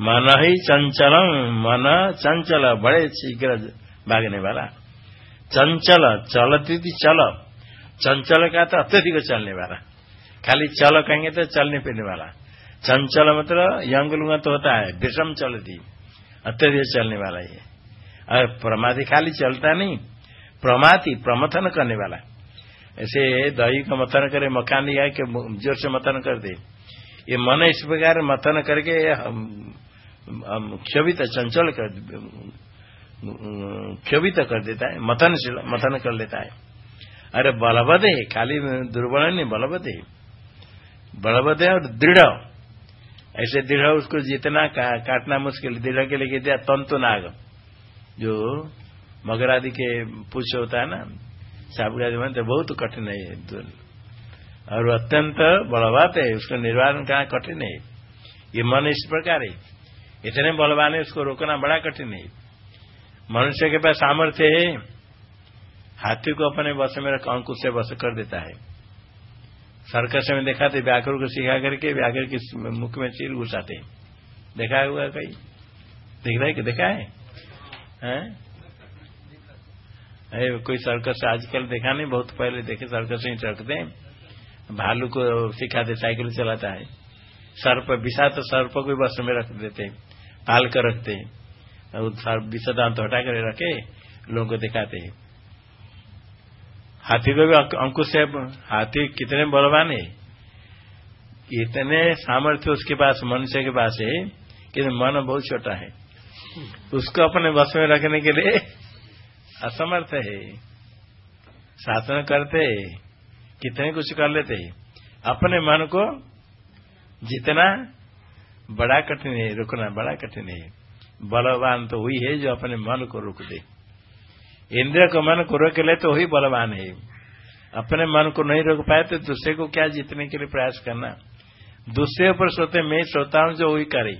मन ही चंचलम मन चंचल बड़े शीघ्र भागने वाला। चंचल चलती थी चल। चंचल का तो अत्यधिक चलने वाला। खाली चल कहेंगे तो चलने फिरने वाला। चंचल मतलब यंग लुंगा तो होता है, विषम चलती। अत्यधिक चलने वाला ये। और प्रमादी खाली चलता नहीं प्रमाति प्रमथन करने वाला। ऐसे दही का मथन करे मकान लिया के ज़ोर से मथन कर दे। ये मन इस प्रकार मथन करके क्षोभित चंचल कर, क्षोभित कर देता है मथन मथन कर लेता है। अरे बलबद है खाली दुर्बल नहीं, बलबद। है बलबद है और दृढ़ ऐसे दृढ़ उसको जितना का, काटना मुश्किल दृढ़ के लिए दिया तंतु नाग जो मगर आदि के पुष होता है ना आदि बनते बहुत कठिन है और अत्यंत बलवात है उसका निर्वाहन करना कठिन है? ये मन इस प्रकार है। इतने बलवान है उसको रोकना बड़ा कठिन है। मनुष्य के पास सामर्थ्य है। हाथी को अपने बस में रख अंकुश से बस कर देता है। सर्कस में देखा थे व्याघ्र को सिखा करके व्याघ्र के मुख में चीर घुसाते देखा हुआ कहीं देख रहा है कि देखा है? हैं? कोई सर्कस आजकल देखा नहीं, बहुत पहले देखे सर्कस ही चढ़ते भालू को सिखाते साइकिल चलाता है। सर्प विषा तो सर्प को भी बस में रख देते पाल कर रखते हैं। विषदांत तो हटा कर रखे, लोगों को दिखाते हैं। हाथी को भी अंकुश है हाथी कितने बलवान है? इतने सामर्थ्य उसके पास, मनुष्य के पास है कि मन बहुत छोटा है। उसको अपने बस में रखने के लिए असमर्थ है। शासन करते, कितने कुछ कर लेते। अपने मन को जितना बड़ा कठिन है, रुकना बड़ा कठिन है। बलवान तो वही है जो अपने मन को रोक दे। इंद्रिय को मन को रोक ले तो वही बलवान है। अपने मन को नहीं रोक पाए तो दूसरे को क्या जीतने के लिए प्रयास करना? दूसरे ऊपर सोते, मैं सोता हूँ जो वही करे।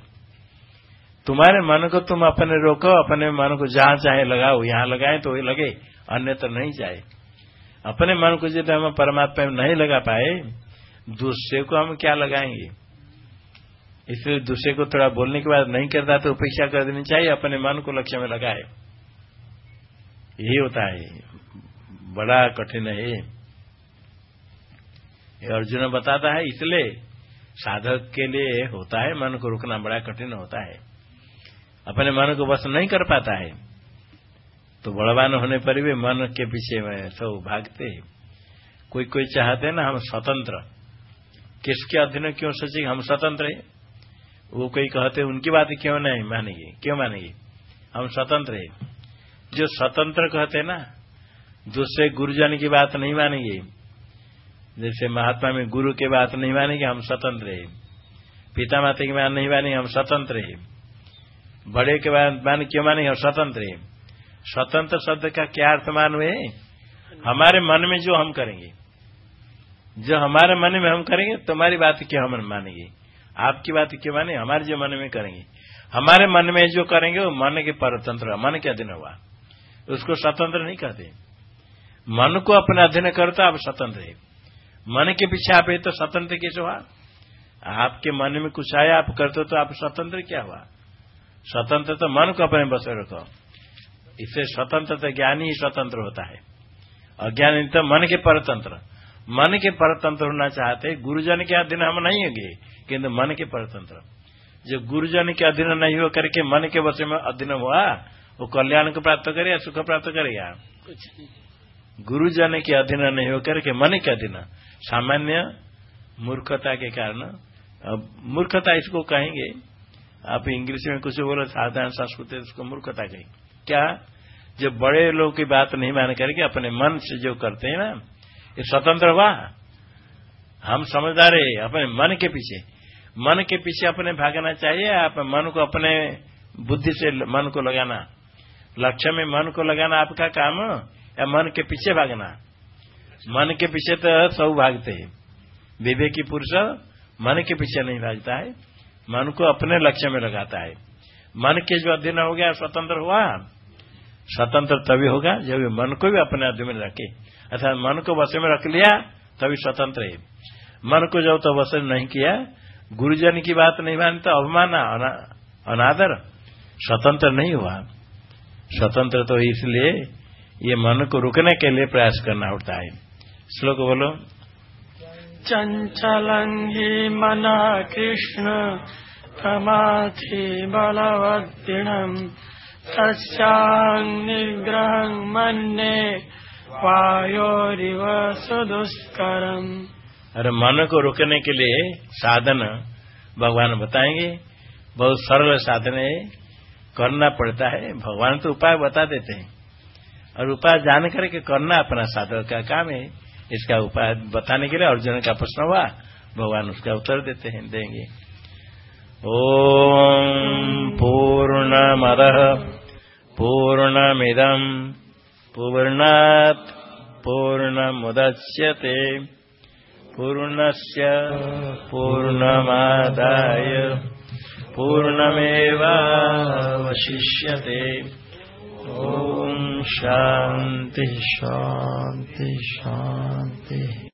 तुम्हारे मन को तुम अपने रोको, अपने मन को जहाँ चाहे लगाओ, यहाँ लगाए तो वही लगे अन्य तो नहीं जाए। अपने मन को यदि हम परमात्मा में नहीं लगा पाए, दूसरे को हम क्या लगाएँगे? इसलिए दूसरे को थोड़ा बोलने के बाद नहीं करता तो उपेक्षा कर देनी चाहिए, अपने मन को लक्ष्य में लगाए। यही होता है। बड़ा कठिन है ये। अर्जुन बताता है, इसलिए साधक के लिए होता है, मन को रुकना बड़ा कठिन होता है। अपने मन को बस नहीं कर पाता है तो बलवान होने पर भी मन के पीछे में सब भागते हैं। कोई कोई चाहते हैं ना, हम स्वतंत्र। किसके अधीन क्यों सोचे हम स्वतंत्र है? वो कोई कहते उनकी बात क्यों नहीं मानेगी? क्यों मानेगी? हम स्वतंत्र है। जो स्वतंत्र कहते ना, दूसरे गुरुजन की बात नहीं मानेंगे। जैसे महात्मा में गुरु के बात नहीं मानेंगे, हम स्वतंत्र है। पिता माता की बात नहीं मानेंगे, हम स्वतंत्र है। बड़े के बाद मान क्यों मानेंगे, हम स्वतंत्र है। स्वतंत्र शब्द का क्या अर्थ मानवे हमारे मन में जो हम करेंगे। जो हमारे मन में हम करेंगे, तुम्हारी बात क्यों हम मानेंगे? आपकी बात क्यों माने हमारे जो मन में करेंगे। हमारे मन में जो करेंगे, वो मन के परतंत्र, मन के अधीन हुआ। उसको स्वतंत्र नहीं कहते। मन को अपने अधीन करता, आप स्वतंत्र है। मन के पीछे आप तो स्वतंत्र कैसे हुआ? आपके मन में कुछ आया, आप करते तो आप स्वतंत्र क्या हुआ? स्वतंत्र तो मन को अपने बस रखो। इससे स्वतंत्र तो ज्ञानी ही स्वतंत्र होता है। अज्ञानी तो मन के परतंत्र। मन के परतंत्र होना चाहते, गुरुजन के अधीन हम नहीं होंगे किन्तु मन के परतंत्र। जो गुरुजन के अधीन नहीं हो करके मन के वश में अधीन हुआ वो कल्याण को प्राप्त करेगा सुख प्राप्त करेगा कुछ नहीं। गुरुजन के अधीन नहीं होकर के मन के अधीन। सामान्य मूर्खता के कारण। अब मूर्खता इसको कहेंगे। आप इंग्लिश में कुछ बोलो साधारण संस्कृत उसको मूर्खता कहेंगे। क्या? जो बड़े लोग की बात नहीं मान करके अपने मन से जो करते हैं ना ये स्वतंत्र हुआ। हम समझदार है अपने मन के पीछे। मन के पीछे अपने भागना चाहिए आप मन को अपने बुद्धि से मन को लगाना। लक्ष्य में मन को लगाना आपका काम, या मन के पीछे भागना? मन के पीछे तो सब भागते हैं। विवेकी पुरुष मन के पीछे नहीं भागता है, मन को अपने लक्ष्य में लगाता है। मन के जो अधीन हो गया, स्वतंत्र हुआ, स्वतंत्र तभी होगा, जब मन को भी अपने अधीन में रखे। अर्थात मन को वश में रख लिया, तभी स्वतंत्र है। मन को जब तो वश नहीं किया, गुरुजन की बात नहीं मानी तो अवमान अनादर, स्वतंत्र नहीं हुआ। स्वतंत्र तो इसलिए ये मन को रुकने के लिए प्रयास करना होता है। श्लोक बोलो। चंचलं हि मन कृष्ण प्रमाथि बलवद्दिणम् तस्यान्निग्रहं मन्ये वायोरिव सुदुष्करम्। अरे मन को रोकने के लिए साधन भगवान बताएँगे। बहुत सरल साधन है। करना पड़ता है। भगवान तो उपाय बता देते हैं। और उपाय जान करके करना अपना साधक का काम है। इसका उपाय बताने के लिए अर्जुन का प्रश्न हुआ। भगवान उसका उत्तर देते हैं, देंगे। ओम पूर्ण मद पूर्णमिदम पूर्णात पूर्ण मुदच्यते पूर्णस्य पूर्णमादाय। पूर्णमेवावशिष्यते ॐ शांति शांति शान्तिः।